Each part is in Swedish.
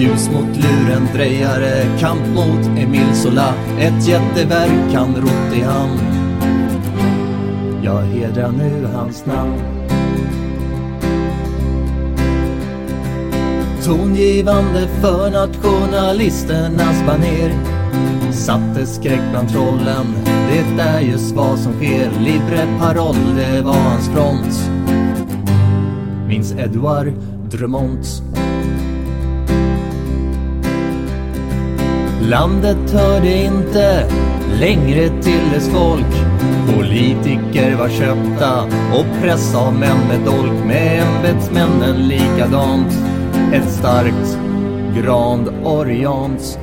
ljus mot luren, drejare, kamp mot Emil Sola. Ett jätteverk han rott i hamn. Jag hedrar nu hans namn. Tongivande för nationalisternas baner satte skräck bland trollen. Det är just vad som sker. Libre Parol, det var hans front. Minns Edouard Drumont Landet hörde inte längre till dess folk. Politiker var köpta och press av män med dolk. Med ämbetsmännen likadant. Ett starkt Grand Orient.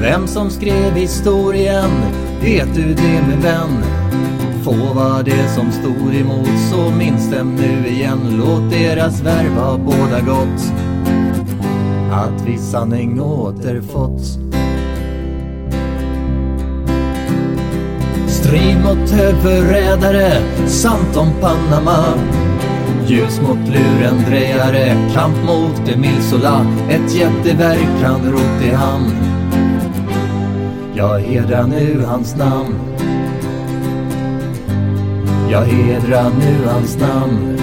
Vem som skrev historien, vet du det min vän? Få var det som stod emot, så minns dem nu igen. Låt deras värva ha båda gott, att vi sanning återfått. Strid mot huvudrädare, sant om Panama. Ljus mot lurendrejare, kamp mot Emil Sola. Ett jätteverk han rott i hamn. Jag hedrar nu hans namn. Jag hedrar nu hans namn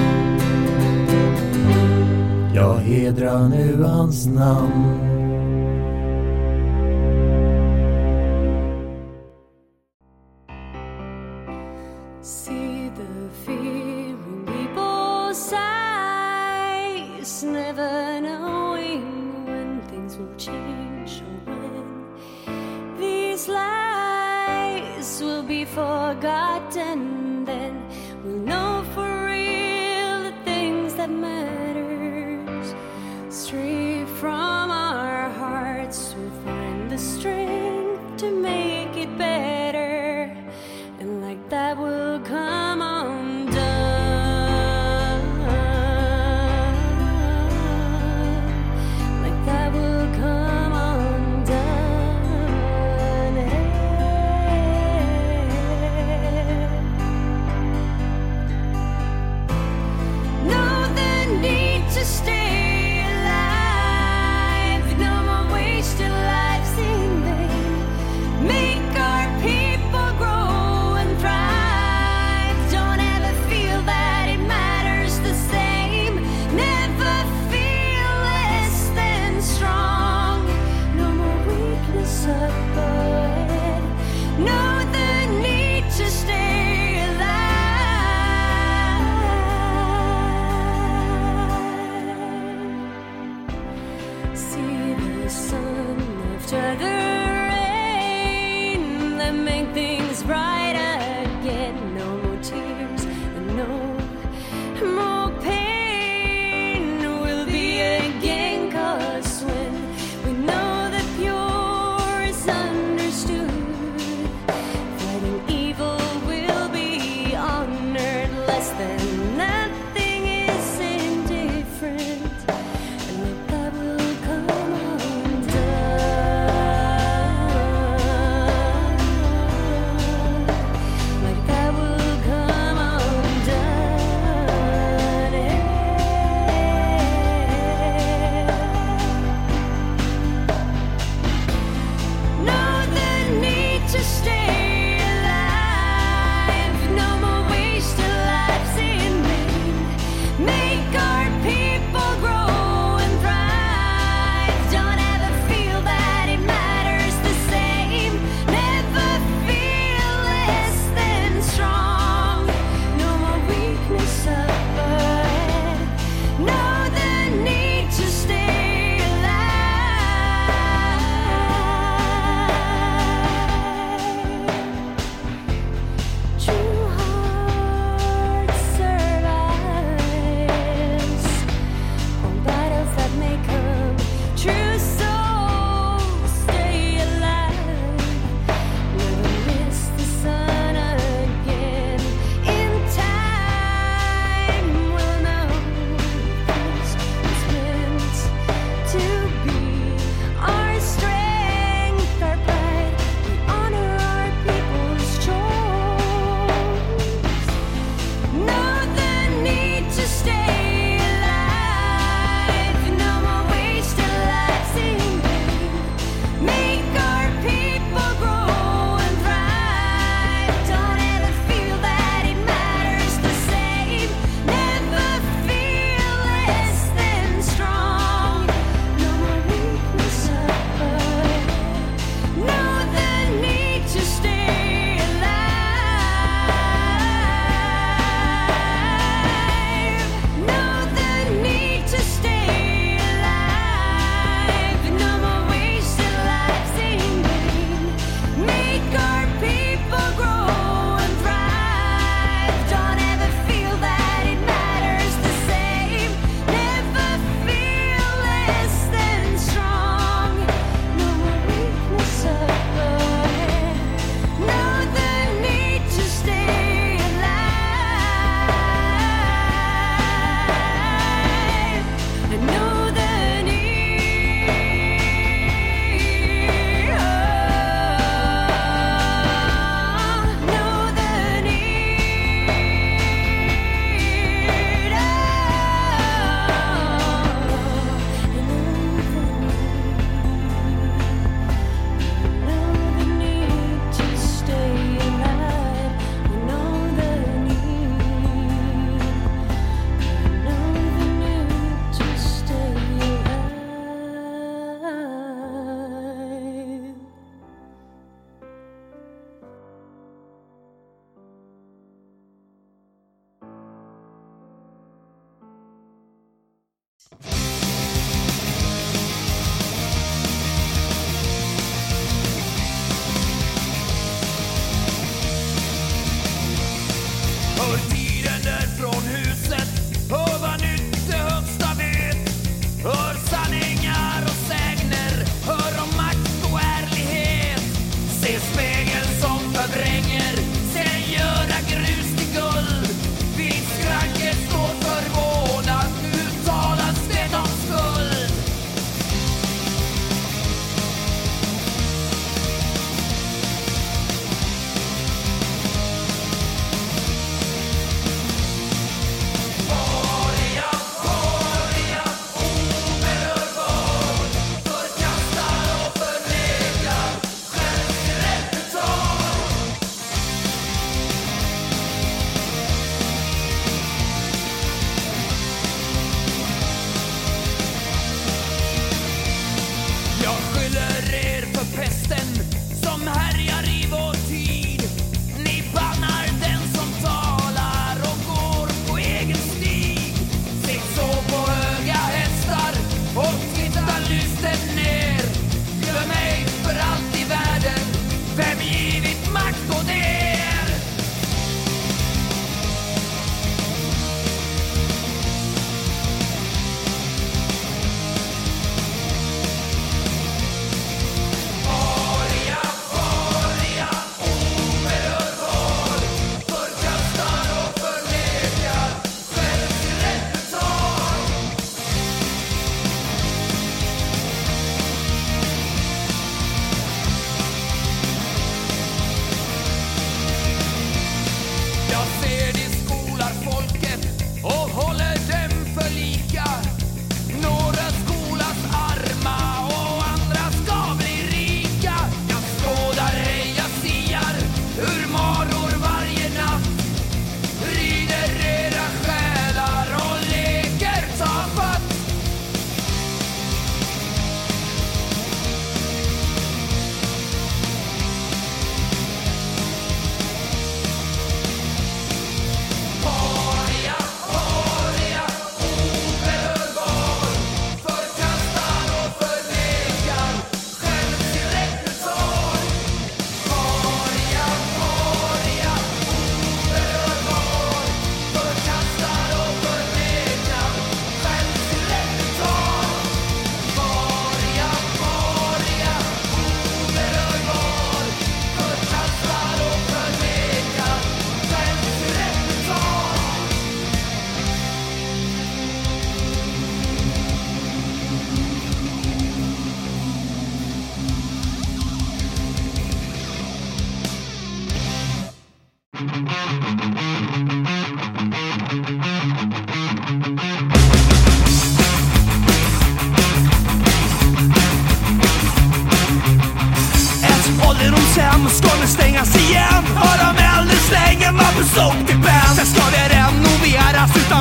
hedra nu hans namn.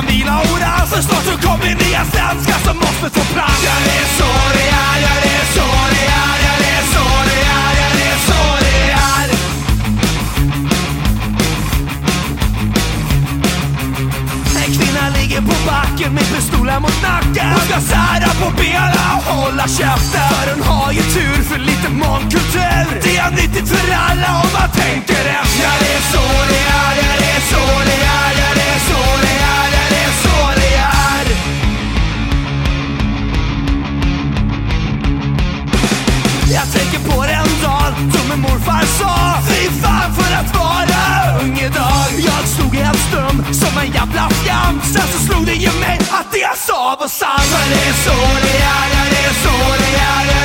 Vila och rast För snart så kommer nya svenskar som måste få plats. Ja det är så det är, ja det är så det är Ja det är så det är, ja det är så det är En kvinna ligger på backen med pistolen mot nacken. Hon ska sära på benen och hålla käften. För hon har ju tur för lite mångkultur. Det är nyttigt för alla om man tänker efter. Ja det är så det är, ja det är så det är Ja det är så det är, Jag en på den som min morfar sa. Fy fan för att vara ung idag Jag stod helt stum som en jävla skam. Sen så slog det ju mig att det jag sa var sant. För det är så det är, ja det är så det är?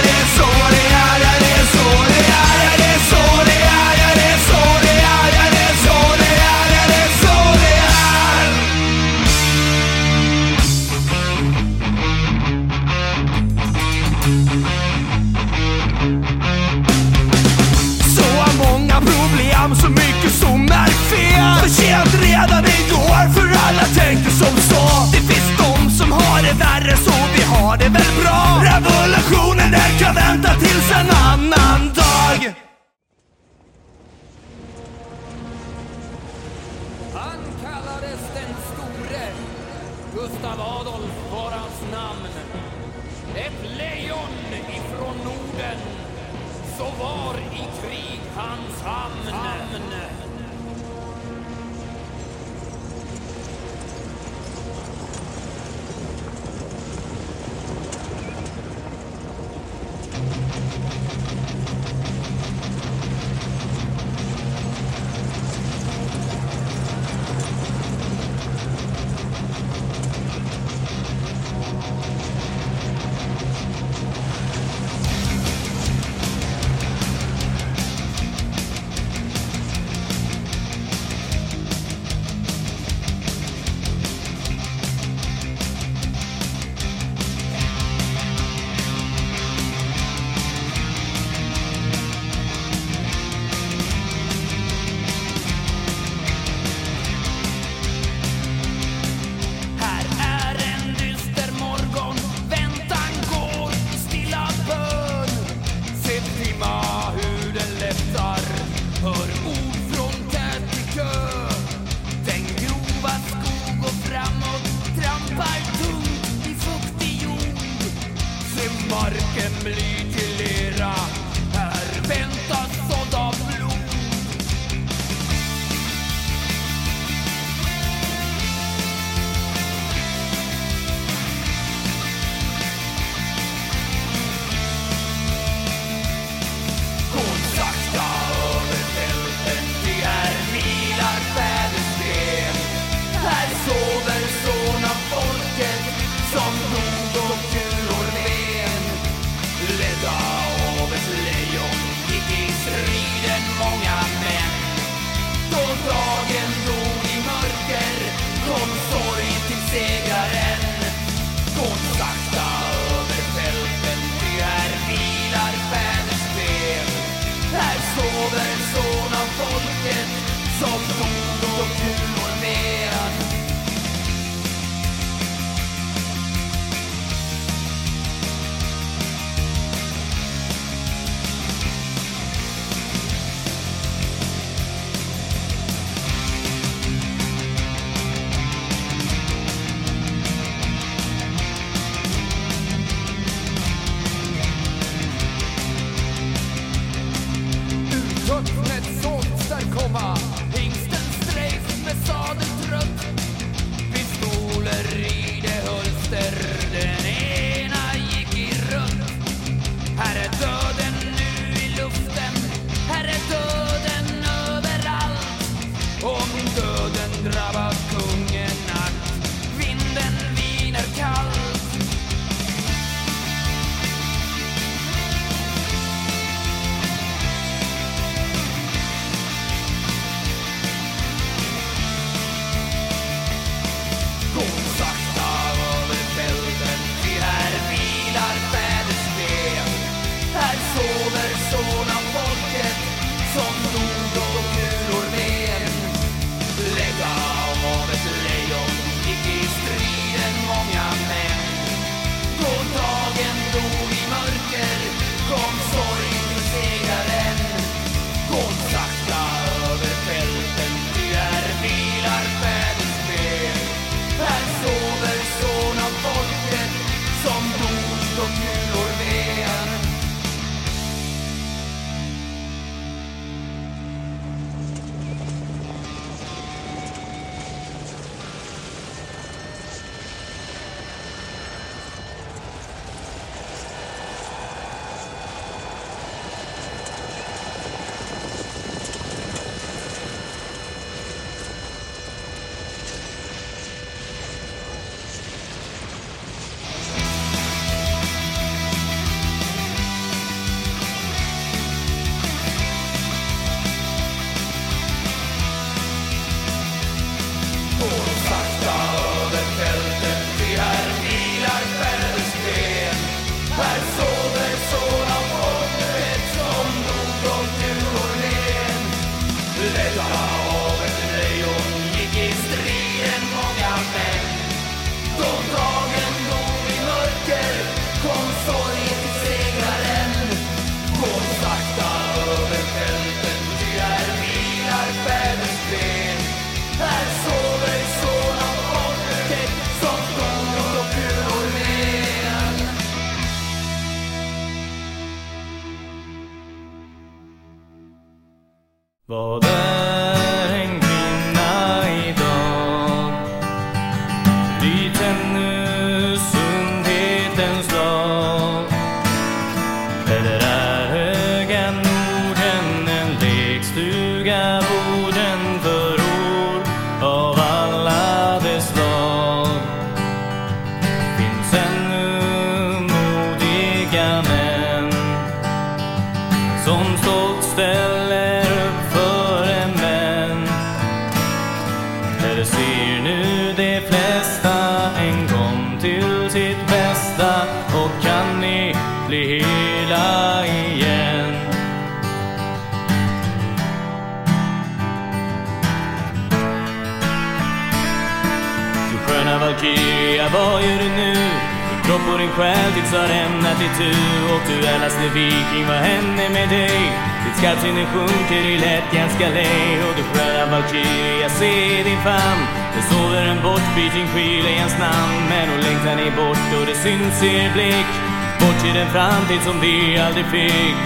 Fick.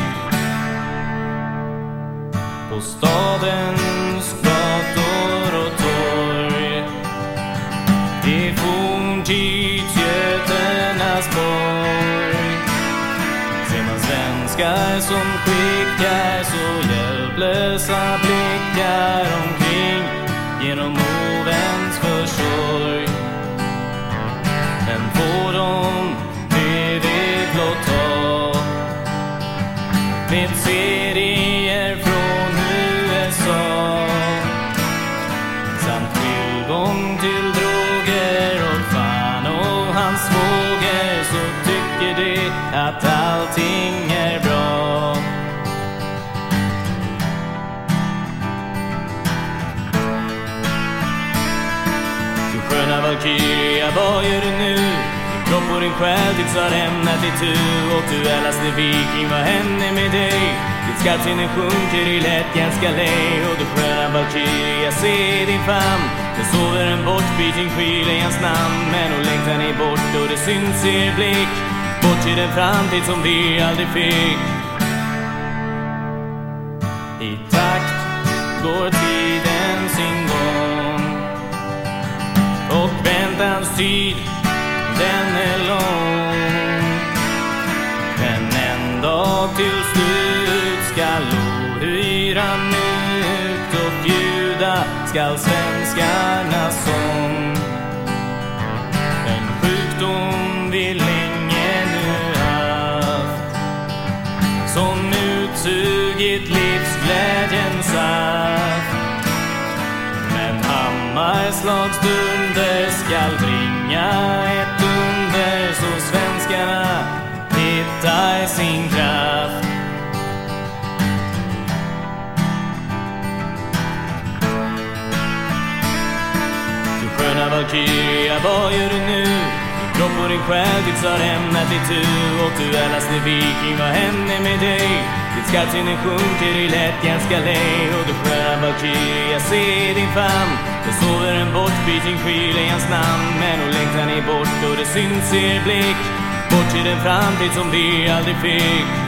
På stadens gator och torg. I forntidsgöternas borg. Ser man svenskar som skickar så hjälplösa själ tycks ha rämnat itu och du ädlaste viking, vad händer med dig? Ditt skattsinne sjunker i lättjans galej och du sköna Valkyria, se din famn Det sover en bortbyting skyl i hans namn men hon längtar ni bort och det syns i er blick. Bort till den framtid som vi aldrig fick. I takt går tiden sin gång. Och väntans tid den är jag till slut skall ohyran ut och bjuda skall svenskarnas sång. En sjukdom vi länge nu haft som utsugit livsglädjens saft men hammarslagsstunder skall bringa ett under så svenskarna hittar sin kraft. Du sköna Valkyria, vad gör du nu? Din kropp och din själ tycks ha rämnat itu och du ädlaste viking, vad händer med dig? Ditt skattsinne sjunker i lättjans galej och du sköna Valkyria, se din famn Det sover en bortbyting skyl i hans namn men hon längtar ni bort och det syns i er blick Bort till den framtid som vi aldrig fick.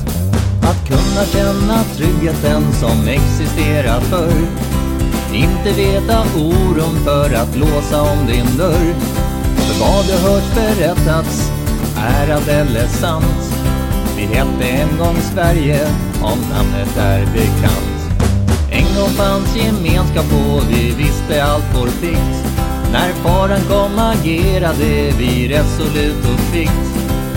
Kunna känna tryggheten som existerar förr. Inte veta oron för att låsa om din dörr. För vad du hört berättats är alldeles eller sant. Vi hette en gång Sverige, om namnet är bekant. En gång fanns gemenskap och vi visste allt vår plikt. När faran kom agerade vi resolut och kvickt.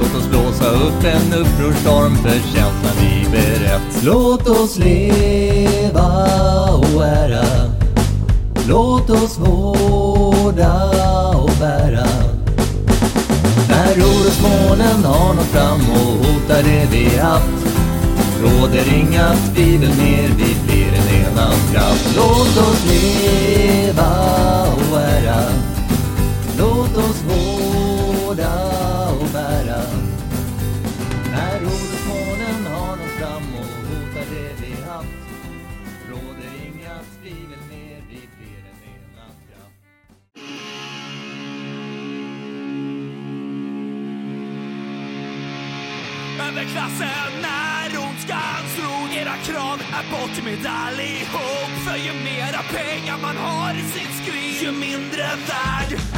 Låt oss blåsa upp en upprorstorm för känslan vi berett. Låt oss leva och ära. Låt oss vårda och bära. När orosmolnen har nått fram och hotar det vi haft råder inga tvivel mer, vi blir en enad kraft. Låt oss leva och ära. Låt oss med allihop. För ju mera pengar man har i sitt skrin Ju mindre värd.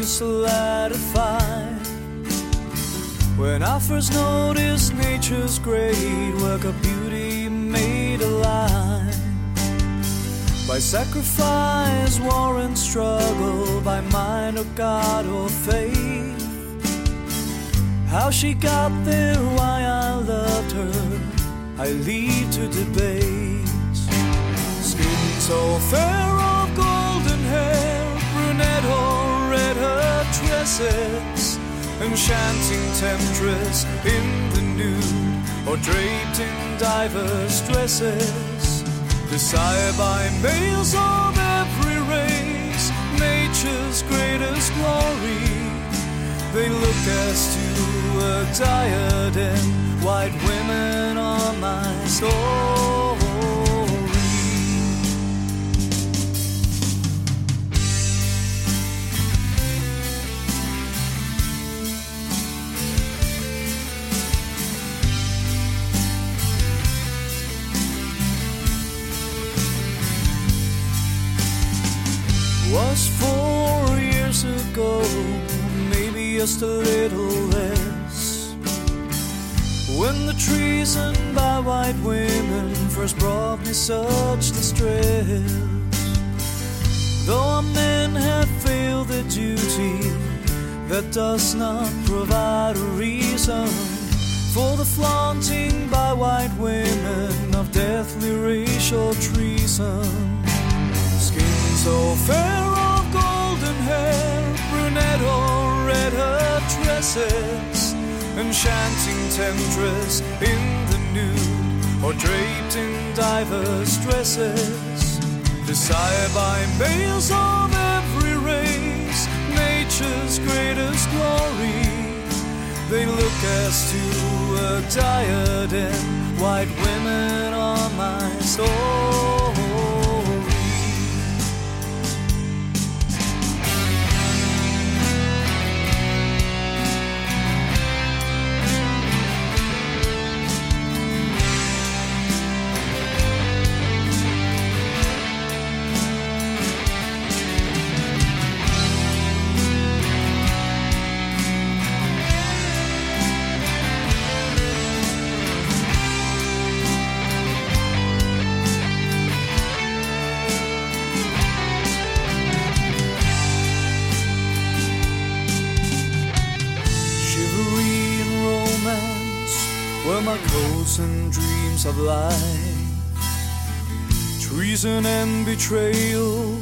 just light fire. When I first noticed nature's great work of beauty made alive by sacrifice, war, and struggle, by mind or God or faith. How she got there, why I loved her, I leave to debate. Skin so fair. sunsets, enchanting temptress in the nude, or draped in divers dresses. desired by males of every race, nature's greatest glory. They look as to a diadem, white women are my soul. Just a little less. When the treason by white women first brought me such distress. Though our men have failed their duty, that does not provide a reason for the flaunting by white women of deathly racial treason. Skin so fair of golden hair, brunette red her tresses, enchanting temptress in the nude or draped in diverse dresses, desired by males of every race, nature's greatest glory. They look as to a diadem, white women are my story. Of life. Treason and betrayal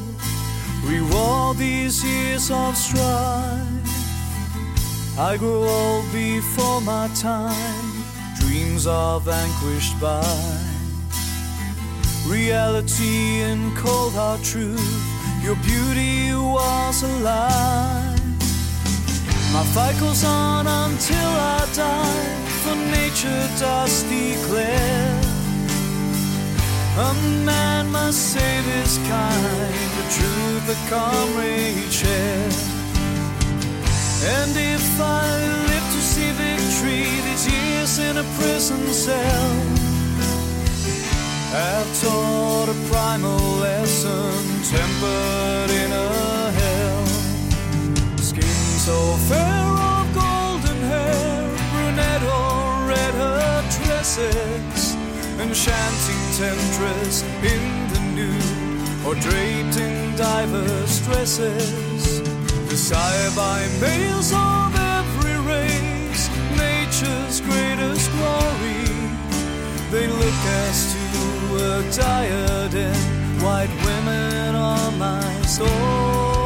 reward these years of strife. I grew old before my time, dreams are vanquished by reality and cold hard truth. Your beauty was alive. My fight goes on until I die, for nature does declare a man must save his kind, the truth the comrade share. And if I live to see victory, these years in a prison cell I've taught a primal lesson tempered in a hell. Skin so fair enchanting temptress in the nude or draped in diverse dresses, desired by males of every race, nature's greatest glory. They look as to a diadem, white women are my story.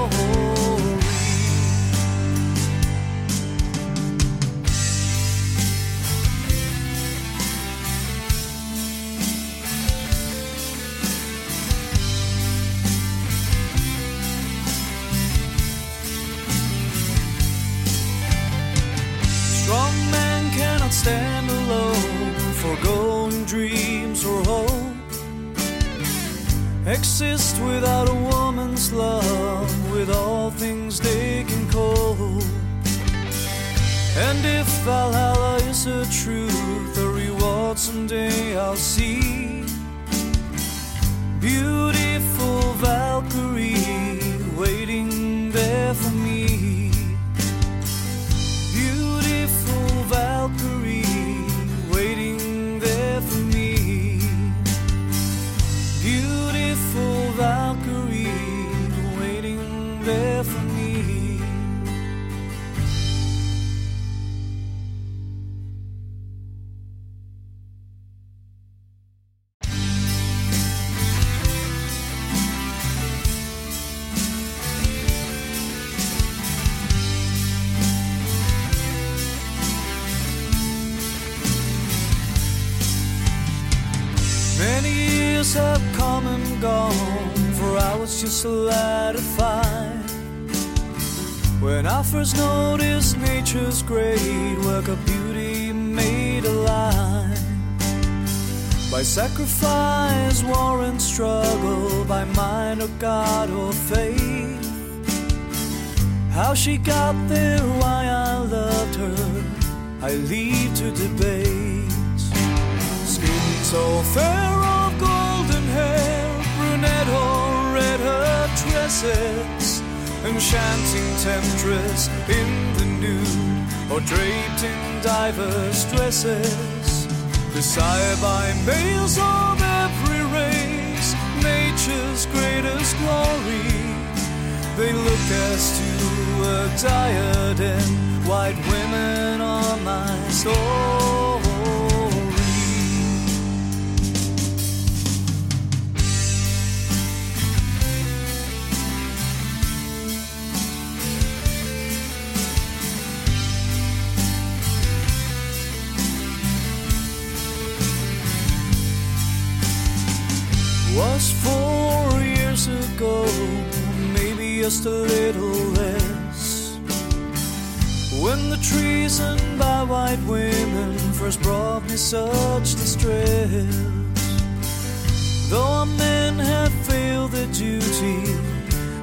Stand alone, for foregoing dreams or hope. Exist without a woman's love, with all things they can cope. And if Valhalla is a truth, a reward someday I'll see. Beautiful Valkyrie Was just a five. When I first noticed nature's great work of beauty made alive. By sacrifice, war, and struggle, by mind or God or faith. How she got there, why I loved her, I leave to debate. Skin so fair of golden hair, brunette her tresses, enchanting temptress in the nude, or draped in diverse dresses. Desired by males of every race, nature's greatest glory. They look as to a diadem, white women are my story. Was four years ago, maybe just a little less. When the treason by white women first brought me such distress. Though our men have failed their duty,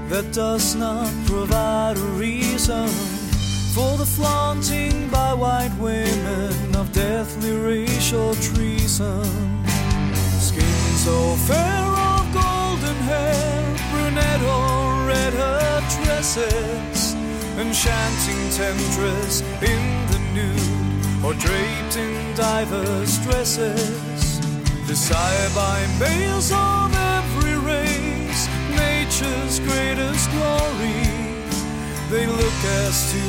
that does not provide a reason for the flaunting by white women of deathly racial treason. So fair of golden hair, brunette or red her tresses, enchanting temptress in the nude, or draped in diverse dresses, desired by males of every race, nature's greatest glory. They look as to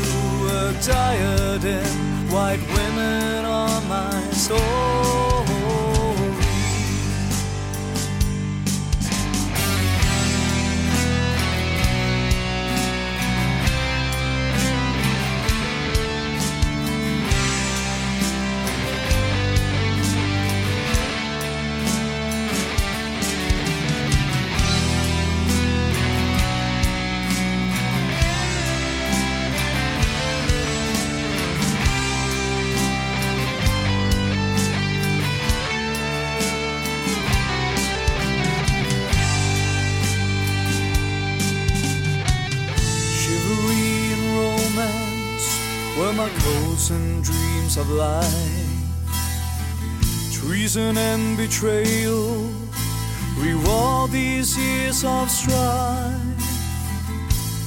a diadem, white women are my story. Life. Treason and betrayal reward these years of strife.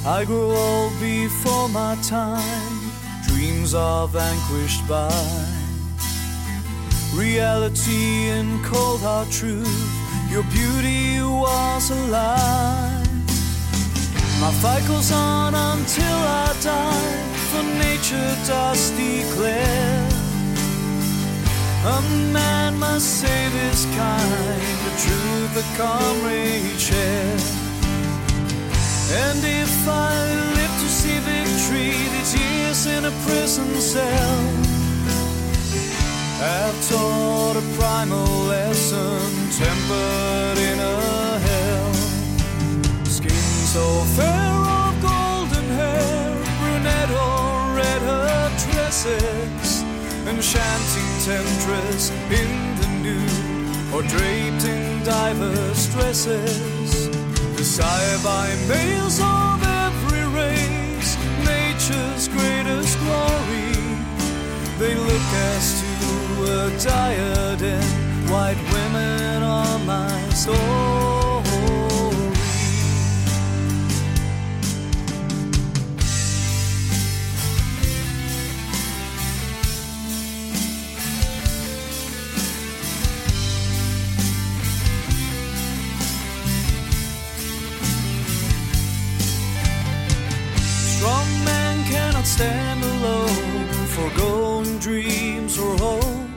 I grew old before my time, dreams are vanquished by reality and cold hard truth. Your beauty was alive. My fight goes on until I die, for nature does declare a man must save his kind, the truth comrade share. And if I live to see victory, these years in a prison cell have taught a primal lesson, tempered in a hell. Skin so fair of golden hair, brunette or red her tresses, enchanting temptress in the nude, or draped in diverse dresses, desired by males of every race, nature's greatest glory. They look as to a diadem, white women on my story. Stand alone, for foregoing dreams or hope.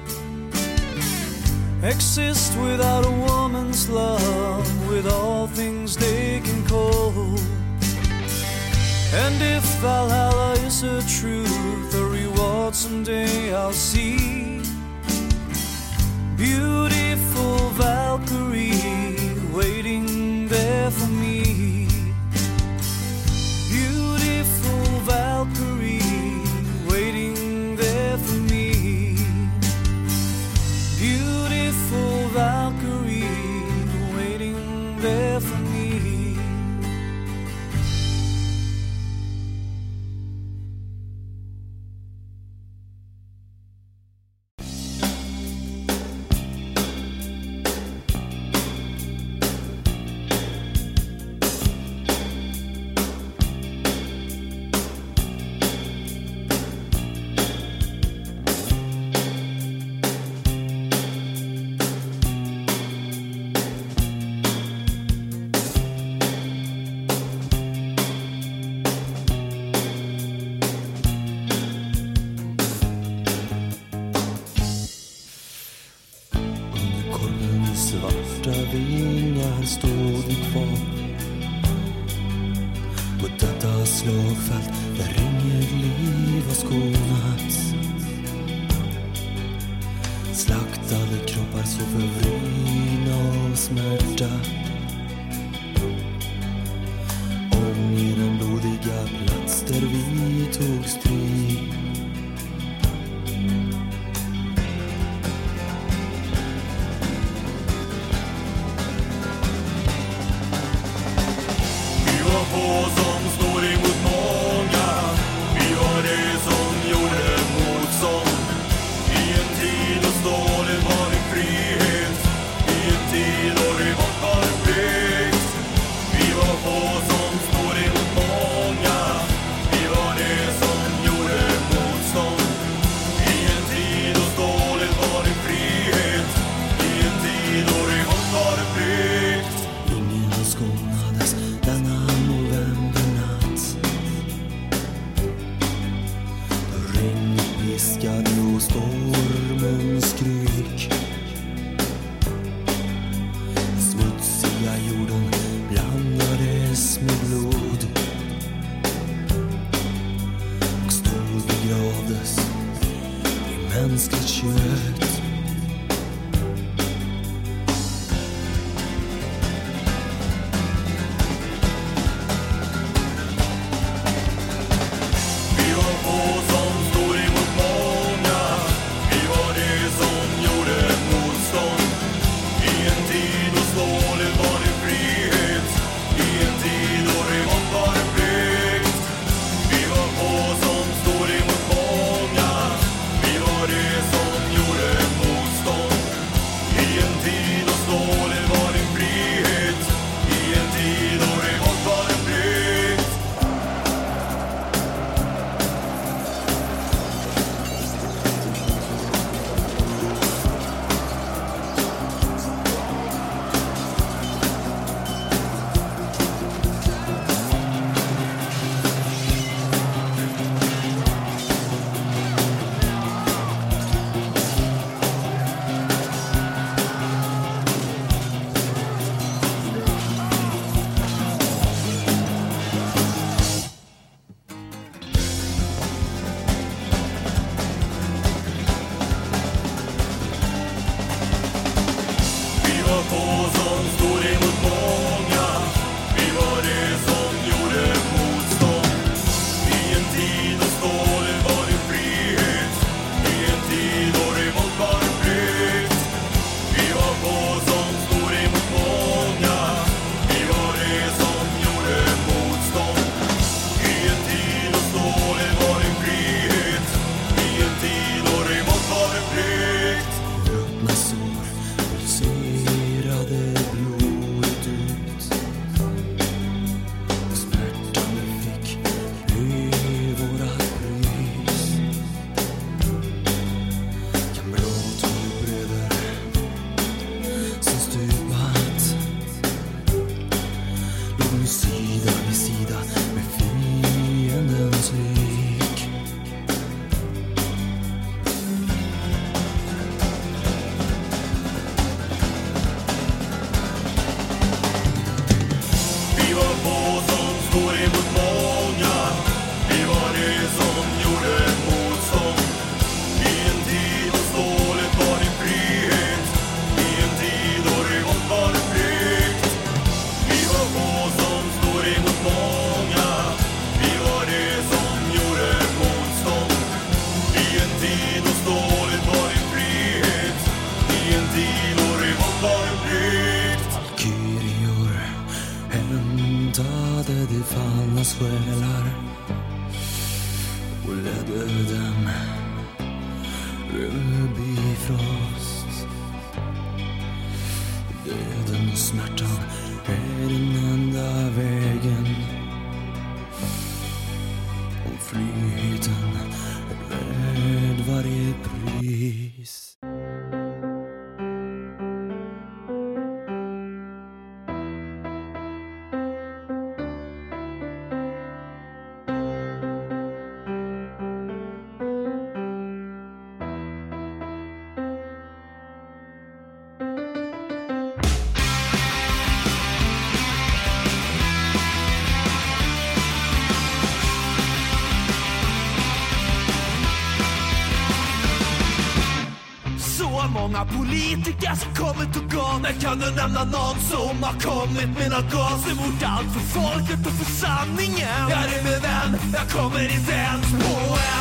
Exist without a woman's love, with all things they can cope. And if Valhalla is a truth, the reward someday I'll see. Beautiful Valkyrie, många politiker som kommit och gått. Men kan du nämna någon som har kommit med något gott? emot allt för folket och för sanningen. Jag är min vän, jag kommer inte ens på en.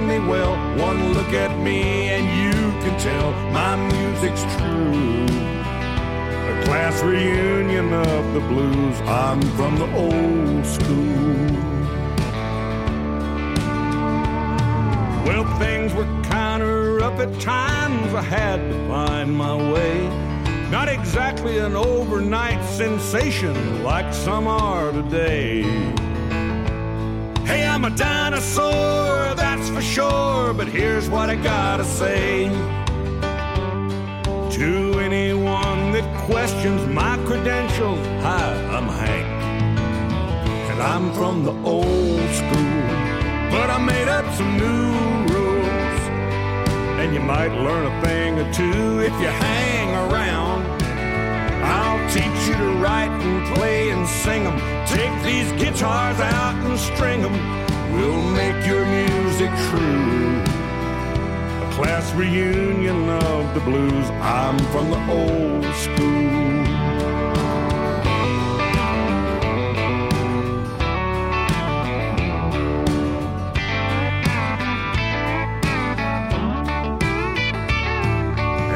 Me well. One look at me and you can tell my music's true. A class reunion of the blues. I'm from the old school. Well, things were kinda rough at times. I had to find my way. Not exactly an overnight sensation like some are today. Hey, I'm a dinosaur, for sure, but here's what I gotta say. To anyone that questions my credentials, hi, I'm Hank. And I'm from the old school, but I made up some new rules. And you might learn a thing or two if you hang around. I'll teach you to write and play and sing 'em. Take these guitars out and string 'em. We'll make your music true. A class reunion of the blues. I'm from the old school.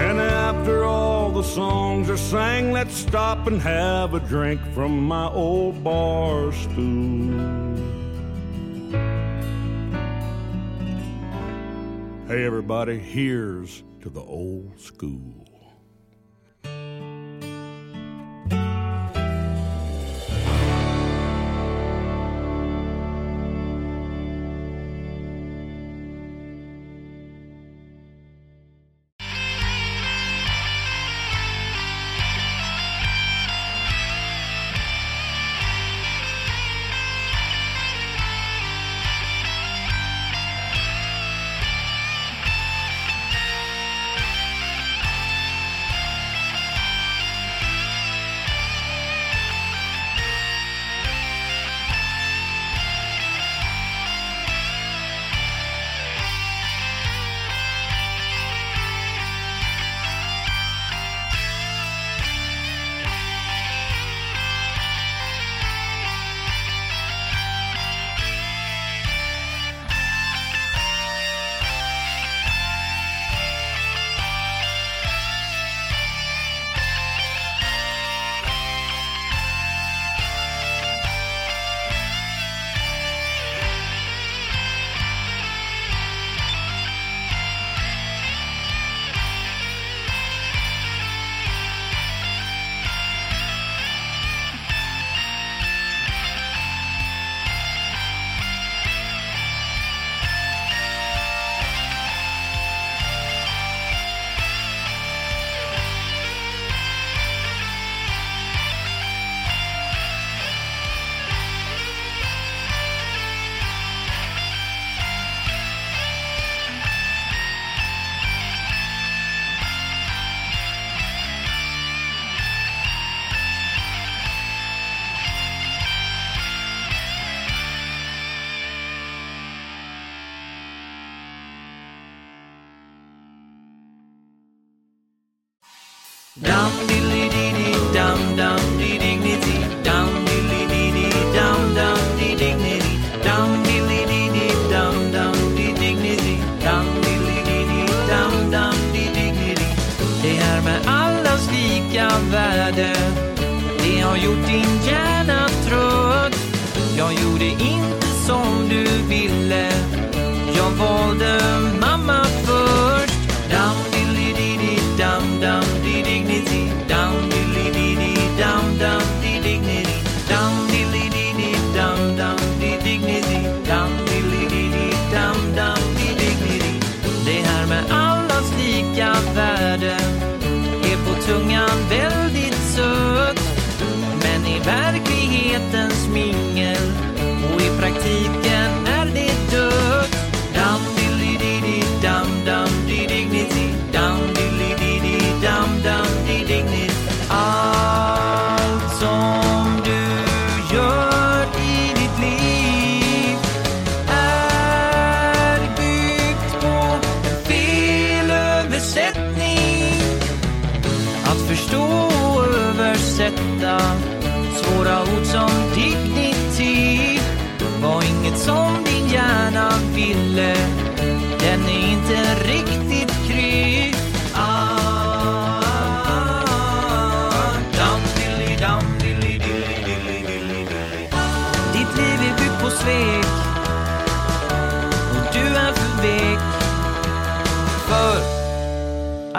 And after all the songs are sang, let's stop and have a drink from my old bar stool. Hey, everybody, here's to the old school. down.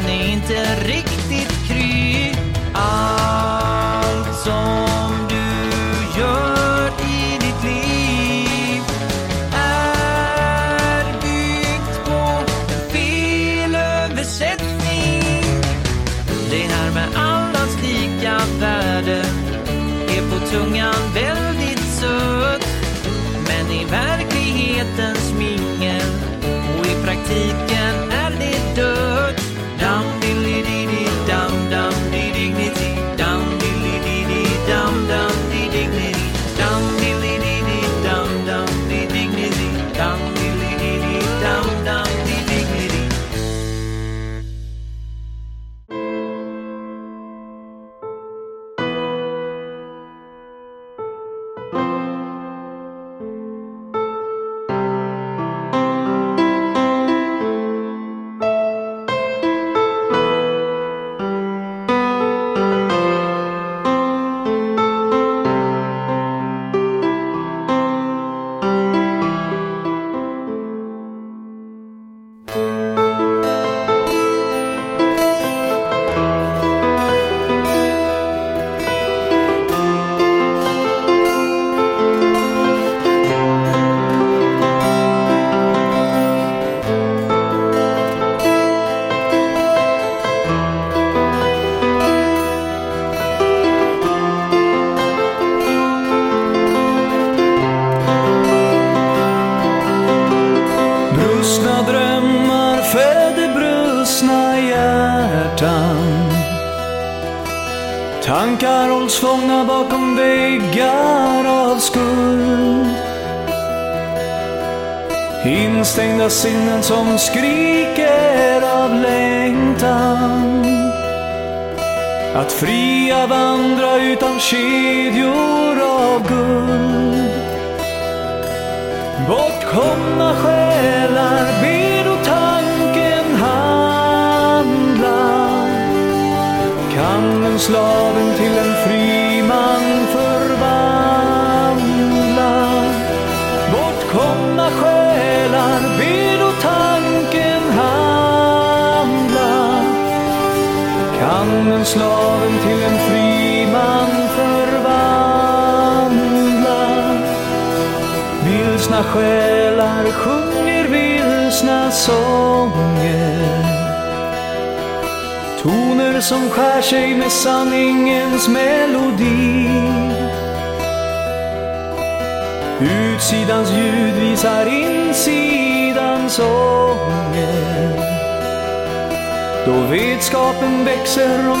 den är inte riktigt kry. Allt som du gör i ditt liv är byggt på en felöversättning. Det här med allas lika värde är på tungan väldigt sött Men i verklighetens mingel och i praktiken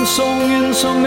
växer om sången som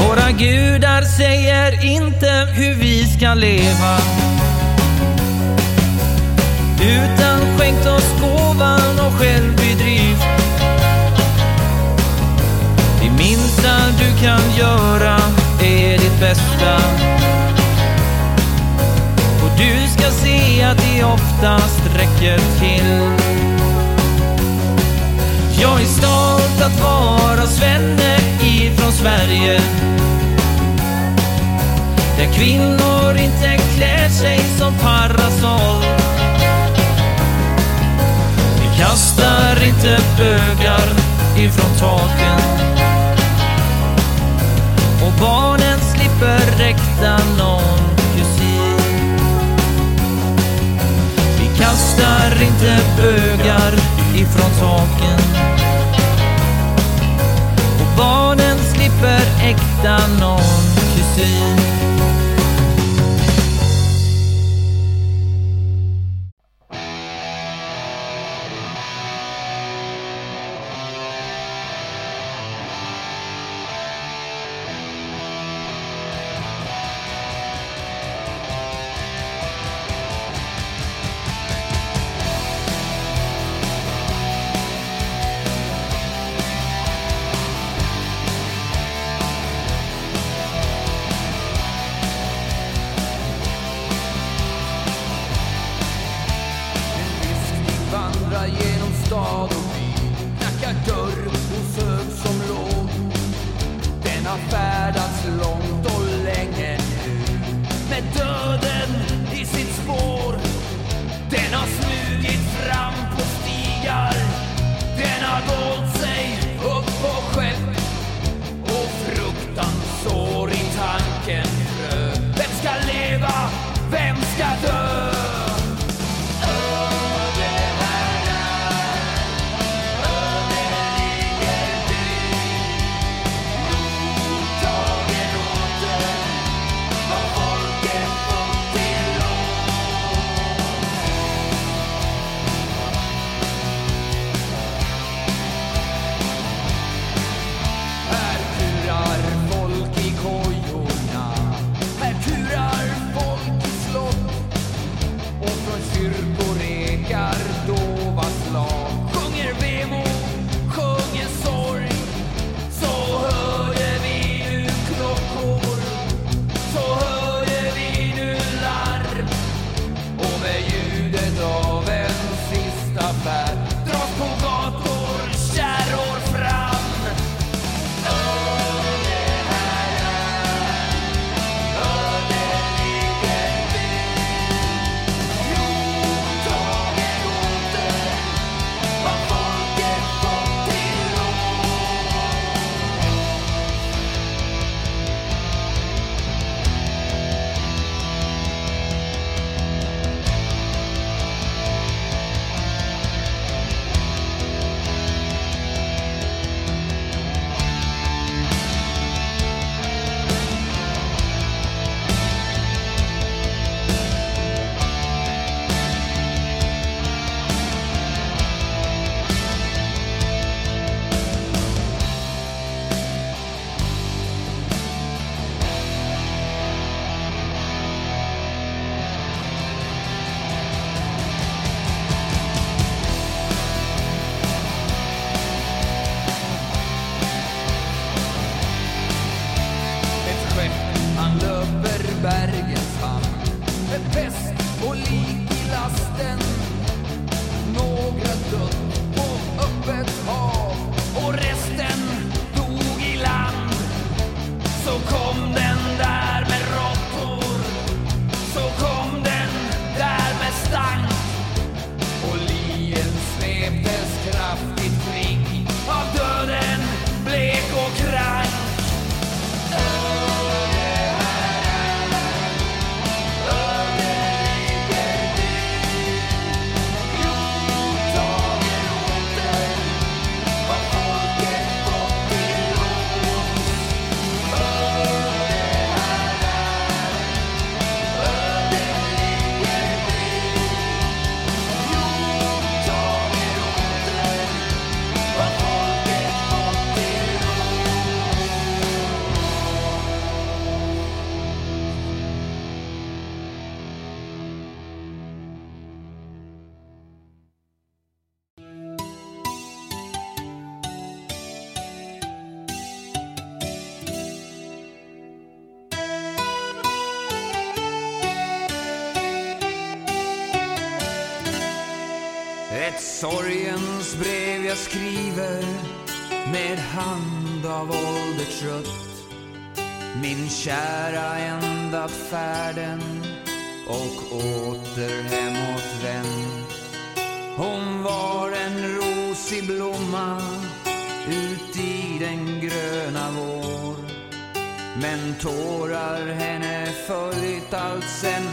Våra gudar säger inte hur vi ska leva. Utan skänkt oss gåvan och självbedrift. Det minsta du kan göra är ditt bästa. Och du ska se att det oftast räcker till. Jag är stolt att vara svenne ifrån Sverige. Där kvinnor inte klär sig som parasoll. Vi kastar inte bögar ifrån taken. Och barnen slipper räkta någon kusin. Vi kastar inte bögar ifrån taken. Barnen slipper äkta någon kusin. hans brev jag skriver med hand av ålder trött. Min kära enda färden och åter hemåt vänd. Hon var en rosig blomma ut i den gröna vår. Men tårar henne följt allt sen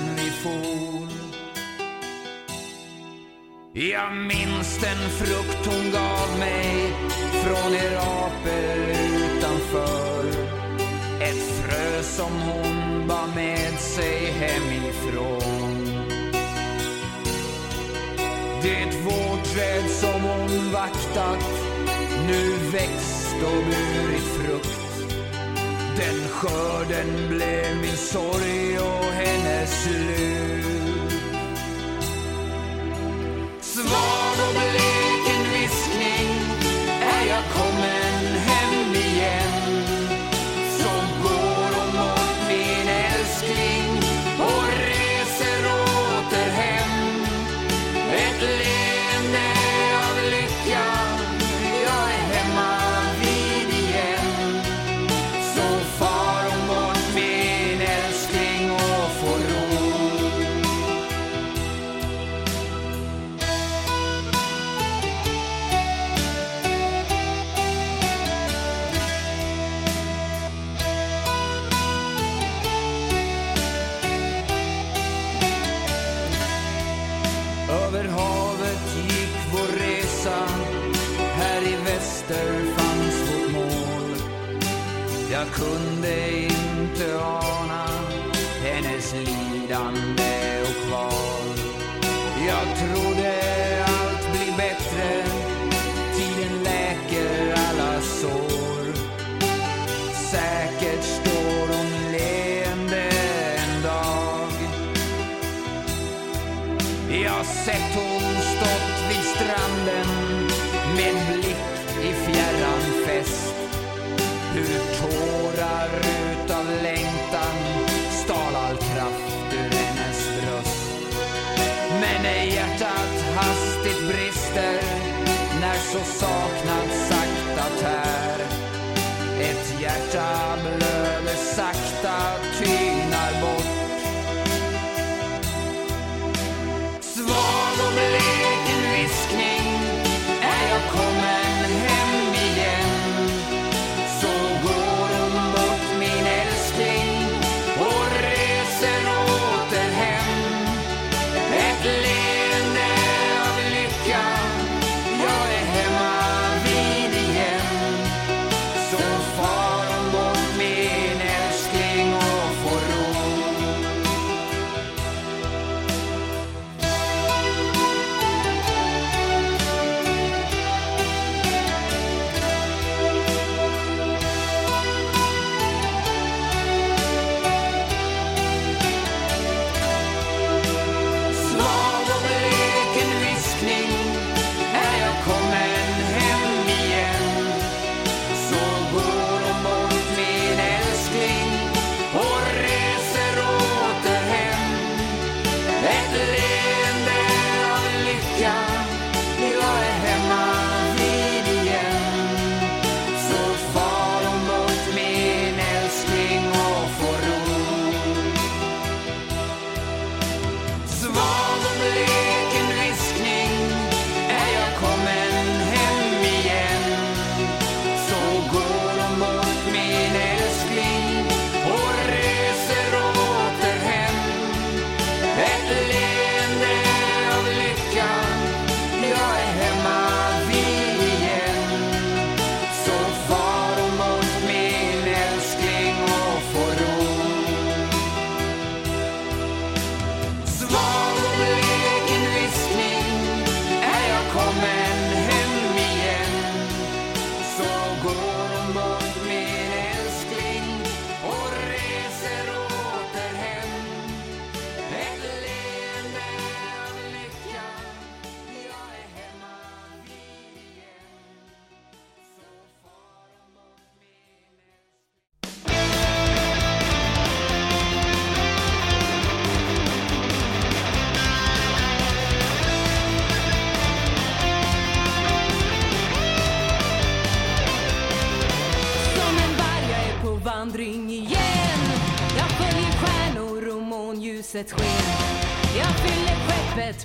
Jag minns den frukt hon gav mig från er apor utanför. Ett frö som hon bar med sig hemifrån. Det vårträd som hon vaktat nu växt och burit frukt. Den skörden blev min sorg och hennes slut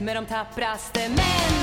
med de tappraste män.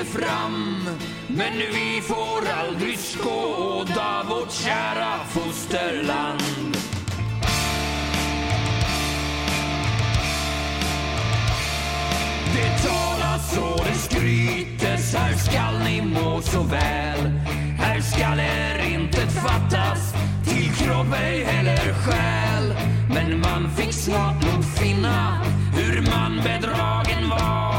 det fram. Men vi får aldrig skåda vårt kära fosterland. Det talas och det skrytes, här skall ni må så väl. Här skall er inte fattas till kropp ej heller själ. Men man fick snart nog finna hur man bedragen var.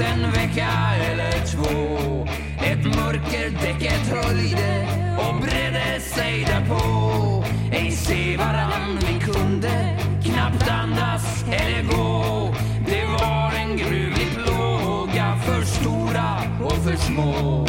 en vecka eller två. Ett mörker Däcket höljde och bredde sig därpå. Ej se varann vi kunde knappt andas eller gå. Det var en gruvlig plåga för stora och för små.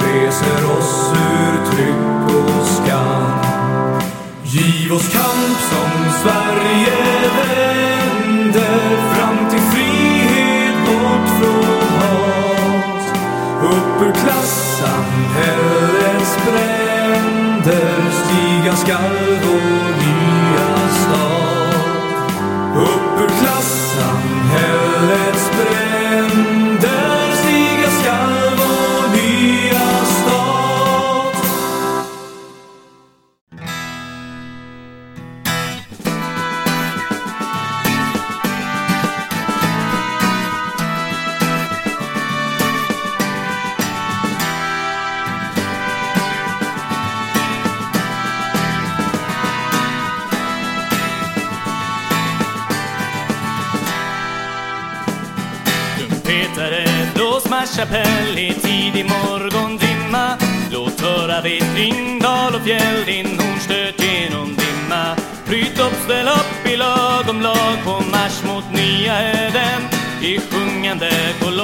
reser oss ur tryck och skam. Giv oss kamp som Sverige vänder fram till frihet bort från hat. Upp ur klassamhällets bränder stiga skall vår nya stad. Upp ur klass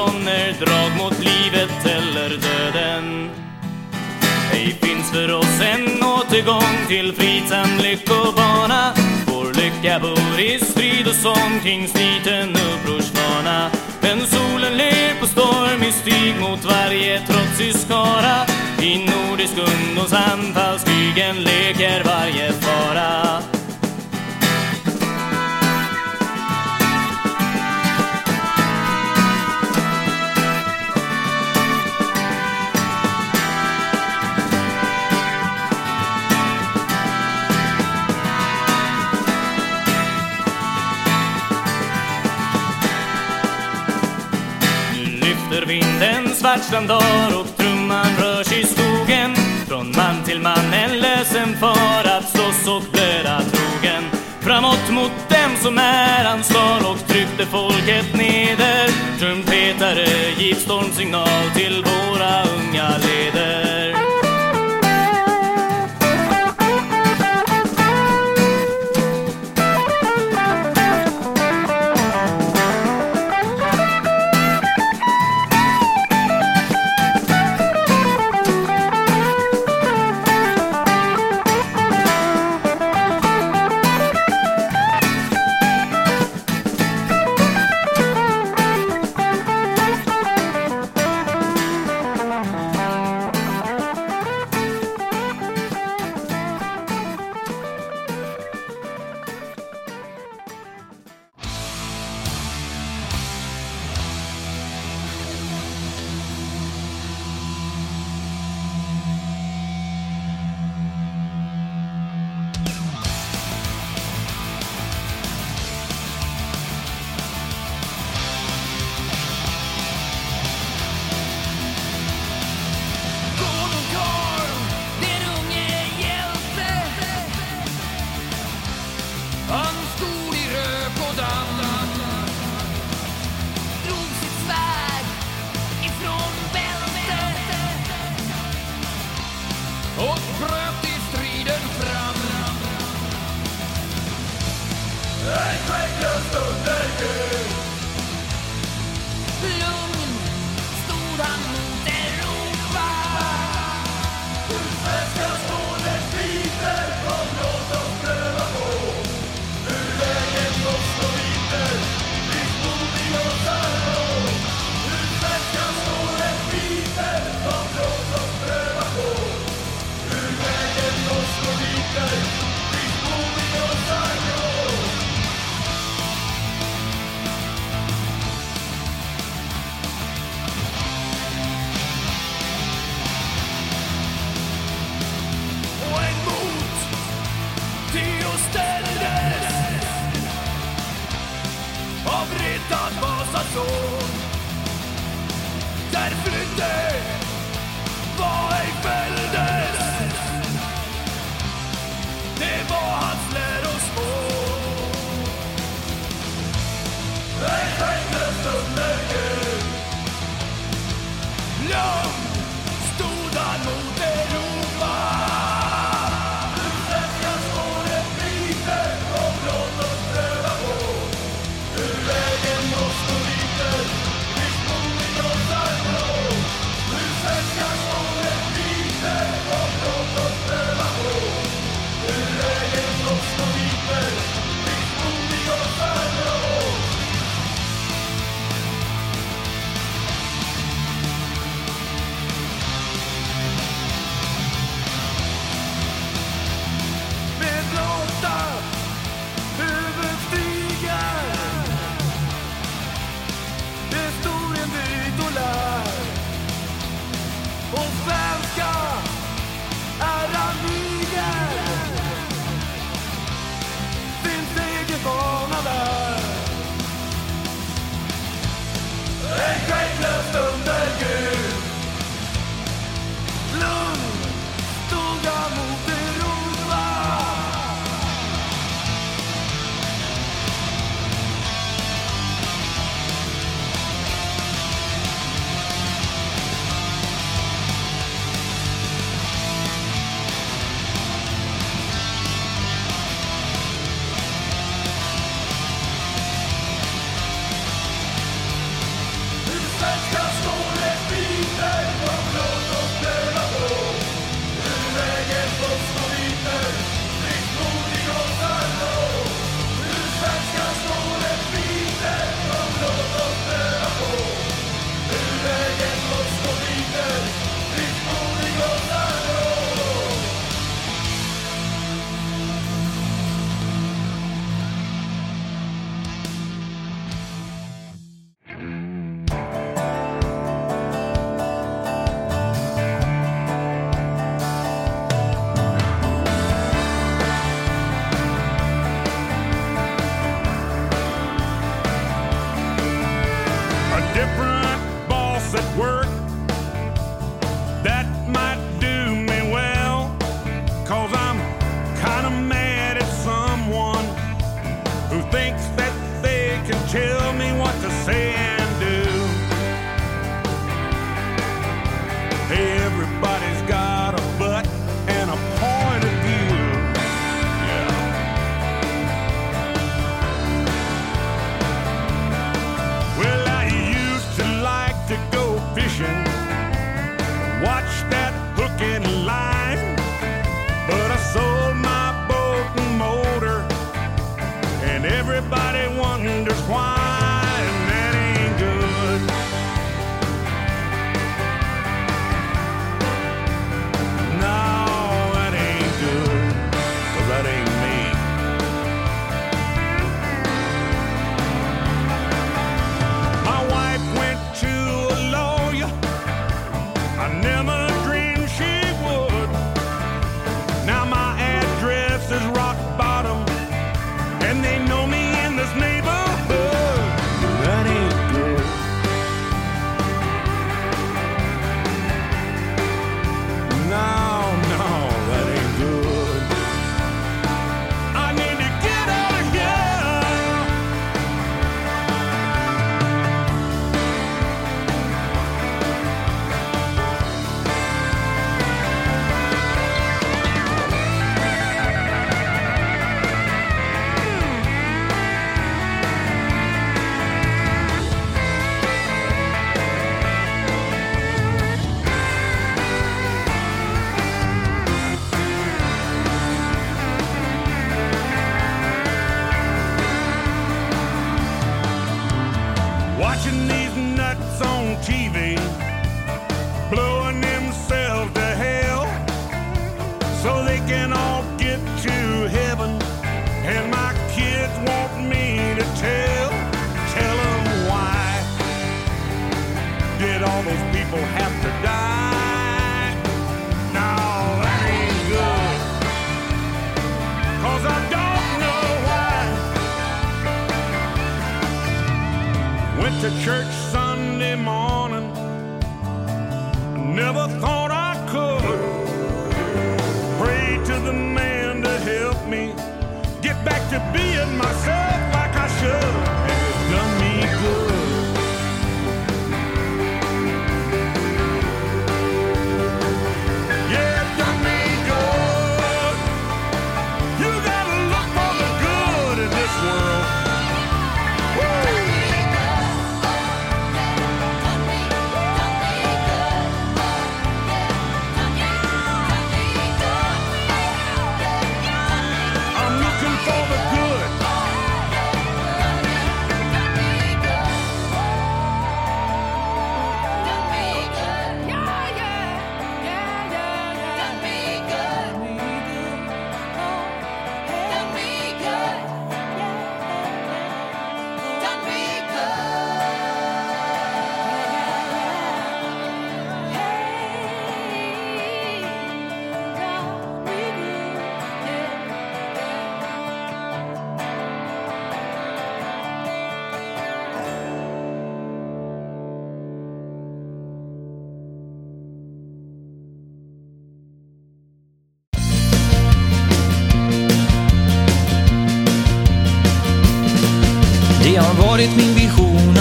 planer, drag mot livet eller döden. Ej finns för oss en återgång till fridsam lyckobana Vår lycka bor i strid och sång kring sliten upprorsfana. Men solen ler på stormig stig mot varje trotsig skara. I nordisk ungdomsanfallskrigen leker varje fara. Vinden dör och trumman rörs i skogen. Från man till man en lösen far att slåss och blöda trogen. Framåt mot dem som äran stal och tryckte folket neder. Trumpetare, giv stormsignal till våra unga leder.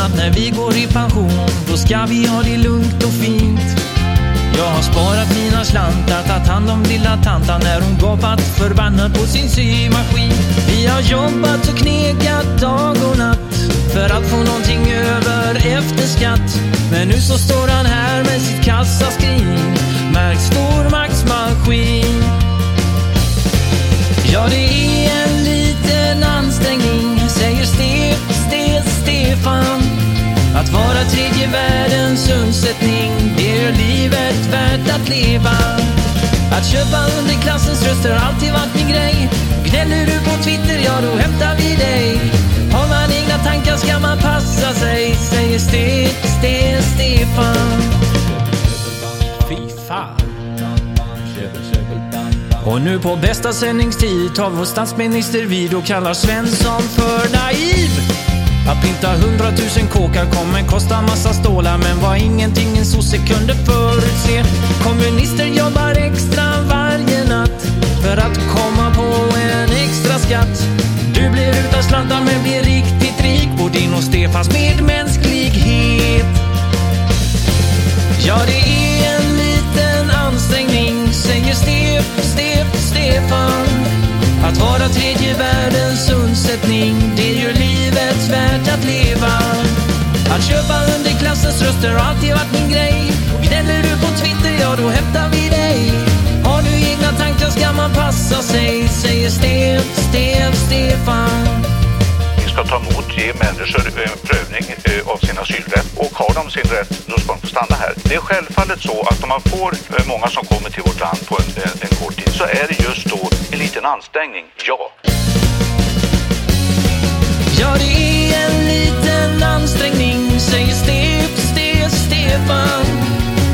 Att när vi går i pension, då ska vi ha det lugnt och fint. Jag har sparat mina slantar, tagit hand om lilla tantan när hon gapat förbannad på sin symaskin. Vi har jobbat och knegat dag och natt för att få någonting över efter skatt. Men nu så står han här med sitt kassaskrin, märkt stormaktsmaskin. Ja, det är en liten ansträngning, Stefan. Att vara tredje världens undsättning, det gör livet värt att leva. Att köpa underklassens röster har alltid varit min grej. Gnäller du på Twitter, ja då hämtar vi dig. Har man egna tankar ska man passa sig, säger Ste-Ste-Stefan. Fy fan. Och nu på bästa sändningstid tar vår statsminister vid och kallar Svensson för naiv. Att pynta hundratusen kåkar kommer kosta massa stålar men var ingenting en sosse kunde förutse. Kommunister jobbar extra varje natt för att komma på en extra skatt. Du blir utan slantar men blir riktigt rik på din och Stefans medmänsklighet. Ja, det är en liten ansträngning, säger Stef, Stef, Stefan. Att vara tredje världens undsättning, det gör livet värt att leva. Att köpa underklassens röster har alltid varit min grej. Och gnäller du på Twitter, ja då hämtar vi dig. Har du egna tankar ska man passa sig, säger Stef, Stef, Stefan. Ska ta emot, ge människor en prövning eh, av sin asylrätt och har de sin rätt, då ska de få stanna här. Det är självfallet så att om man får eh, många som kommer till vårt land på en, en, en kort tid så är det just då en liten ansträngning, ja. Ja, det är en liten ansträngning, säger Stef, Stef, Stefan.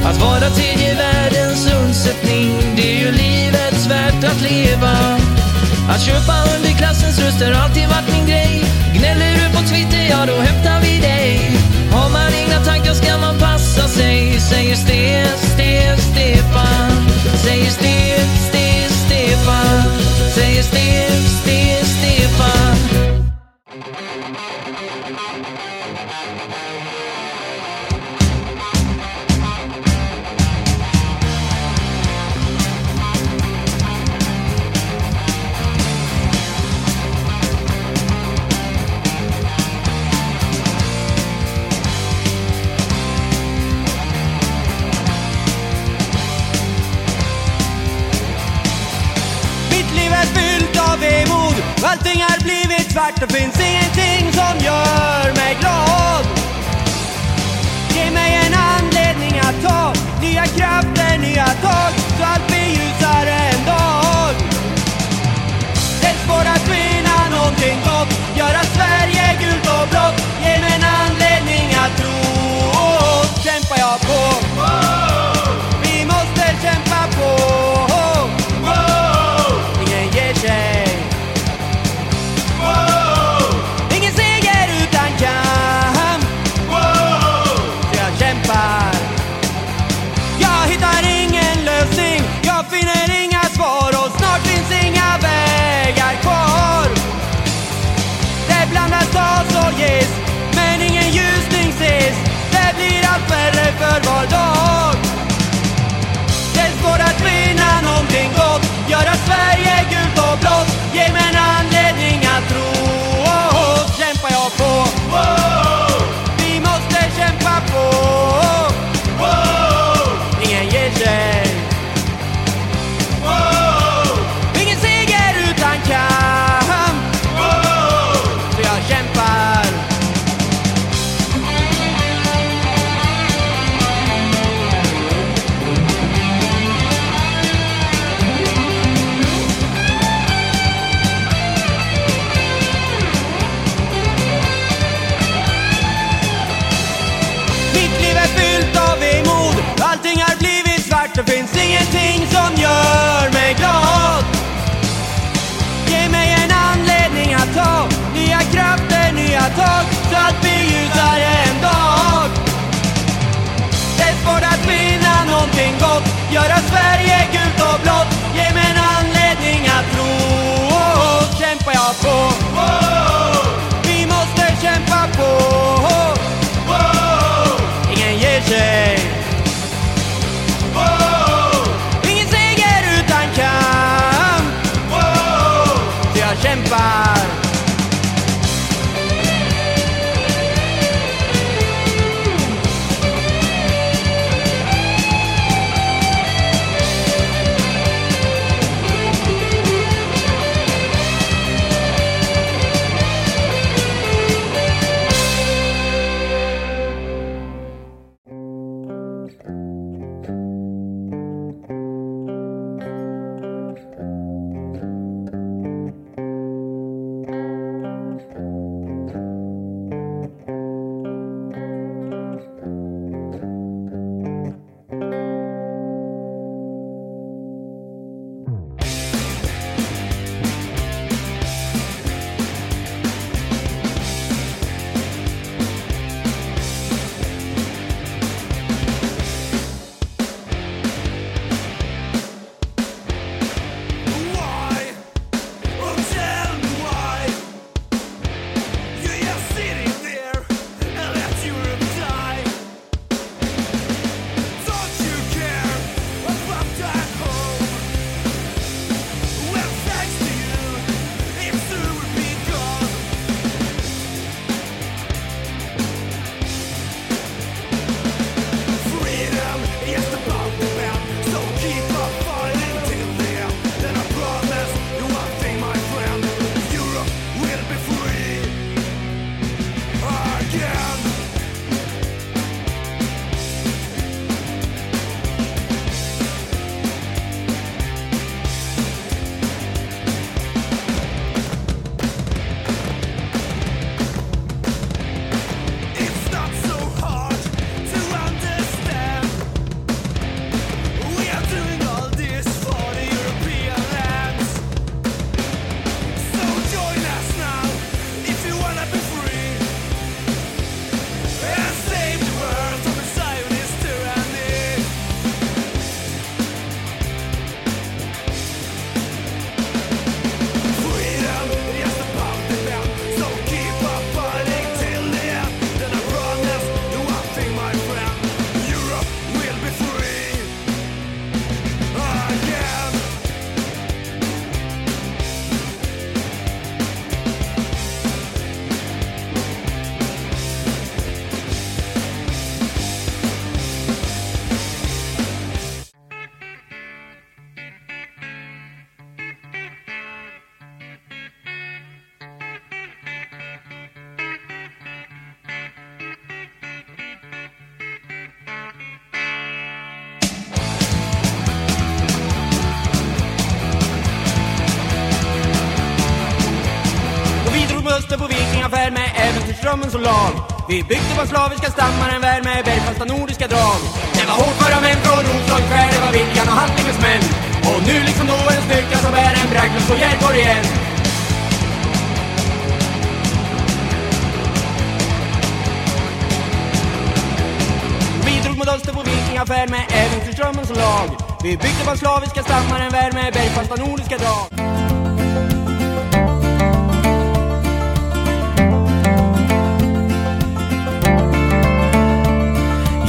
Att vara tredje världens undsättning, det är ju livets värt att leva. Att köpa underklassens röster har alltid varit min grej. Gnäller du på Twitter, ja då hämtar vi dig. Har man inga tankar ska man passa sig, säger Stef, Stef, Stefan. Säger Stef, Stef, Stefan. Säger Stef, Stef, Stefan. svart och finns ingenting som gör mig glad. Ge mig en anledning att ta nya krafter, nya tag så allt blir ljusare en dag. Det går att vinna någonting gott, göra Sverige gult och blått. Ge mig en anledning att tro och kämpar jag på. Kämpar Vi byggde på slaviska stammar en värld med bergfasta nordiska drag. Det var hårdföra män från Roslagsskär, det var viljan och handlingens män. Och nu liksom då en styrka som bär en bragd och Järborg igen. Vi drog mot öster på vikingafärd med äventyrsdrömmen som lag. Vi byggde på slaviska stammar en värld med bergfasta nordiska drag.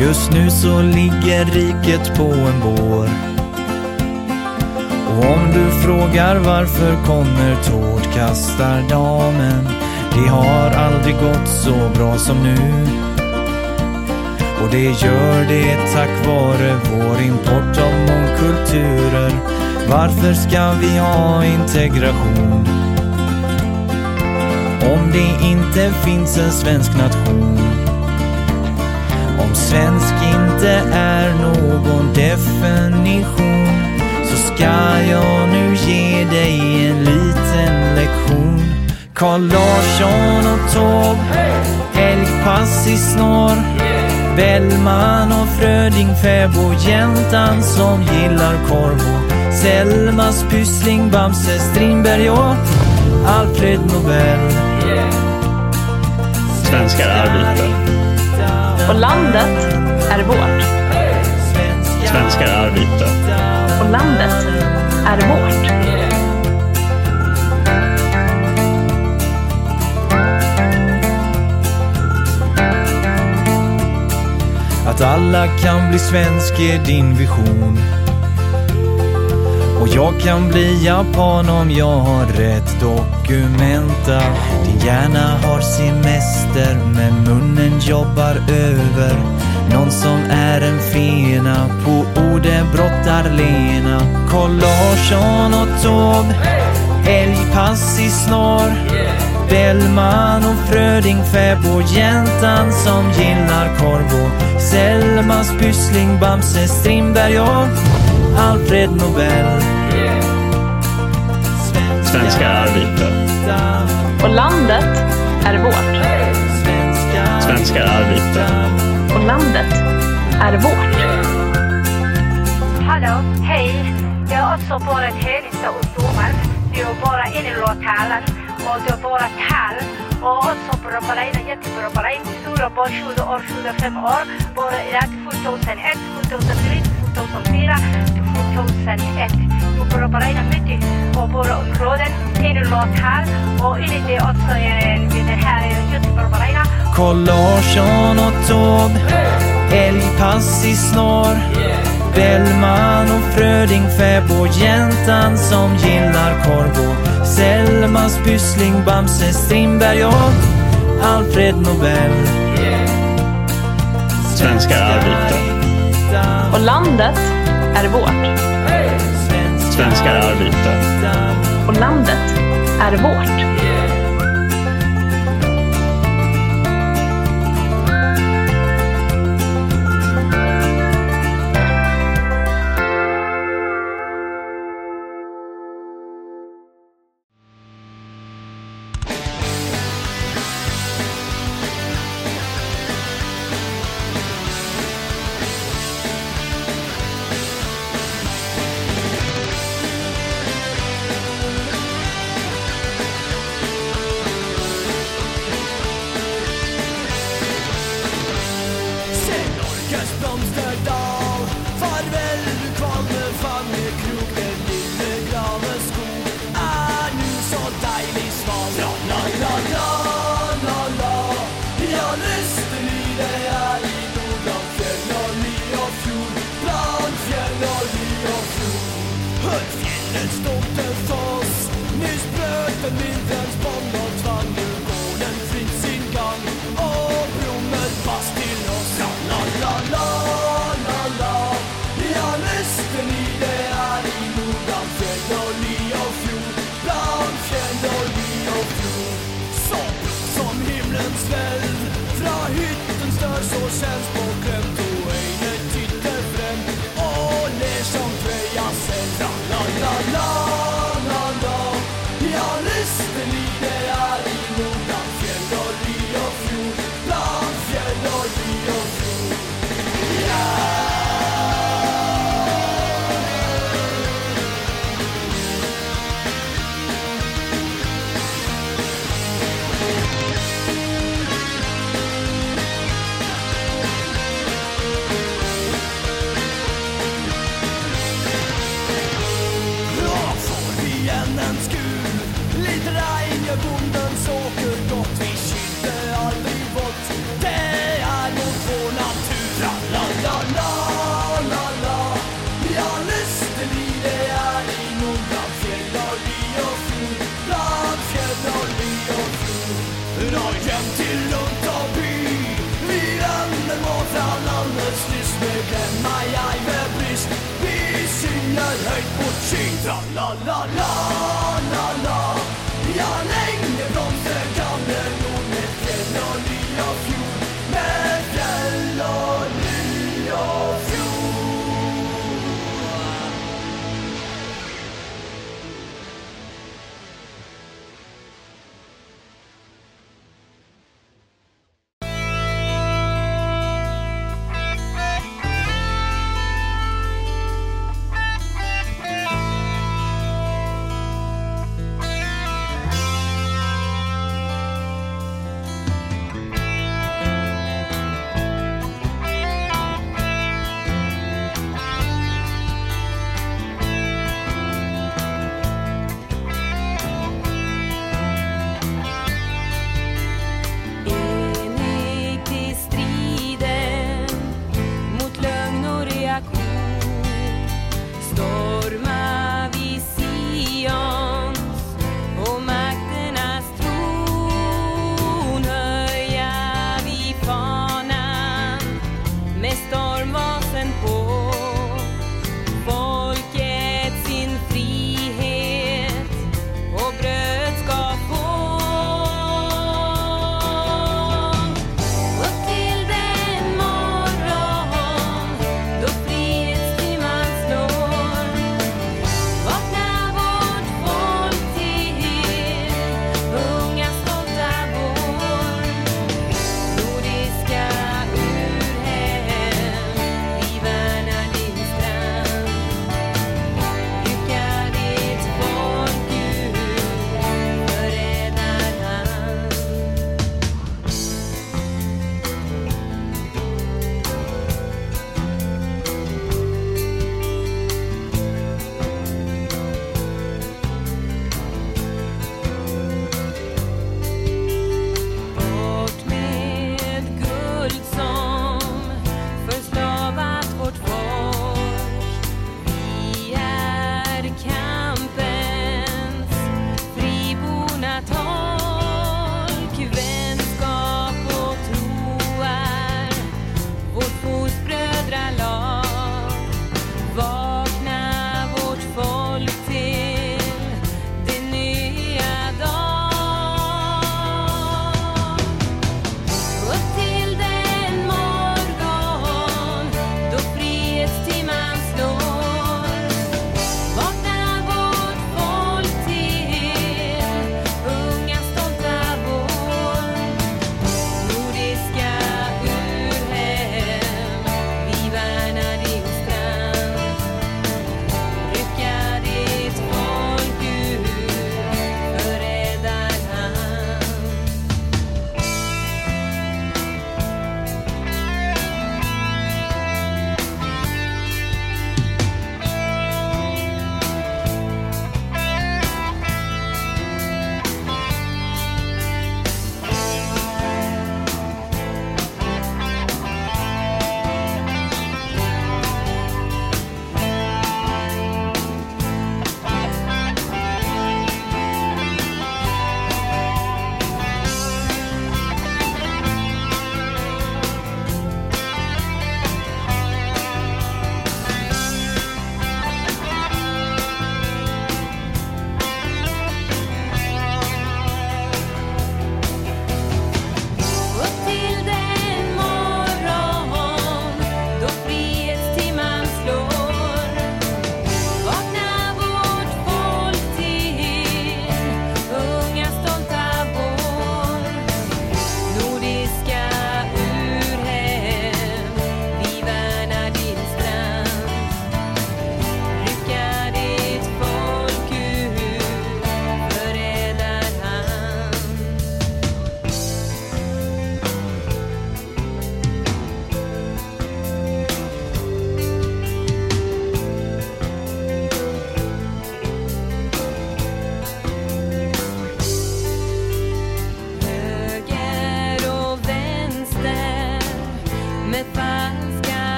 Just nu så ligger riket på en bår. Och om du frågar varför kommer tårtkastardamen? Det har aldrig gått så bra som nu. Och det gör det tack vare vår import av mångkulturer. Varför ska vi ha integration? Om det inte finns en svensk nation. Om svensk inte är någon definition så ska jag nu ge dig en liten lektion. Carl Larsson och Taube, helgpass i snår. Bellman och Fröding, Fäbo, jäntan som gillar korv och Selmas Pyssling, Bamse, Strindberg och Alfred Nobel. Svenskar arbetar. Och landet är vårt. Svenskar är vita. Och landet är vårt. Att alla kan bli svensk är din vision. Och jag kan bli japan om jag har rätt dokumenta. Din hjärna har semester men munnen jobbar över. Någon som är en fena på orden brottar Lena. Carl Larsson och Taube, älgpass i snar. Bellman och Fröding, Fäbo, jäntan som gillar korv och Selmas Pyssling, Bamse, Strindberg och Alfred Nobel. Svenskar är vita. Och landet är vårt. Svenskar är vita. Och landet är vårt. Hallå, hej. Är alltså bara ett helgdag ungdomar. Det är bara en i låthalen och det är bara tal. Och också bra på dig, jättebra på dig. Stora barn, 20 år, 25 år. Bara i det 2001, 2003, 2004, 2001. Du bra på dig mycket och våra områden. En låthall och det också en, den här på dig. Carl Larsson och Taube, älgpass i snår. Bellman och Fröding, Fäbo, jäntan som gillar korv och Selmas Pyssling, Bamse, Strindberg och Alfred Nobel. Svenskar är vita. Och landet är vårt. Svenskar är vita. Och landet är vårt. La la la la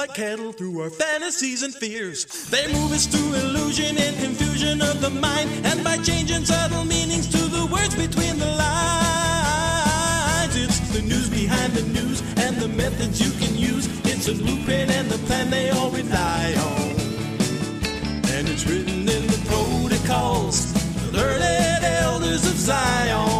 like cattle through our fantasies and fears. They move us through illusion and confusion of the mind, and by changing subtle meanings to the words between the lines. It's the news behind the news and the methods you can use. It's a blueprint and the plan they all rely on. And it's written in the protocols, the learned elders of Zion.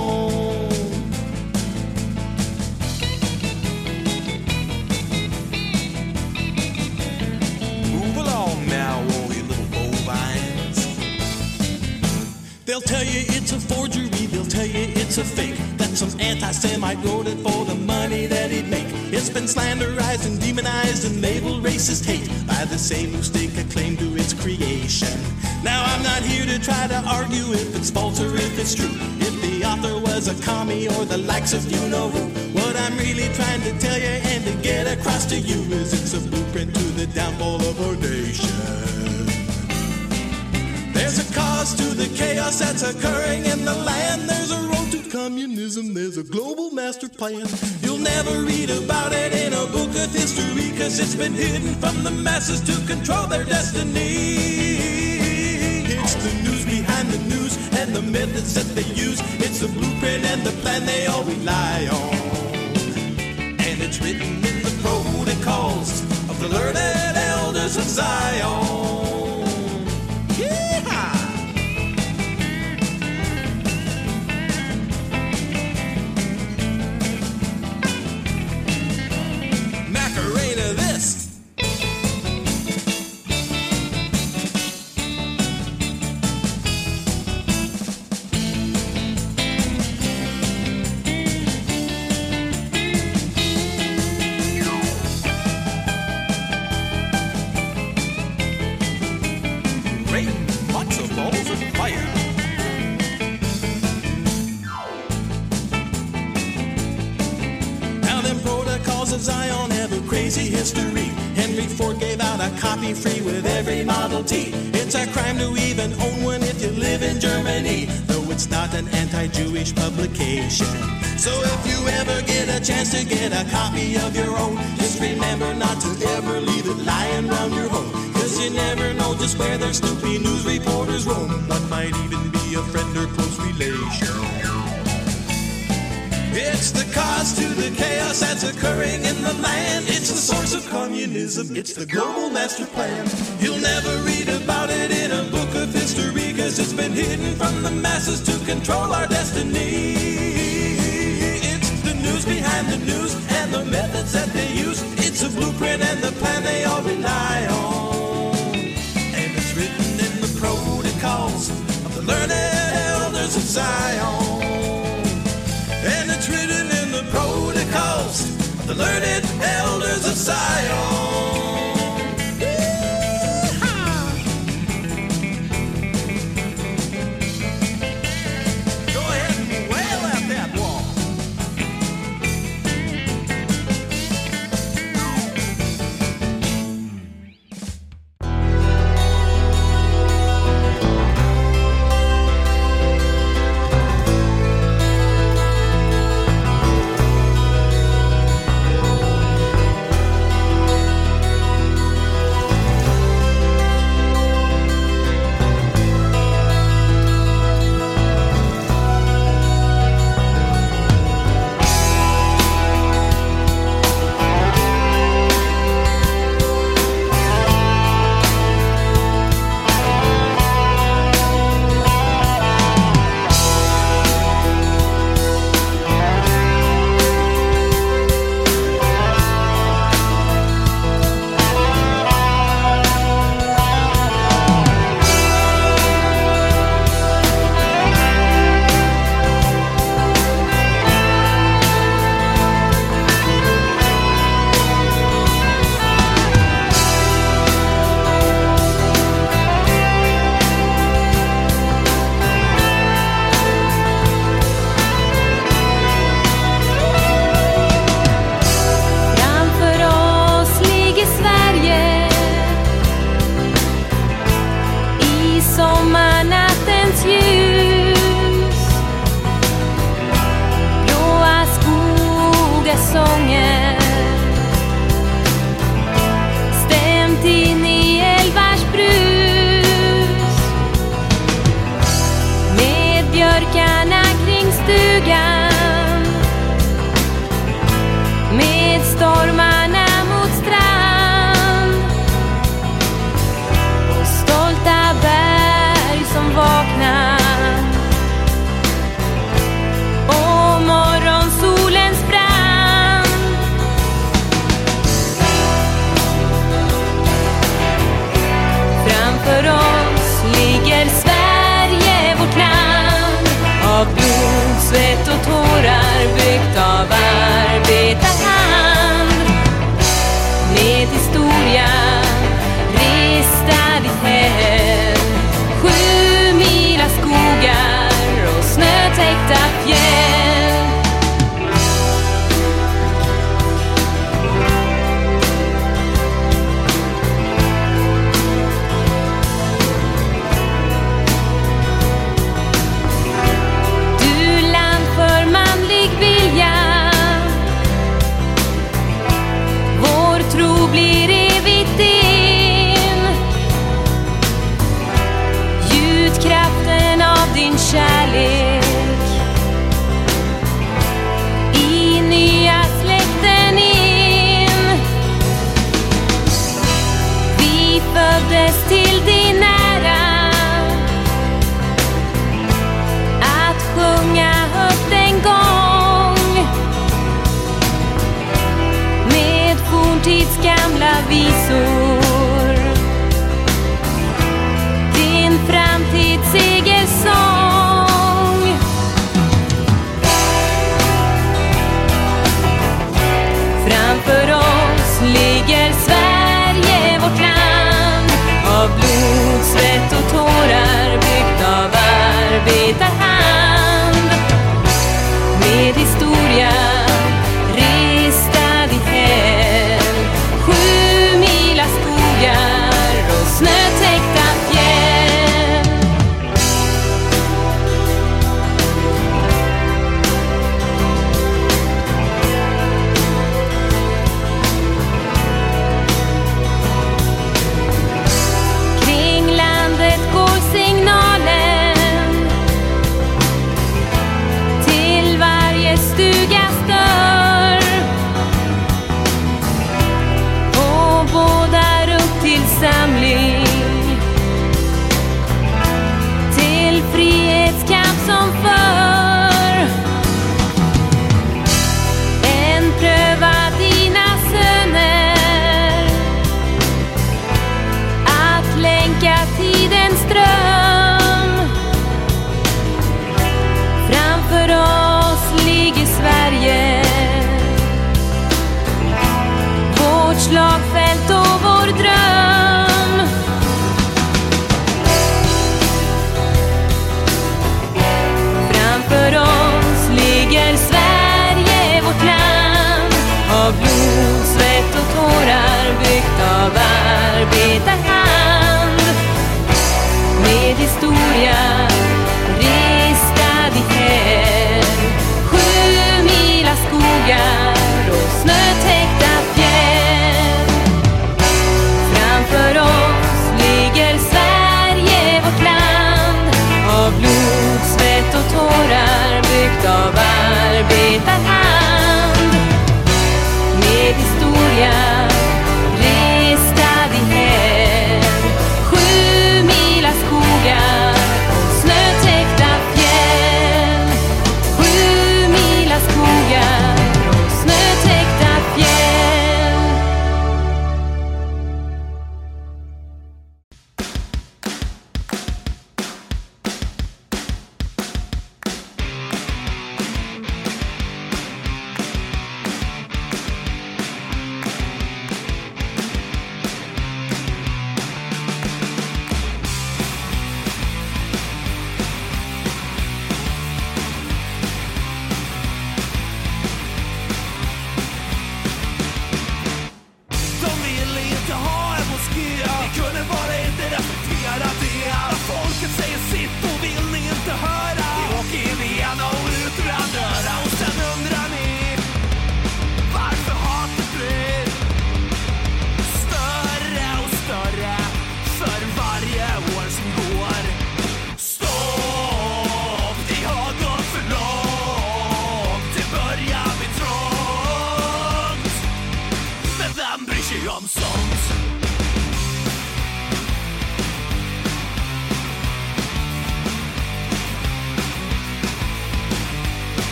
It's a fake. That some anti-Semite wrote it for the money that he'd make. It's been slanderized and demonized and labeled racist hate by the same who stake a claim to its creation. Now I'm not here to try to argue if it's false or if it's true. If the author was a commie or the likes of you know who. What I'm really trying to tell you and to get across to you is it's a blueprint to the downfall of our nation. There's a cause to the chaos that's occurring in the land. Communism. There's a global master plan. You'll never read about it in a book of history because it's been hidden from the masses to control their destiny. It's the news behind the news and the methods that they use. It's the blueprint and the plan they all rely on. And it's written in the protocols of the learned So if you ever get a chance to get a copy of your own, just remember not to ever leave it lying around your home. Cause you never know just where their snoopy news reporters roam. One might even be a friend or close relation. It's the cause to the chaos that's occurring in the land. It's the source of communism. It's the global master plan. You'll never read about it in a book of history because it's been hidden from the masses to control our destiny. Zion. And it's written in the protocols of the learned elders of Zion.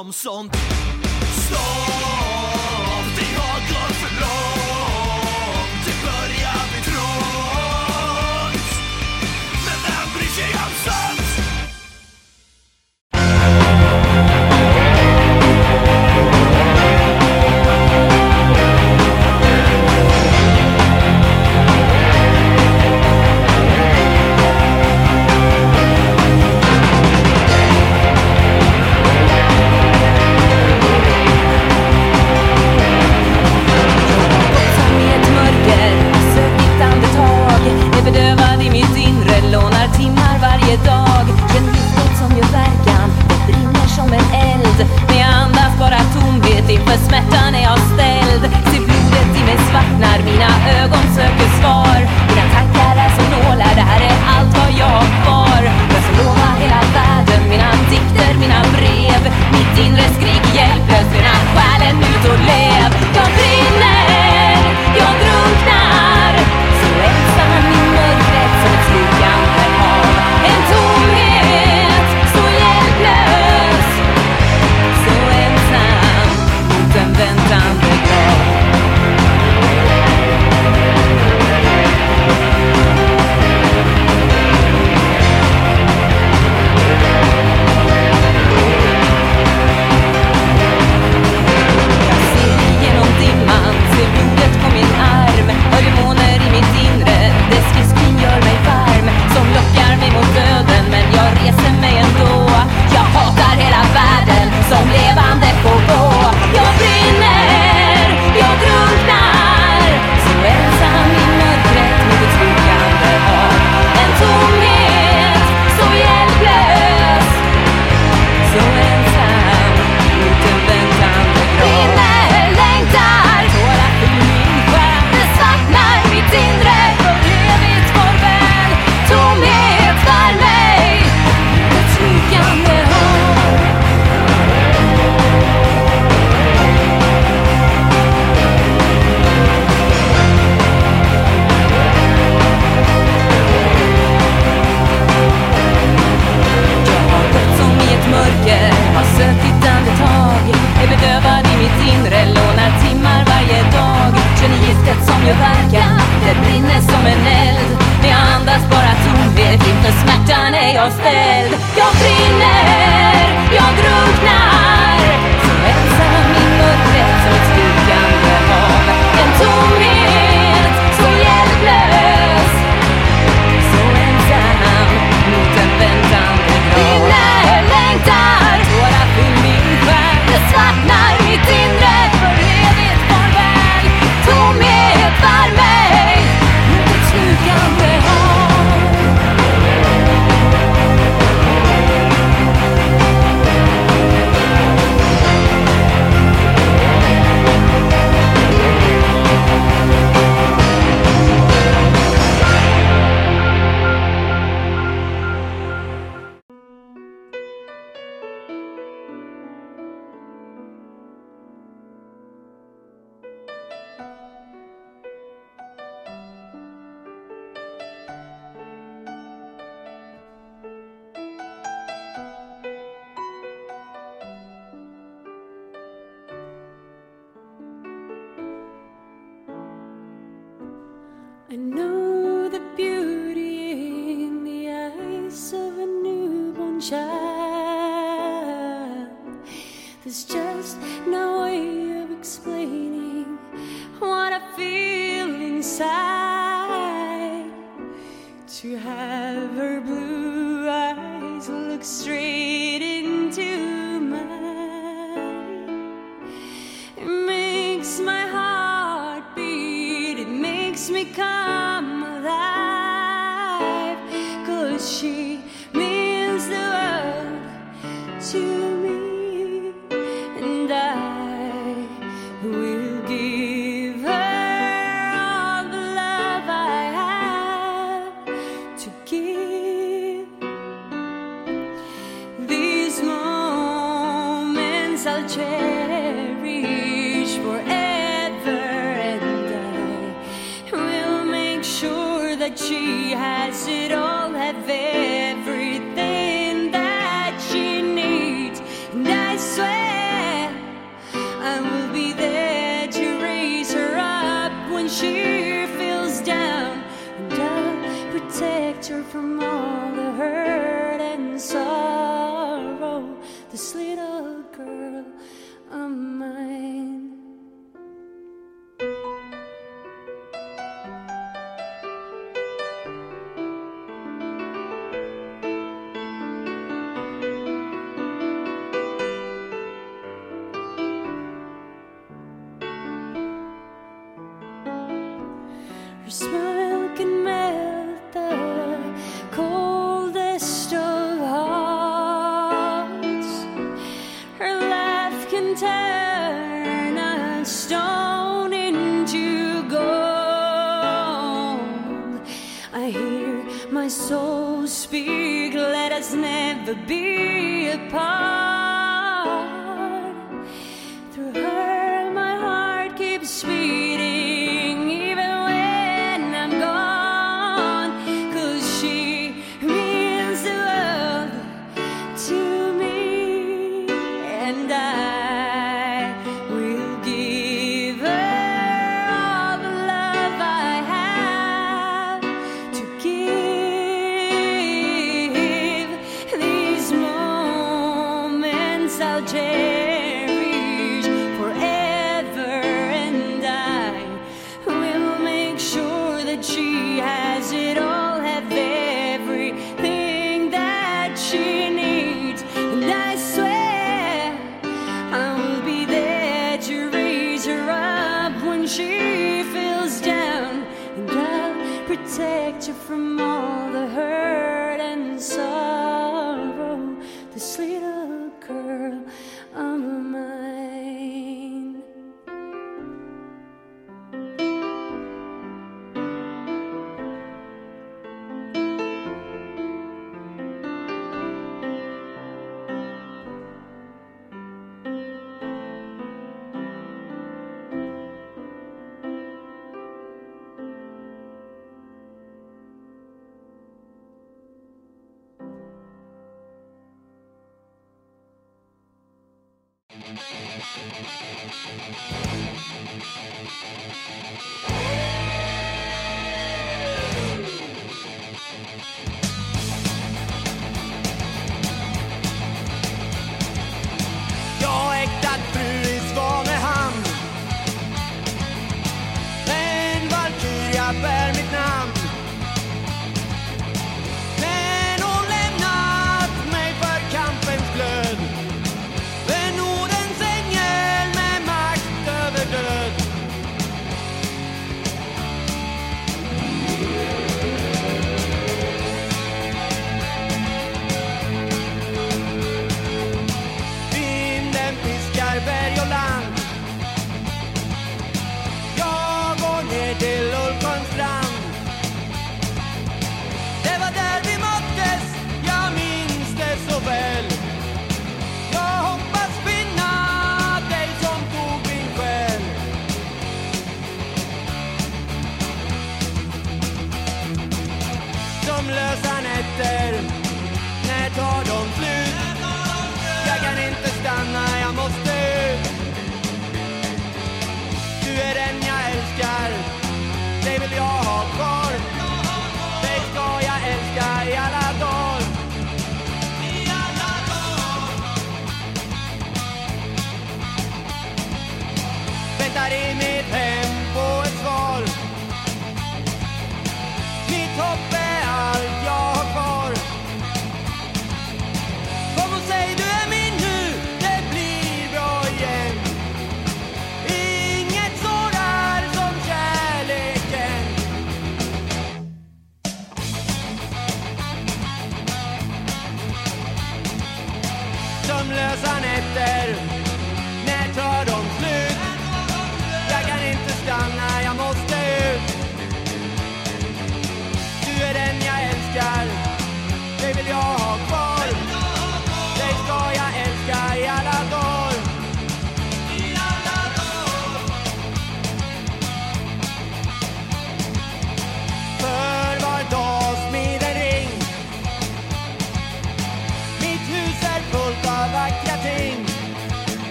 Vem bryr sig om sånt?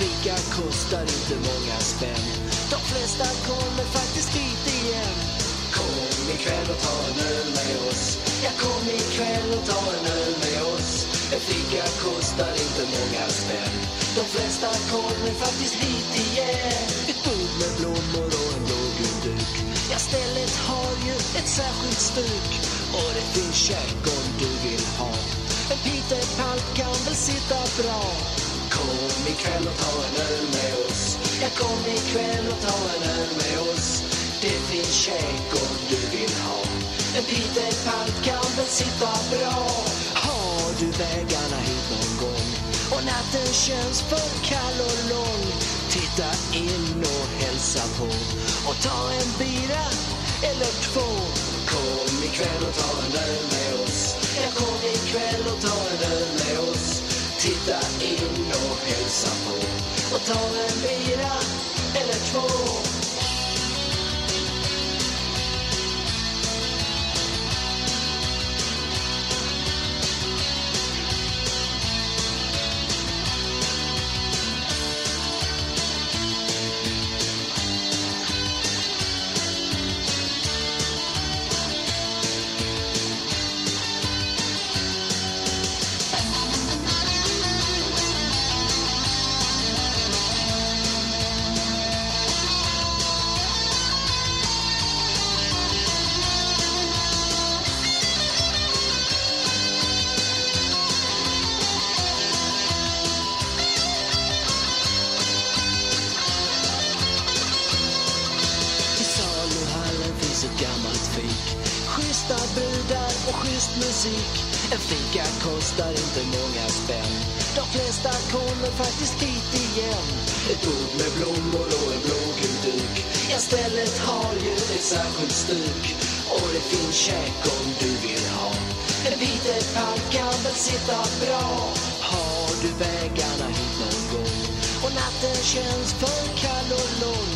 Fika kostar inte många spänn. De flesta kommer faktiskt dit igen. Kom ikväll och ta en öl med oss. Ja, kom ikväll och ta en öl med oss. En fika kostar inte många spänn. De flesta kommer faktiskt kom ikväll och ta en öl med oss. Det finns käk om du vill ha. En pitepalt kan väl sitta bra. Har du vägarna hit någon gång och natten känns för kall och lång. Titta in och hälsa på och ta en bira eller två. Kom ikväll och ta en öl med oss. Ja, kom ikväll och ta en öl med oss. Titta in och hälsa på och ta en bira eller två. brudar och schysst musik. En fika kostar inte många spänn. De flesta kommer faktiskt hit igen. Ett bord med blommor och en blågul duk. Ja, stället har ju ett särskilt stuk. Och det finns käk om du vill ha. En Peterpall kan väl sitta bra. Har du vägarna hit någon gång? Och natten känns för kall och lång.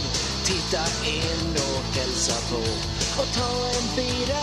Titta in och hälsa på och ta en bira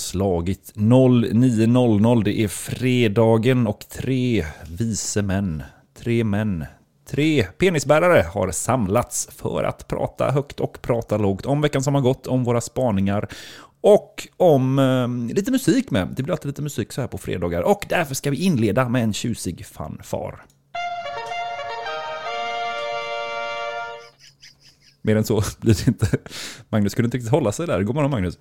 Slagit 09.00. Det är fredagen och tre vise män, tre män, tre penisbärare har samlats för att prata högt och prata lågt om veckan som har gått, om våra spaningar och om eh, lite musik med. Det blir alltid lite musik så här på fredagar och därför ska vi inleda med en tjusig fanfar. Mer än så blir det inte. Magnus kunde inte riktigt hålla sig där. God morgon Magnus.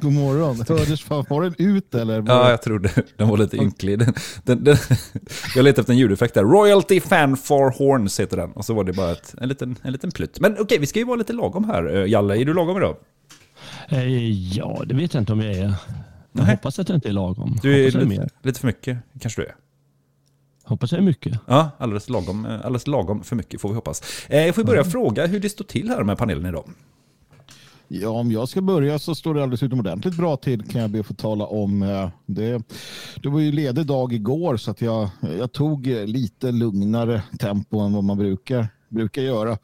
God morgon. Hördes fanfaren ut eller? Ja, jag tror det. Den var lite ynklig. Den, den, den, jag letade efter en ljudeffekt där. Royalty Fan for Horns heter den. Och så var det bara ett, en, liten, en liten plutt. Men okej, vi ska ju vara lite lagom här. Eh, Jalle, är du lagom idag? Eh, Ja, det vet jag inte om jag är. Jag hoppas att jag inte är lagom. Du är lite, mer. lite för mycket, kanske du är. Hoppas jag är mycket. Ja, alldeles lagom, eh, alldeles lagom för mycket får vi hoppas. Jag får börja fråga hur det står till här med panelen idag. Ja, om jag ska börja så står det alldeles utomordentligt bra till kan jag be att få tala om. eh, Det, det var ju ledig dag igår så att jag, jag tog eh, lite lugnare tempo än vad man brukar, brukar göra.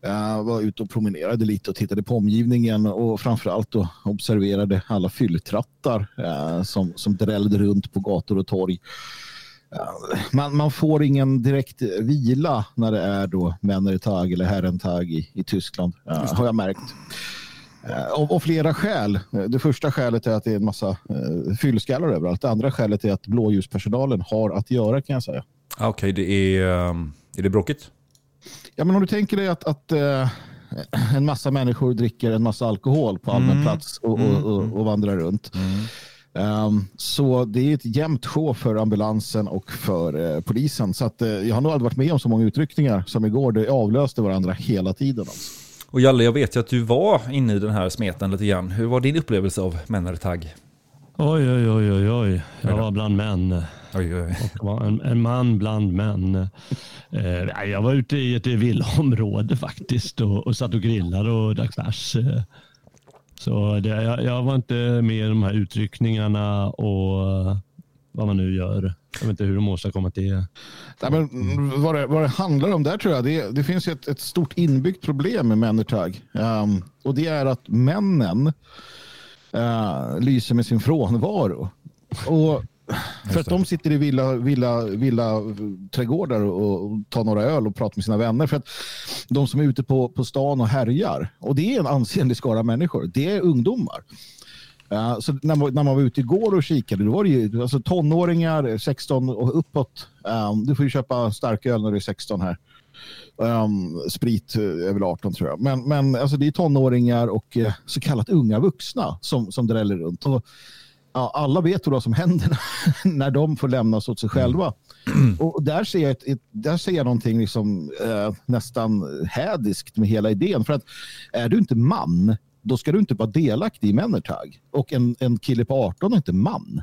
Jag var ute och promenerade lite och tittade på omgivningen och framförallt då observerade alla fylltrattar eh, som, som drällde runt på gator och torg. Eh, Man, man får ingen direkt vila när det är då Männertag eller Herrentag i, i Tyskland, eh, har jag märkt. Eh, Av, av flera skäl. Eh, Det första skälet är att det är en massa uh, fyllskallar överallt. Det andra skälet är att blåljuspersonalen har att göra kan jag säga. Ah, Okej, det är, ehm, är det bråkigt? Ja, men om du tänker dig att, att eh, en massa människor dricker en massa alkohol på allmän Mm. plats och, och, och, och vandrar runt. Ehm, så det är ett jämnt sjå för ambulansen och för eh, polisen. Så att, eh, jag har nog aldrig varit med om så många utryckningar som igår. Det avlöste varandra hela tiden. Alltså. Och Jalle, jag vet ju att du var inne i den här smeten lite grann. Hur var din upplevelse av Männertag? Oj, oj, oj, oj, oj. Jag var bland män. Oj, oj. Och var en, en man bland män. Eh, jag var ute i ett villaområde faktiskt och, och satt och grillade och drack bärs. Så det, jag, jag var inte med i de här utryckningarna och vad man nu gör. Jag vet inte hur de åstadkommer det. Nej, men vad, det, vad det handlar om där tror jag, det, det finns ett, ett stort inbyggt problem med Männertag. Um, och det är att männen uh, lyser med sin frånvaro. Och för att de sitter i villa, villa, villa trädgårdar och, och tar några öl och pratar med sina vänner. För att de som är ute på, på stan och härjar, och det är en ansenlig skara människor, det är ungdomar. Så när man, när man var ute igår och kikade, då var det ju alltså tonåringar, 16 och uppåt. Um, du får ju köpa starköl när du är 16 här. Um, sprit är väl 18 tror jag. Men, men alltså, det är tonåringar och eh, så kallat unga vuxna som, som dräller runt. Och, ja, alla vet vad som händer när de får lämnas åt sig själva. Och där ser jag, ett, ett, där ser jag någonting liksom, eh, nästan hädiskt med hela idén. För att är du inte man, då ska du inte vara delaktig i Männertag. Och en, en kille på 18 är inte man.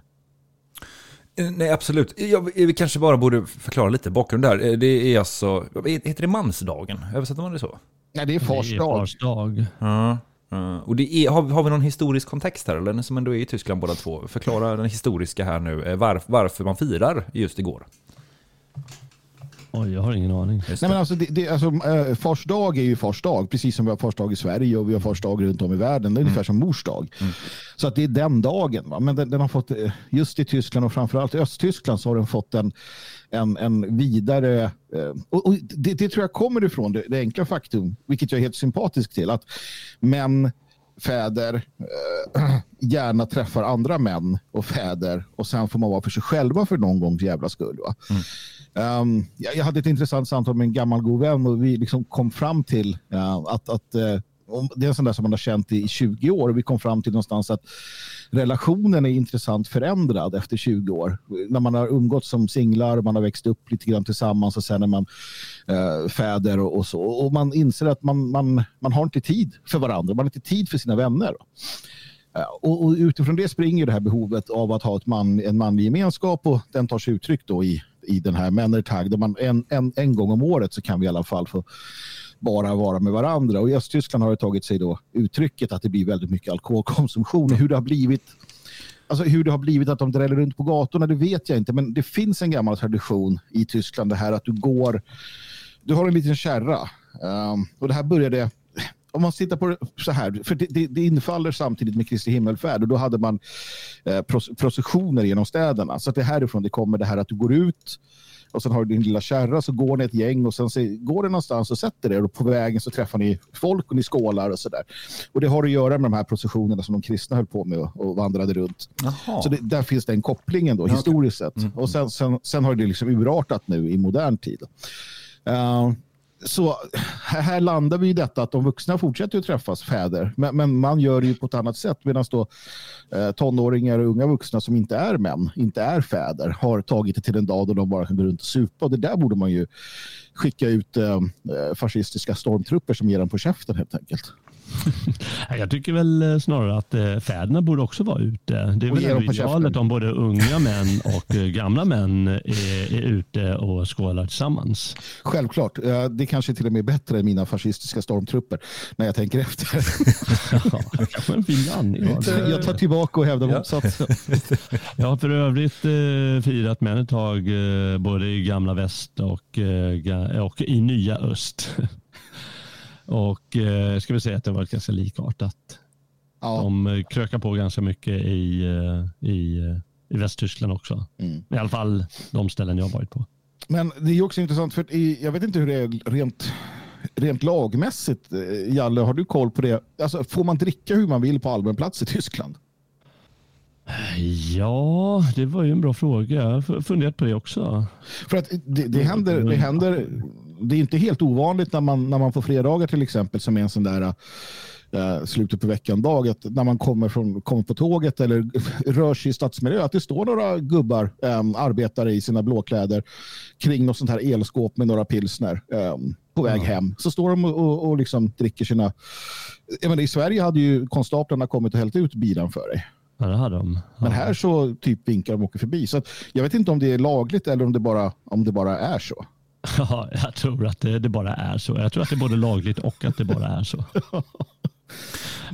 Eh, Nej, absolut. Jag, vi kanske bara borde förklara lite bakgrund där. Eh, Det är alltså, heter det mansdagen? Översätter man det så? Nej, det är fars Det är dag. fars dag. Ja. ja. Och det är, har, har vi någon historisk kontext här, eller som ändå är i Tyskland båda två? Förklara den historiska här nu, eh, varf, varför man firar just igår. Oj, jag har ingen aning. Nej, men alltså, det, det, alltså, äh, fars dag är ju fars dag, precis som vi har fars dag i Sverige och vi har fars dag runt om i världen. Det är ungefär som mors dag. Så att det är den dagen. Va? Men den, den har fått, eh, just i Tyskland och framförallt i Östtyskland så har den fått en, en, en vidare... Eh, och, och det, det tror jag kommer ifrån det, det enkla faktum, vilket jag är helt sympatisk till, att män fäder eh, gärna träffar andra män och fäder och sen får man vara för sig själva för någon gångs jävla skull. Va? Um, jag, jag hade ett intressant samtal med en gammal god vän och vi liksom kom fram till uh, att, att uh, det är en sån där som man har känt i 20 år och vi kom fram till någonstans att relationen är intressant förändrad efter 20 år. När man har umgått som singlar, man har växt upp lite grann tillsammans och sen är man eh, fäder och, och så. Och man inser att man, man, man har inte tid för varandra, man har inte tid för sina vänner. Eh, och, och utifrån det springer det här behovet av att ha ett man, en manlig gemenskap och den tar sig uttryck då i, i den här Männertag där man en, en, en gång om året så kan vi i alla fall få bara vara med varandra. Och i Östtyskland har det tagit sig då uttrycket att det blir väldigt mycket alkoholkonsumtion. Hur det har blivit Alltså hur det har blivit att de dräller runt på gatorna, det vet jag inte. Men det finns en gammal tradition i Tyskland, det här att du går... Du har en liten kärra. Um, och det här började... Om man tittar på det så här, för det, det, det infaller samtidigt med Kristi himmelfärd och då hade man eh, processioner genom städerna. Så att det är härifrån det kommer det här att du går ut och sen har du din lilla kärra så går ni ett gäng och sen så går det någonstans och sätter er och på vägen så träffar ni folk och ni skålar och sådär. Och det har att göra med de här processionerna som de kristna höll på med och, och vandrade runt. Jaha. Så det, där finns den kopplingen då, Ja, historiskt sett. Och sen, sen, sen har det liksom urartat nu i modern tid. Uh, så här landar vi i detta att de vuxna fortsätter att träffas, fäder, men, men man gör det ju på ett annat sätt medan då eh, tonåringar och unga vuxna som inte är män, inte är fäder, har tagit det till en dag då de bara kan gå runt och supa. Och det där borde man ju skicka ut eh, eh fascistiska stormtrupper som ger dem på käften helt enkelt. Jag tycker väl eh, snarare att eh, fäderna borde också vara ute. Det är Och väl idealet om både unga män och eh, gamla män är, är ute och skålar tillsammans. Självklart. Det kanske till och med är bättre än mina fascistiska stormtrupper när jag tänker efter. Kanske en fin. Jag tar tillbaka och hävdar motsatsen. Jag har för övrigt firat med ett tag både i gamla väst och i nya öst. Och eh, ska vi säga att det varit ganska likartat. De eh, krökar på ganska mycket i, eh, i, eh, i Västtyskland också. Mm. I alla fall de ställen jag har varit på. Men det är också intressant för i, jag vet inte hur det är rent, rent lagmässigt. Jalle, har du koll på det? Alltså, får man dricka hur man vill på allmän plats i Tyskland? Ja, det var ju en bra fråga. Jag har funderat på det också. För att det, det, händer, det händer, det är inte helt ovanligt när man, när man får fredagar till exempel som är en sån där eh, slutet på veckan-dag, att när man kommer, från, kommer på tåget eller rör sig i stadsmiljö, att det står några gubbar, eh, arbetare i sina blåkläder kring något sånt här elskåp med några pilsner eh, på väg Ja. hem. Så står de och, och, och liksom dricker sina... Jag menar, I Sverige hade ju konstaplarna kommit och hällt ut bilen för dig. Ja, det hade de. Men här så typ vinkar de och åker förbi. Så jag vet inte om det är lagligt eller om det bara, om det bara är så. Ja, jag tror att det, det bara är så. Jag tror att det är både lagligt och att det bara är så.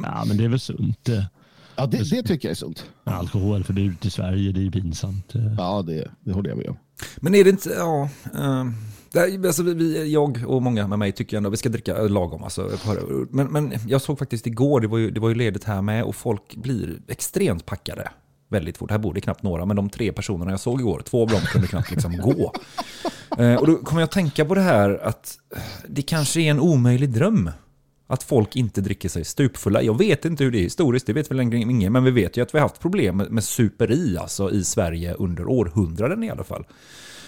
Ja, men det är väl sunt. Ja, det, det tycker jag är sunt. Alkoholförbud i Sverige, det är ju pinsamt. Ja, det, det håller jag med om. Men är det inte, ja, det här, alltså vi, jag och många med mig tycker ändå att vi ska dricka lagom. Alltså, men, men jag såg faktiskt igår, det var, ju, det var ju ledigt här med och folk blir extremt packade väldigt fort. Här bor det knappt några, men de tre personerna jag såg igår, två av dem kunde knappt liksom gå. Eh, och då kommer jag att tänka på det här att eh, det kanske är en omöjlig dröm. Att folk inte dricker sig stupfulla. Jag vet inte hur det är historiskt, det vet väl ingen, men vi vet ju att vi har haft problem med, superi alltså, i Sverige under århundraden i alla fall.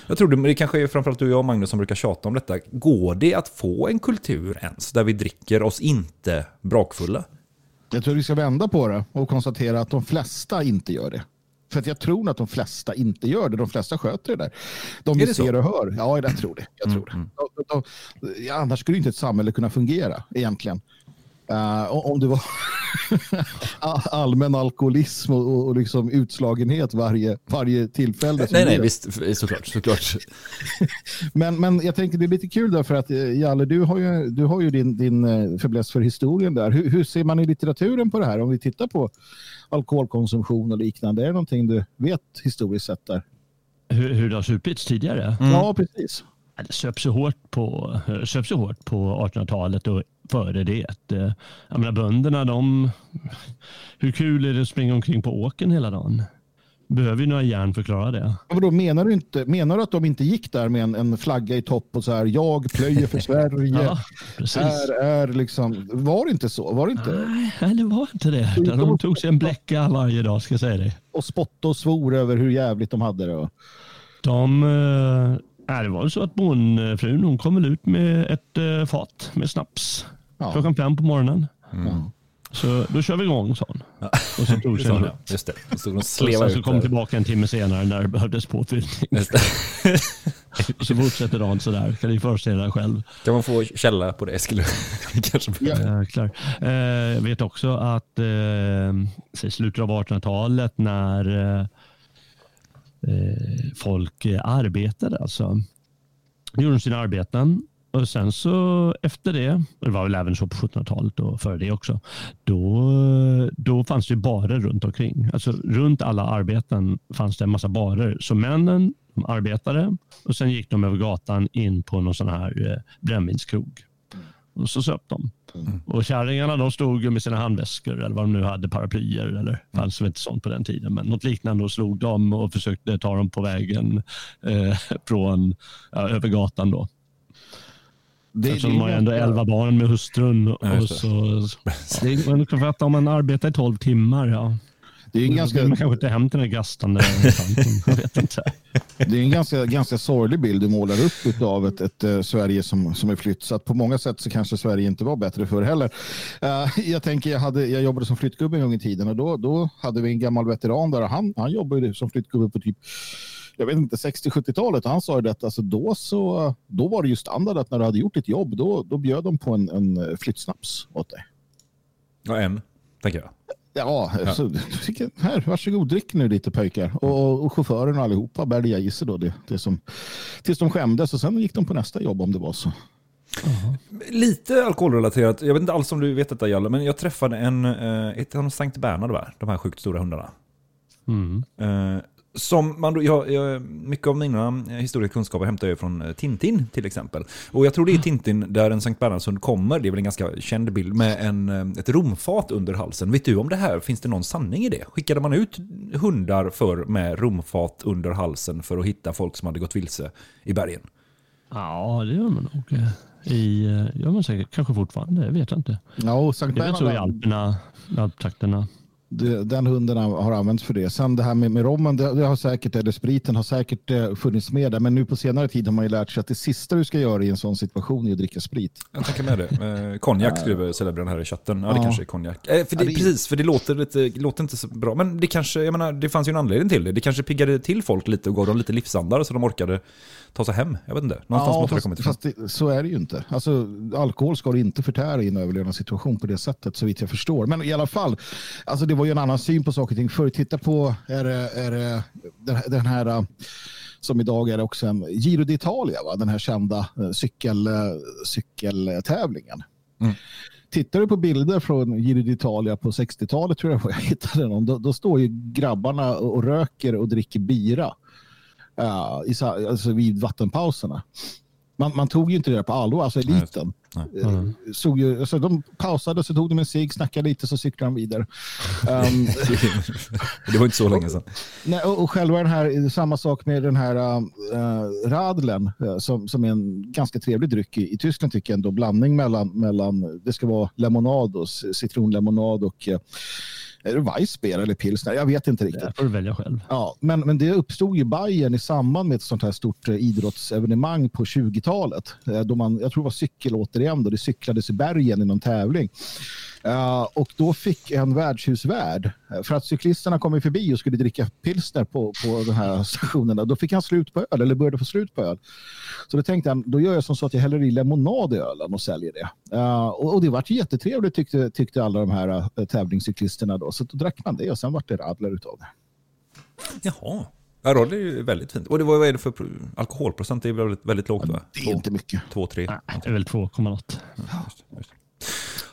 Jag tror det, men det kanske är framförallt du och jag Magnus som brukar tjata om detta. Går det att få en kultur ens där vi dricker oss inte brakfulla? Jag tror vi ska vända på det och konstatera att de flesta inte gör det. För att jag tror att de flesta inte gör det. De flesta sköter det där. De vi så? ser och hör. Ja, jag tror det. Jag tror det. De, de, de, ja, annars skulle inte ett samhälle kunna fungera egentligen. Uh, om det var allmän alkoholism och, och, liksom utslagenhet varje, varje tillfälle. Nej, nej, visst, såklart. såklart. Men, men jag tänker det är lite kul därför att eh, Jalle, du har ju, du har ju din, din eh, fäbless för historien där. Hur, hur ser man i litteraturen på det här? Om vi tittar på alkoholkonsumtion och liknande. Är det någonting du vet historiskt sett där? Hur, hur det har supits tidigare? Ja, precis. Det söps ju hårt på, eh, söps ju hårt på 1800-talet och före det. Eh, Jag menar bönderna, de... Hur kul är det att springa omkring på åken hela dagen? Behöver ju några järn för att klara det. Ja, Vadå, menar, du inte, menar du att de inte gick där med en, en flagga i topp och så här, jag plöjer för Sverige. Ja, precis. Här är liksom, var det inte så? Var det inte? Nej, det var inte det. De tog sig en bläcka varje dag, ska jag säga dig. Och spottade och svor över hur jävligt de hade det. De, eh, nej, det var ju så att bondfrun hon kom väl ut med ett eh, fat med snaps klockan fem på morgonen. Så då kör vi igång, sa hon. Och så tog Det sig ja. Just det. Då stod de och Och så kom där. tillbaka en timme senare när det behövdes påfyllning. och så fortsätter dagen sådär. Kan ni föreställa er själv. Kan man få källa på det Eskil? Kanske. Ja. klar. Eh, jag vet också att eh, i slutet av 1800-talet när eh, eh, Eh, folk eh, arbetade, alltså, gjorde sina arbeten och sen så efter det, det var väl även så på 1700-talet och före det också, då, då fanns det barer runt omkring. Alltså runt alla arbeten fanns det en massa barer. Så männen de arbetade och sen gick de över gatan in på någon sån här eh, brännvinskrog. Och så söp de. Och kärringarna de stod ju med sina handväskor eller vad de nu hade, paraplyer eller fanns väl inte sånt på den tiden. Men något liknande och slog dem och försökte ta dem på vägen eh, från, ja, över gatan då. Det- Eftersom det de har ju ändå elva barn med hustrun. Ja, och det. så, det är, man kan fatta om man arbetar i 12 timmar. Ja. Det är en ganska- Man kanske inte hem till den där gastande tanten. Jag vet inte. Det är en ganska, ganska sorglig bild du målar upp av ett, ett eh, Sverige som, som är flytt. Så att på många sätt så kanske Sverige inte var bättre förr heller. Eh, jag tänker, jag, hade, jag jobbade som flyttgubbe en gång i tiden och då, då hade vi en gammal veteran där. och Han, han jobbade som flyttgubbe på typ jag vet inte, 60-70-talet. Han sa ju detta, alltså då, så, då var det ju standard att när du hade gjort ditt jobb, då, då bjöd de på en, en flyttsnaps åt dig. Ja, en, tänker jag. Ja, Ja. Så, här, varsågod, drick nu lite pojkar. Och, och chauffören och allihopa bärgade jag i sig då det, det som, tills de skämdes och sen gick de på nästa jobb om det var så. Lite alkoholrelaterat, jag vet inte alls om du vet detta Jalle, men jag träffade en, eh, ett av Sankt Bernhard, de här sjukt stora hundarna. Eh, som man då, jag, jag, mycket av mina historiska kunskaper hämtar jag från eh, Tintin till exempel. Och jag tror det är Tintin där en Sankt Bernhardshund kommer, det är väl en ganska känd bild, med en, eh, ett romfat under halsen. Vet du om det här, finns det någon sanning i det? Skickade man ut hundar för med romfat under halsen för att hitta folk som hade gått vilse i bergen? Ja, det gör man nog. I, eh, gör man säkert, kanske fortfarande, jag vet inte. Ja, och Sankt det är väl så i Bernhard- Alperna, alptrakterna. Det, den hunden har använts för det. Sen det här med, med rommen, det, det har säkert, eller spriten har säkert eh, funnits med där. Men nu på senare tid har man ju lärt sig att det sista du ska göra i en sån situation är att dricka sprit. Jag tänker med det. Eh, konjak skriver Celebren här i chatten. Ja, det Ja. kanske är konjak. Eh, för det, Ja, det Precis, för det låter, lite, det låter inte så bra. Men det kanske, jag menar, det fanns ju en anledning till det. Det kanske piggade till folk lite och gav dem lite livsandar så de orkade ta sig hem. Jag vet inte. Någonstans ja, måste det fast, kommit ifrån. fast det, så är det ju inte. Alltså, alkohol ska du inte förtära i en överlevnadssituation på det sättet, så vitt jag förstår. Men i alla fall, alltså, det var ju en annan syn på saker och ting förr. Titta på är, det- är, det den, här- eh, som idag är också en Giro d'Italia, va? den här kända eh, cykel, cykeltävlingen. Mm. Tittar du på bilder från Giro d'Italia på 60-talet, tror jag jag hittade dem, då, då står ju grabbarna och röker och dricker bira uh, i, alltså vid vattenpauserna. Man, man tog ju inte det på allvar, alltså eliten. Eh, Såg ju, alltså de pausade, så tog de en cigg, snackade lite, så cyklade de vidare. Um, det var inte så länge sedan. Nej, och, och själva den här, samma sak med den här uh, radlen eh, som, som är en ganska trevlig dryck i, i Tyskland tycker jag ändå. Blandning mellan, mellan det ska vara lemonad och citronlemonad och uh, är det Weissbier eller pilsner? Jag vet inte riktigt. Det får du välja själv. Ja, men, men det uppstod ju Bayern i samband med ett sånt här stort eh, idrottsevenemang på 20-talet. Eh, Då man, jag tror det var cykel återigen, då det cyklades i bergen i någon tävling. Och då fick en värdshusvärd, eh, för att cyklisterna kom förbi och skulle dricka pilsner på, på den här stationen, då fick han slut på öl, eller började få slut på öl. Så då tänkte han, då gör jag som så att jag häller i lemonad i ölen och säljer det. Eh, och, och det var jättetrevligt tyckte, tyckte alla de här uh, tävlingscyklisterna då. Så då drack man det och sen var det radler utav det. Jaha. Ja, Rodley är ju väldigt fint. Och det var, vad är det för pro- alkoholprocent? Det är väldigt, väldigt lågt va? Det är inte mycket. Två, tre. Det är väl 2,8.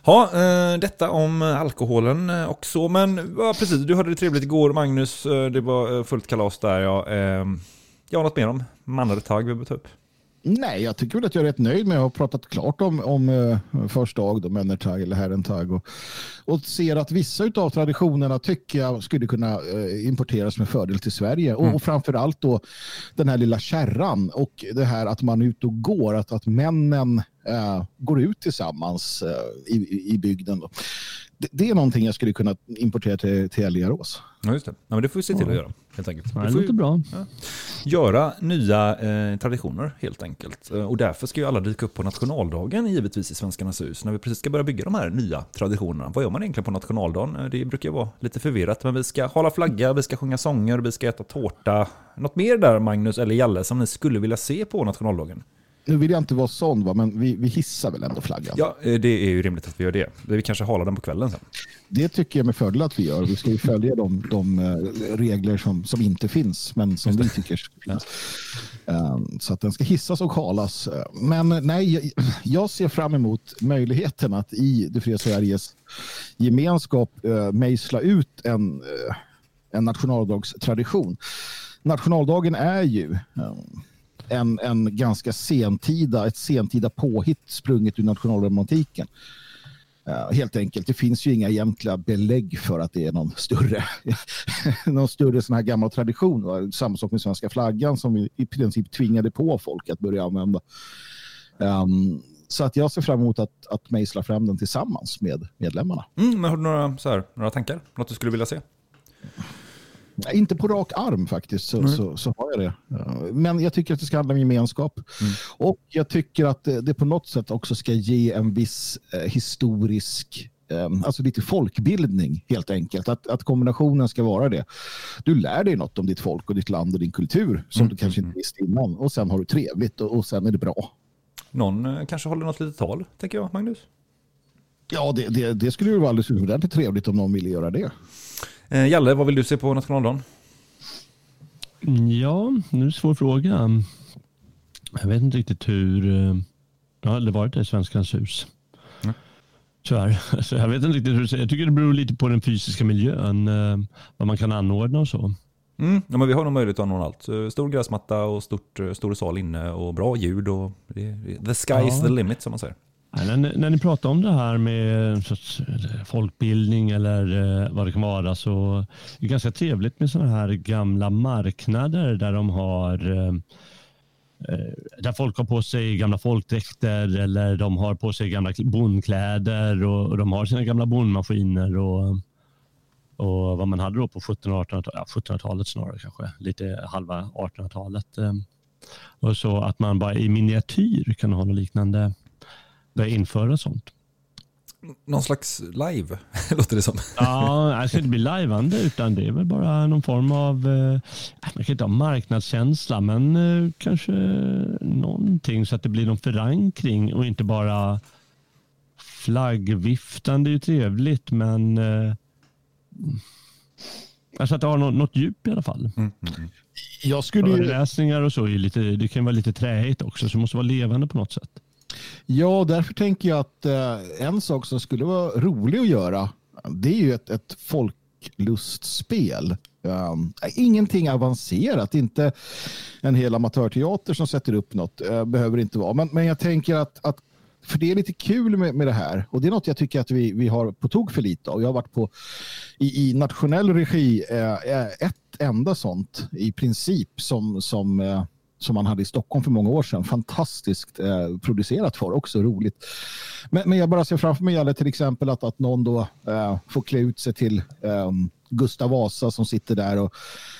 Ja, eh, detta om eh, alkoholen eh, och så. Men ja, precis, du hade det trevligt igår Magnus. Eh, Det var eh, fullt kalas där. Ja, eh, ja något mer om Mannertag vi behöver ta upp? Nej, jag tycker väl att jag är rätt nöjd med att ha pratat klart om, om uh, första dag, då, Männertag eller Herrentag. Och, och ser att vissa av traditionerna tycker jag skulle kunna eh, importeras med fördel till Sverige. Och, Mm. och framför allt då den här lilla kärran och det här att man är ute och går, att, att männen eh, går ut tillsammans eh, i, i- bygden. Då. Det, det är någonting jag skulle kunna importera till, till Älgarås. Ja, just det. Ja, men det får vi se till att göra. Helt enkelt. Ja, det får ju- låter bra. Ja. Göra nya eh, traditioner helt enkelt. Eh, och därför ska ju alla dyka upp på nationaldagen givetvis i Svenskarnas hus. När vi precis ska börja bygga de här nya traditionerna. Vad gör man egentligen på nationaldagen? Eh, Det brukar vara lite förvirrat. Men vi ska hålla flagga, vi ska sjunga sånger, vi ska äta tårta. Något mer där Magnus eller Jalle som ni skulle vilja se på nationaldagen? Nu vill jag inte vara sån, va? men vi, vi hissar väl ändå flaggan. Ja, eh, det är ju rimligt att vi gör det. Vi kanske halar den på kvällen sen. Det tycker jag med fördel att vi gör. Vi ska ju följa de, de eh, regler som, som inte finns, men som vi tycker finnas. Um, Så att den ska hissas och halas. Eh, Men eh, nej, jag- ser fram emot möjligheten att i det fria Sveriges gemenskap uh, mejsla ut en, eh, en nationaldagstradition. Nationaldagen är ju eh, en, en ganska sentida, ett sentida påhitt sprunget ur nationalromantiken. Uh, helt enkelt, det finns ju inga egentliga belägg för att det är någon större, någon större sån här gammal tradition. Va? Samma sak med svenska flaggan som vi i princip tvingade på folk att börja använda. Um, så att jag ser fram emot att, att mejsla fram den tillsammans med medlemmarna. Mm, men har du några, så här, några tankar? Något du skulle vilja se? Inte på rak arm faktiskt så, Nej. så, så har jag det. Men jag tycker att det ska handla om gemenskap. Och jag tycker att det, det på något sätt också ska ge en viss eh, historisk eh, Alltså lite folkbildning helt enkelt. Att, att kombinationen ska vara det. Du lär dig något om ditt folk och ditt land och din kultur som du kanske inte visste innan. Och sen har du trevligt och, och sen är det bra. Någon eh, kanske håller något litet tal, tänker jag, Magnus? Ja, det, det, det skulle ju vara alldeles utomordentligt trevligt om någon ville göra det. Eh, Jalle, vad vill du se på nationaldagen? Ja, nu är det svår fråga. Jag vet inte riktigt hur... eh, Jag har aldrig varit i Svenskans hus. Tyvärr. Så jag vet inte riktigt hur Jag tycker det beror lite på den fysiska miljön. eh, Vad man kan anordna och så. Mm, ja, men vi har nog möjlighet att anordna allt. Eh, Stor gräsmatta och stort, eh, stor sal inne och bra ljud. Och the sky is Ja. the limit som man säger. Ja, När, ni- när ni pratar om det här med sorts eh, folkbildning eller eh, vad det kan vara så är det ganska trevligt med sådana här gamla marknader där de har eh, där folk har på sig gamla folkdräkter eller de har på sig gamla bondkläder och, och de har sina gamla bondmaskiner och, och vad man hade då på 1700-talet, ja, 1700-talet snarare kanske, lite halva 1800-talet. Och så att man bara i miniatyr kan ha något liknande börja införa sånt. Någon slags live, låter det som. Ja, det ska inte bli lajvande utan det är väl bara någon form av, eh, man kan inte ha marknadskänsla, men eh, kanske någonting så att det blir någon förankring och inte bara flaggviftande är ju trevligt, men eh, alltså att det har något, något djup i alla fall. Jag skulle ju- Föreläsningar och så, är lite, det kan vara lite träigt också, så det måste vara levande på något sätt. Ja, därför tänker jag att eh, en sak som skulle vara rolig att göra, det är ju ett, ett folklustspel. Um, ingenting avancerat, inte en hel amatörteater som sätter upp något, Uh, behöver inte vara. Men, men jag tänker att, att för det är lite kul med, med det här och det är något jag tycker att vi, vi har på tok för lite av. Jag har varit på i, i nationell regi eh, eh ett enda sånt i princip som, som, eh, som man hade i Stockholm för många år sedan. Fantastiskt eh, producerat för, också roligt. Men, men jag bara ser framför mig Jalle, till exempel att, att någon då eh, får klä ut sig till eh, Gustav Vasa som sitter där och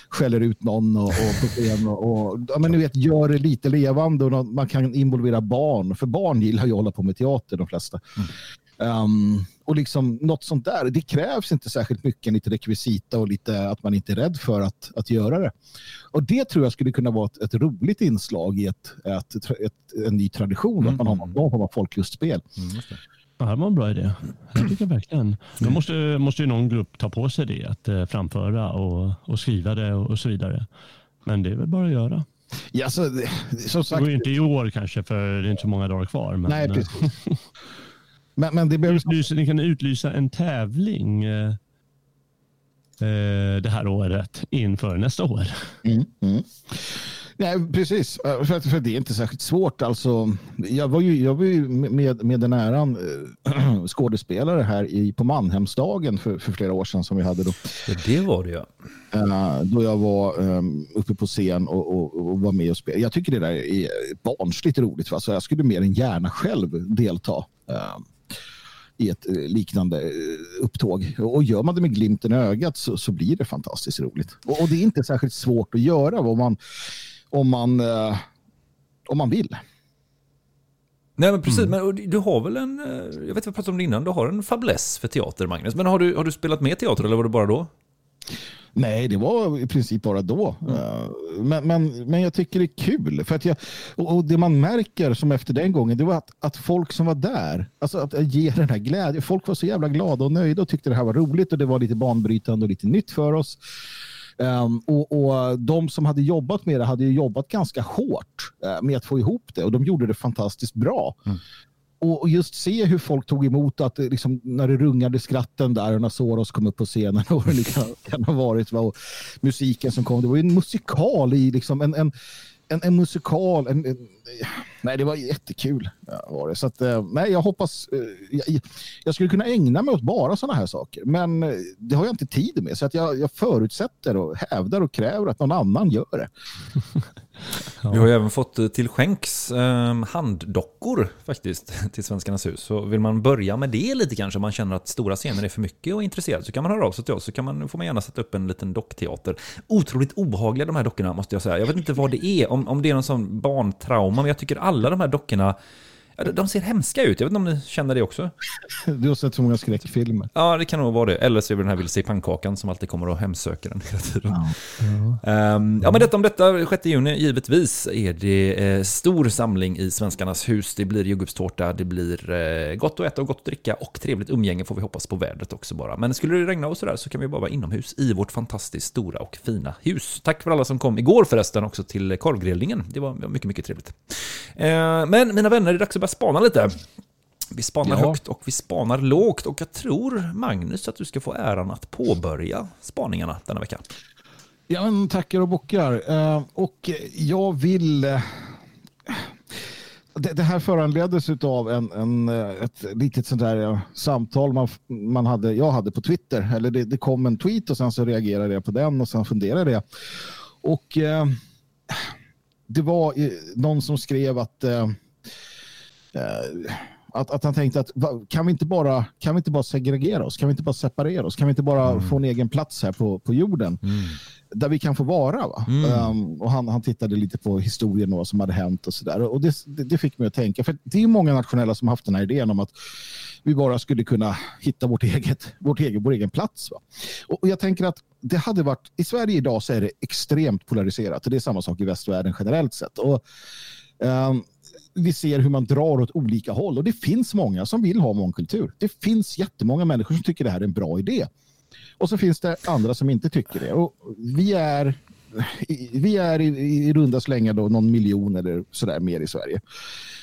skäller ut någon och, och, och, och ja, men ni vet, gör det lite levande och man kan involvera barn. För barn gillar ju att hålla på med teater de flesta. Um, och liksom något sånt där, det krävs inte särskilt mycket, lite rekvisita och lite att man inte är rädd för att, att göra det. Och det tror jag skulle kunna vara ett, ett roligt inslag i ett, ett, ett, en ny tradition, att man har någon form av folklustspel. Ja, det var en bra idé. Det tycker jag verkligen. Då måste, måste ju någon grupp ta på sig det, att eh, framföra och, och skriva det och, och så vidare. Men det är väl bara att göra. Ja, alltså, det- som Det sagt, går ju inte i år kanske, för det är inte så många dagar kvar. Men, Nej, precis. men, men det behöver... Utlysa, ni kan utlysa en tävling eh, eh, det här året inför nästa år. Mm, mm. Nej, precis. För, att- för det är inte särskilt svårt. Alltså, jag var ju, jag var ju med, med den äran eh, skådespelare här i, på Mannhemsdagen för, för flera år sedan som vi hade då. det var det ja. Eh, då jag var uppe på scen och, och, och var med och spelade. Jag tycker det där är barnsligt roligt. Va? Så jag skulle mer än gärna själv delta i ett eh, liknande eh, upptåg. Och gör man det med glimten i ögat så, så blir det fantastiskt roligt. Och, och det är inte särskilt svårt att göra om man, om man, eh, om man vill. Nej men precis, men du har väl en, jag vet inte vad jag pratade om det innan, du har en fäbless för teater Magnus. Men har du, har du spelat med teater eller var det bara då? Nej, det var i princip bara då. Eh, Men, men, men jag tycker det är kul. För att jag, och, och det man märker som efter den gången, det var att, att folk som var där, alltså att ge den här glädjen. Folk var så jävla glada och nöjda och tyckte det här var roligt och det var lite banbrytande och lite nytt för oss. Um, och, och de som hade jobbat med det hade ju jobbat ganska hårt eh, med att få ihop det och de gjorde det fantastiskt bra. Och och just se hur folk tog emot att eh, liksom, när det rungade skratten där och när Soros kom upp på scenen och det kan, kan ha varit. va, Och musiken som kom, det var ju en musikal i liksom en, en, en, en musikal. En, en, nej, det var jättekul. Ja, var det. Så att, eh, nej, jag hoppas, eh, jag, jag skulle kunna ägna mig åt bara sådana här saker, men det har jag inte tid med. Så att jag, jag förutsätter och hävdar och kräver att någon annan gör det. Vi har ju även fått eh, till skänks eh, handdockor faktiskt till Svenskarnas hus. Så vill man börja med det lite kanske, om man känner att stora scener är för mycket och är intresserad, så kan man höra av sig till oss. Så kan man, får man gärna sätta upp en liten dockteater. Otroligt obehagliga de här dockorna måste jag säga. Jag vet inte vad det är, om, om det är någon sån barntrauma, men jag tycker alla de här dockorna de- ser hemska ut, jag vet inte om ni känner det också? Du har sett så många skräckfilmer. Ja, det kan nog vara det. Eller så är det den här vill se pannkakan som alltid kommer och hemsöker den hela tiden. Ehm, ja, men detta om detta, 6 juni, givetvis är det eh, stor samling i Svenskarnas hus. Det blir jordgubbstårta, det blir eh, gott att äta och gott att dricka och trevligt umgänge får vi hoppas på vädret också bara. Men skulle det regna och sådär så kan vi bara vara inomhus i vårt fantastiskt stora och fina hus. Tack för alla som kom igår förresten också till korvgrillningen. Det var mycket, mycket trevligt. Eh, men mina vänner, det är dags att börja spana lite. Vi spanar Ja. högt och vi spanar lågt och jag tror Magnus att du ska få äran att påbörja spaningarna denna vecka. Ja, men tackar och bockar. Eh, och jag vill... eh, det, här föranleddes av en, en, eh, ett litet sånt där samtal man, man hade, jag hade på Twitter. Eller det, det kom en tweet och sen så reagerade jag på den och sen funderade jag. Och det var någon som skrev att att, att han tänkte att kan vi, inte bara, kan vi inte bara segregera oss? Kan vi inte bara separera oss? Kan vi inte bara få en egen plats här på, på jorden? Där vi kan få vara. Va? Um, och han, han tittade lite på historien och vad som hade hänt och sådär. Och det, det, det fick mig att tänka. För det är många nationella som har haft den här idén om att vi bara skulle kunna hitta vårt eget, vårt egen, vår egen plats. Va? Och, jag tänker att det hade varit, i Sverige idag så är det extremt polariserat och det är samma sak i västvärlden generellt sett. Och, ehm, vi ser hur man drar åt olika håll och det finns många som vill ha mångkultur. Det finns jättemånga människor som tycker det här är en bra idé. Och så finns det andra som inte tycker det. Och vi är, vi är i, i runda slängar då någon miljon eller sådär mer i Sverige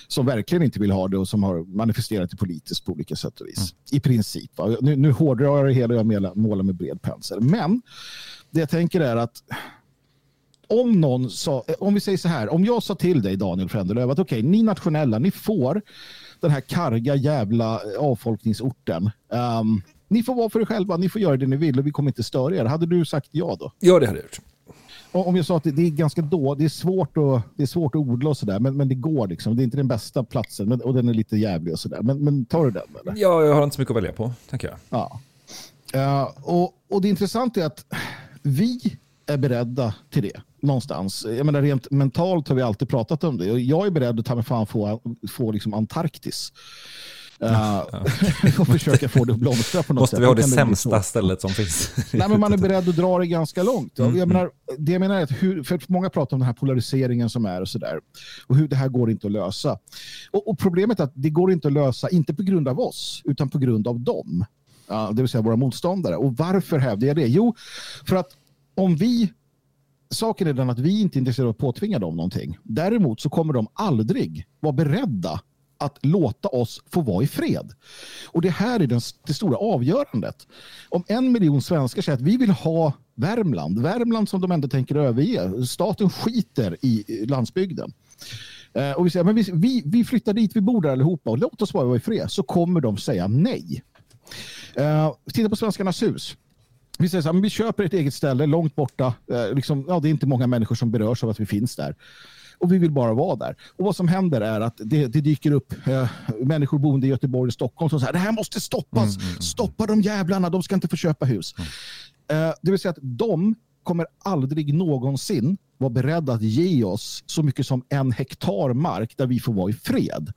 som verkligen inte vill ha det och som har manifesterat det politiskt på olika sätt och vis. I princip. Va? Nu, nu hårdrar jag det hela och jag målar med bred pensel. Men det jag tänker är att om någon sa, om vi säger så här, om jag sa till dig Daniel Frändelöv att okej, ni nationella, ni får den här karga jävla avfolkningsorten. Ehm, ni får vara för er själva, ni får göra det ni vill och vi kommer inte störa er. Hade du sagt ja då? Ja, det hade jag gjort. Och Om jag sa att det, är ganska då, det är svårt att, det är svårt att odla och sådär, men, men det går liksom. Det är inte den bästa platsen men, och den är lite jävlig och sådär. Men, men tar du den eller? Ja, jag har inte så mycket att välja på, tänker jag. Ja. Eh, och, och det intressanta är att vi är beredda till det någonstans. Jag menar, rent mentalt har vi alltid pratat om det. Och jag är beredd att ta mig fan få, få liksom Antarktis. Eh, och försöka få det att blomstra på något Måste sätt. vi ha det bli sämsta stället som finns? Nej, men man är beredd att dra det ganska långt. Mm, jag menar, det jag menar är att hur, för många pratar om den här polariseringen som är och sådär. Och hur det här går inte att lösa. Och, och problemet är att det går inte att lösa, inte på grund av oss, utan på grund av dem. Ja, det vill säga våra motståndare. Och varför hävdar jag det? Jo, för att om vi Saken är den att vi inte är intresserade av att påtvinga dem någonting. Däremot så kommer de aldrig vara beredda att låta oss få vara i fred. Och det här är den, det stora avgörandet. Om en miljon svenskar säger att vi vill ha Värmland, Värmland som de ändå tänker överge. Staten skiter i landsbygden. Eh, och vi säger men vi, vi, vi flyttar dit, vi bor där allihopa och låt oss bara vara i fred. Så kommer de säga nej. Eh, titta på Svenskarnas hus. Vi säger så här, vi köper ett eget ställe långt borta. Eh, liksom, ja, det är inte många människor som berörs av att vi finns där. Och vi vill bara vara där. Och vad som händer är att det, det dyker upp eh, människor boende i Göteborg och Stockholm som säger det här måste stoppas. Stoppa de jävlarna, de ska inte få köpa hus. Eh, det vill säga att de kommer aldrig någonsin vara beredda att ge oss så mycket som en hektar mark där vi får vara i fred.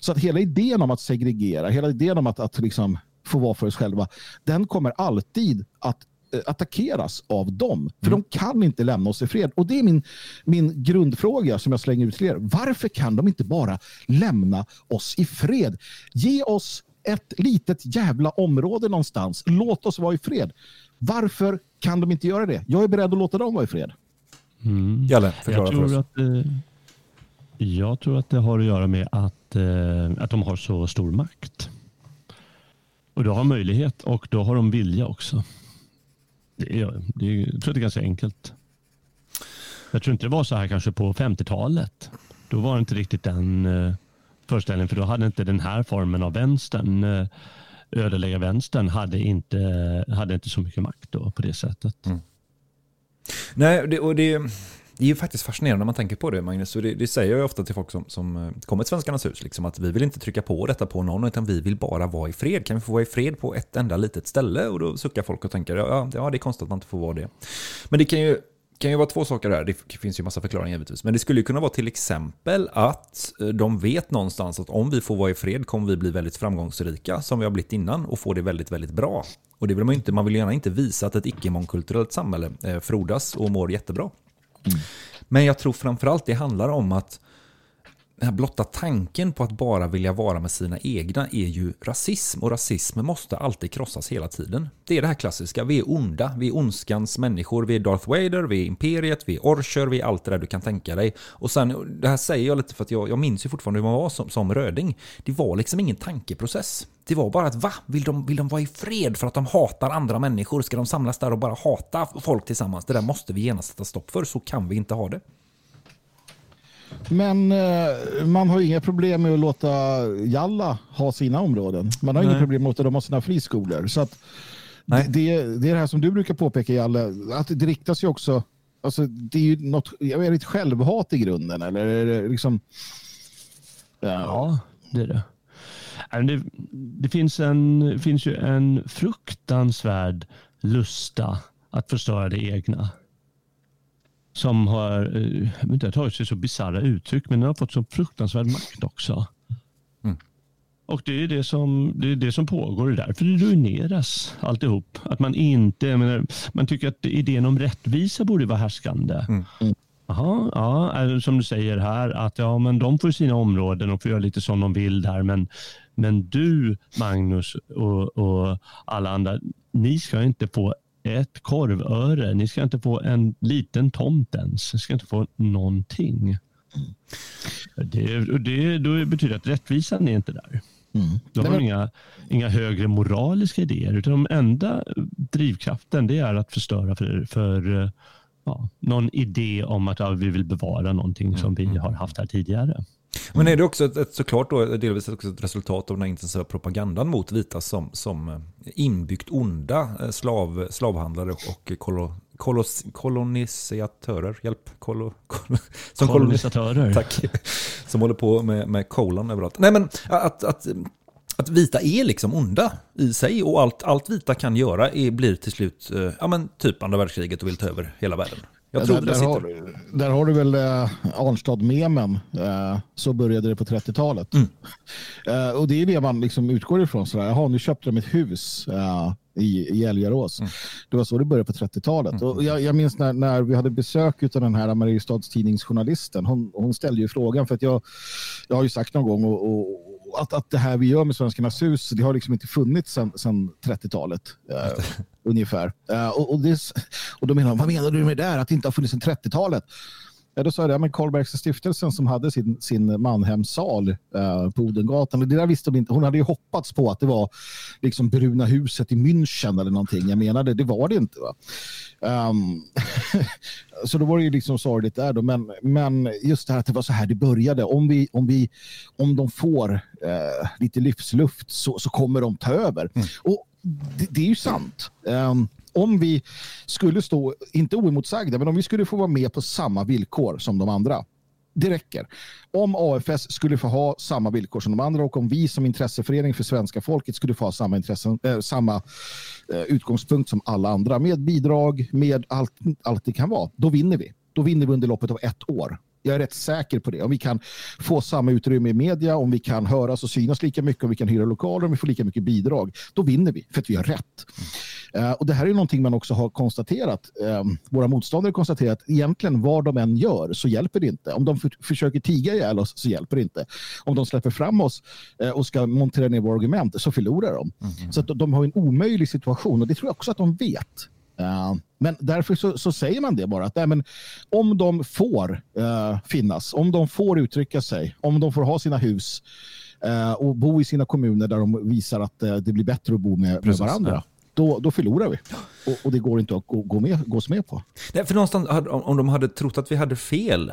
Så att hela idén om att segregera, hela idén om att, att liksom få vara för oss själva, den kommer alltid att eh, attackeras av dem. För de kan inte lämna oss i fred. Och det är min, min grundfråga som jag slänger ut till er. Varför kan de inte bara lämna oss i fred? Ge oss ett litet jävla område någonstans. Låt oss vara i fred. Varför kan de inte göra det? Jag är beredd att låta dem vara i fred. Mm. Jalle, förklara jag för tror oss. Att, eh, jag tror att det har att göra med att, eh, att de har så stor makt. Och då har möjlighet och då har de vilja också. Det är, det är, jag tror att det är ganska enkelt. Jag tror inte det var så här kanske på 50-talet. Då var det inte riktigt den eh, föreställningen för då hade inte den här formen av vänstern eh, ödelägga vänstern hade inte, hade inte så mycket makt då på det sättet. Mm. Nej, det, och det, det är ju faktiskt fascinerande när man tänker på det, Magnus. Och det, det säger jag ju ofta till folk som, som eh, kommer till Svenskarnas hus, liksom, att vi vill inte trycka på detta på någon, utan vi vill bara vara i fred. Kan vi få vara i fred på ett enda litet ställe? Och då suckar folk och tänker, ja, ja det är konstigt att man inte får vara det. Men det kan ju kan ju vara två saker där. Det finns ju massa förklaringar givetvis. Men det skulle ju kunna vara till exempel att eh, de vet någonstans att om vi får vara i fred kommer vi bli väldigt framgångsrika som vi har blivit innan och få det väldigt, väldigt bra. Och det vill man ju inte. Man vill gärna inte visa att ett icke-mångkulturellt samhälle eh, frodas och mår jättebra. Men jag tror framförallt det handlar om att den här blotta tanken på att bara vilja vara med sina egna är ju rasism och rasism måste alltid krossas hela tiden. Det är det här klassiska, vi är onda, vi är ondskans människor, vi är Darth Vader, vi är Imperiet, vi är Orcher, vi är allt det där du kan tänka dig. Och sen, det här säger jag lite för att jag, jag minns ju fortfarande hur man var som, som röding. Det var liksom ingen tankeprocess. Det var bara att va? Vill de, vill de vara i fred för att de hatar andra människor? Ska de samlas där och bara hata folk tillsammans? Det där måste vi genast sätta stopp för, så kan vi inte ha det. Men eh, man har inga problem med att låta Jalla ha sina områden. Man har Nej. inga problem med att låta dem ha sina friskolor. Så att det, det, det är det här som du brukar påpeka, Jalle, att det riktas ju också Alltså, det är ju något, jag vet, ett självhat i grunden, eller är det liksom... Ja, det är det. Nej, men Det, det finns, en, finns ju en fruktansvärd lusta att förstöra det egna. Som har, eh, inte, har tagit sig så bisarra uttryck, men den har fått så fruktansvärd makt också. Och det är det som, det är det som pågår. Det är därför det ruineras alltihop. Att man inte, menar, man tycker att idén om rättvisa borde vara härskande. Jaha, ja, eller som du säger här, att ja, men de får sina områden och får göra lite som de vill där. Men, men du, Magnus och, och alla andra, ni ska inte få ett korvöre. Ni ska inte få en liten tomt ens. Ni ska inte få någonting. Det, och det, då betyder det att rättvisan är inte där. Då har de inga, inga högre moraliska idéer. Utan de enda drivkraften det är att förstöra för, för ja, någon idé om att ja, vi vill bevara någonting som vi har haft här tidigare. Men är det också ett, ett, såklart då, delvis också ett resultat av den här intensiva propagandan mot vita som, som eh, inbyggt onda eh, slav, slavhandlare och kolo, kolos, kolonisatörer? Hjälp? Kolo, kolo, som koloni- Kolonisatörer. Tack. Som håller på med, med kolon överallt. Nej men att, att, att vita är liksom onda i sig och allt, allt vita kan göra är, blir till slut eh, ja, men typ andra världskriget och vill ta över hela världen. Jag Ja, tror där, där, har, där har du väl eh, Arnstad-memen. Eh, så började det på 30-talet. Mm. Eh, och det är det man liksom utgår ifrån. Sådär. Jaha, nu köpte de ett hus eh, i, i Älgarås. Mm. Det var så det började på 30-talet. Och jag, jag minns när, när vi hade besök av den här Mariestads tidningsjournalisten. Hon, hon ställde ju frågan, för att jag, jag har ju sagt någon gång och, och, att, att det här vi gör med Svenskarnas hus, det har liksom inte funnits sedan 30-talet. Ungefär. Eh, och, och, det, och då menar de, vad menar du med det där? Att det inte har funnits sedan 30-talet? Ja, då sa jag det, men Karlbergska stiftelsen som hade sin, sin Mannhemssal eh, på Odengatan. Och det där visste de inte. Hon hade ju hoppats på att det var liksom Bruna huset i München eller någonting. Jag menade, det var det inte. Va? Ehm, så då var det ju liksom sorgligt där då. Men, men just det här att det var så här det började. Om, vi, om, vi, om de får eh, lite livsluft så, så kommer de ta över. Och det, det är ju sant. Um, om vi skulle stå, inte oemotsagda, men om vi skulle få vara med på samma villkor som de andra. Det räcker. Om AFS skulle få ha samma villkor som de andra och om vi som intresseförening för svenska folket skulle få ha samma, intressen, äh, samma äh, utgångspunkt som alla andra med bidrag, med allt, allt det kan vara, då vinner vi. Då vinner vi under loppet av ett år. Jag är rätt säker på det. Om vi kan få samma utrymme i media, om vi kan höras och synas lika mycket, om vi kan hyra lokaler, om vi får lika mycket bidrag, då vinner vi för att vi har rätt. Eh, och Det här är någonting man också har konstaterat. Eh, våra motståndare konstaterat att egentligen vad de än gör så hjälper det inte. Om de för, försöker tiga ihjäl oss så hjälper det inte. Om de släpper fram oss eh, och ska montera ner våra argument så förlorar de. Så att de har en omöjlig situation och det tror jag också att de vet. Eh, men därför så, så säger man det bara att nej, men om de får eh, finnas, om de får uttrycka sig, om de får ha sina hus eh, och bo i sina kommuner där de visar att eh, det blir bättre att bo med, med Precis, varandra, ja. då, då förlorar vi. Och, och det går inte att gå, gå med, gås med på. Nej, för någonstans, om de hade trott att vi hade fel,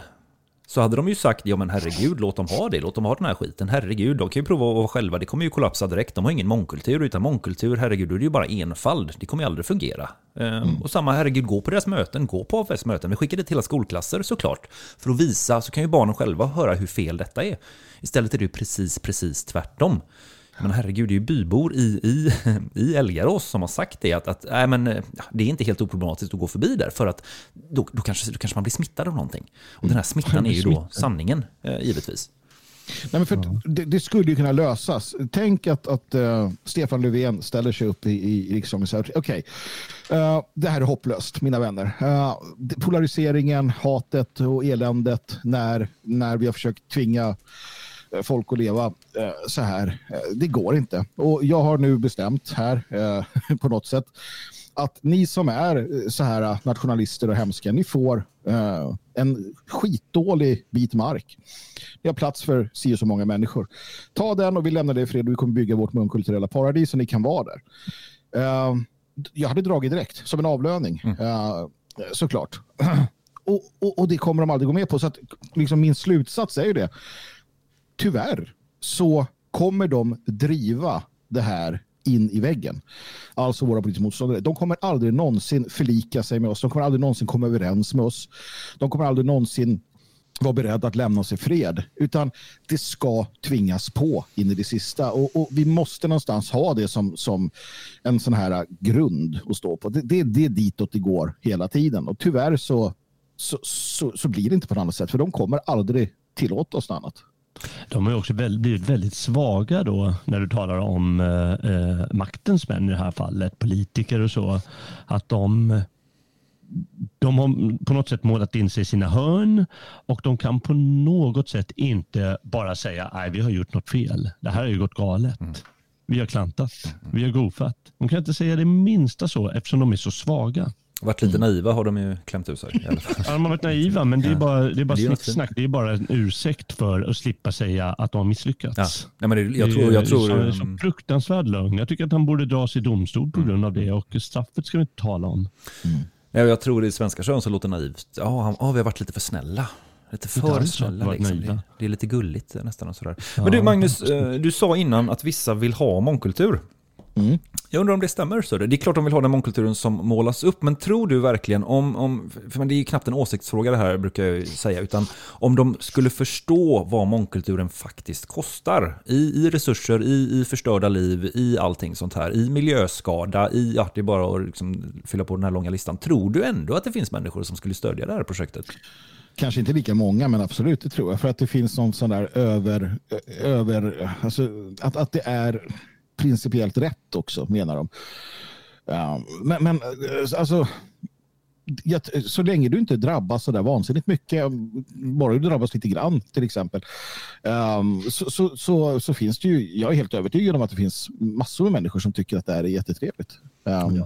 så hade de ju sagt, ja men herregud, låt dem ha det, låt dem ha den här skiten, herregud, de kan ju prova att vara själva, det kommer ju kollapsa direkt, de har ingen mångkultur, utan mångkultur, herregud, då är det ju bara enfald, det kommer ju aldrig fungera. Ehm, Och samma, herregud, gå på deras möten, gå på AFS möten, vi skickar det till hela skolklasser såklart, för att visa, så kan ju barnen själva höra hur fel detta är. Istället är det ju precis, precis tvärtom. Men herregud, det är ju bybor i, i, i Elgarås som har sagt det. Att, att nej, men, eh, ja, det är inte helt oproblematiskt att gå förbi där. För att då, då, kanske, då kanske man blir smittad av någonting. Och den här smittan är ju då sanningen, eh, givetvis. Nej, men för att det, det skulle ju kunna lösas. Tänk att, att eh, Stefan Löfven ställer sig upp i, i riksdagen och säger okej, eh, det här är hopplöst, mina vänner. Det- polariseringen, hatet och eländet när, när vi har försökt tvinga folk att leva eh, så här. Eh, det går inte. Och jag har nu bestämt här eh, på något sätt att ni som är så här nationalister och hemska, ni får eh, en skitdålig bit mark. Ni har plats för si och så många människor. Ta den och vi lämnar det i fred vi kommer bygga vårt mångkulturella paradis och ni kan vara där. Eh, jag hade dragit direkt som en avlöning, eh, såklart. och, och, och det kommer de aldrig gå med på. Så att, liksom, min slutsats är ju det. Tyvärr så kommer de driva det här in i väggen. Alltså våra politiska motståndare. De kommer aldrig någonsin förlika sig med oss. De kommer aldrig någonsin komma överens med oss. De kommer aldrig någonsin vara beredda att lämna oss i fred. Utan det ska tvingas på in i det sista. Och, och vi måste någonstans ha det som, som en sån här grund att stå på. Det, det, det är ditåt det går hela tiden. Och tyvärr så, så, så, så blir det inte på något annat sätt. För de kommer aldrig tillåta oss något annat. De har ju också blivit väldigt svaga då när du talar om eh, eh, maktens män i det här fallet, politiker och så. Att de, de har på något sätt målat in sig i sina hörn och de kan på något sätt inte bara säga nej vi har gjort något fel. Det här har ju gått galet. Vi har klantat. Vi har goofat. De kan inte säga det minsta så eftersom de är så svaga. Varit lite naiva har de ju klämt ur sig. I alla fall. Ja, de har varit naiva, men det är bara, det är bara Det snicksnack. Det är bara en ursäkt för att slippa säga att de har misslyckats. Ja. Nej, men det, jag Det tror, är jag tror, så, så fruktansvärd lögn. Jag tycker att han borde dras i domstol på grund av det och straffet ska vi inte tala om. Nej, jag tror det är svenska kön som låter naivt. Ja, han, ja, vi har varit lite för snälla. Lite för så snälla. Liksom. Det, det är lite gulligt nästan. Och sådär. Ja. Men du Magnus, eh, du sa innan att vissa vill ha mångkultur. Jag undrar om det stämmer. Så det är klart de vill ha den mångkulturen som målas upp, men tror du verkligen om, om för det är ju knappt en åsiktsfråga det här brukar jag säga, utan om de skulle förstå vad mångkulturen faktiskt kostar i, i resurser, i, i förstörda liv, i allting sånt här, i miljöskada, i, ja det är bara att liksom fylla på den här långa listan. Tror du ändå att det finns människor som skulle stödja det här projektet? Kanske inte lika många, men absolut det tror jag. För att det finns någon sån där över, över alltså, att, att det är principiellt rätt också, menar de. Ja, men, men eh, alltså, så länge du inte drabbas så där vansinnigt mycket, bara du drabbas lite grann till exempel, ehm, så, så, så, så finns det ju, jag är helt övertygad om att det finns massor med människor som tycker att det här är jättetrevligt. Ehm,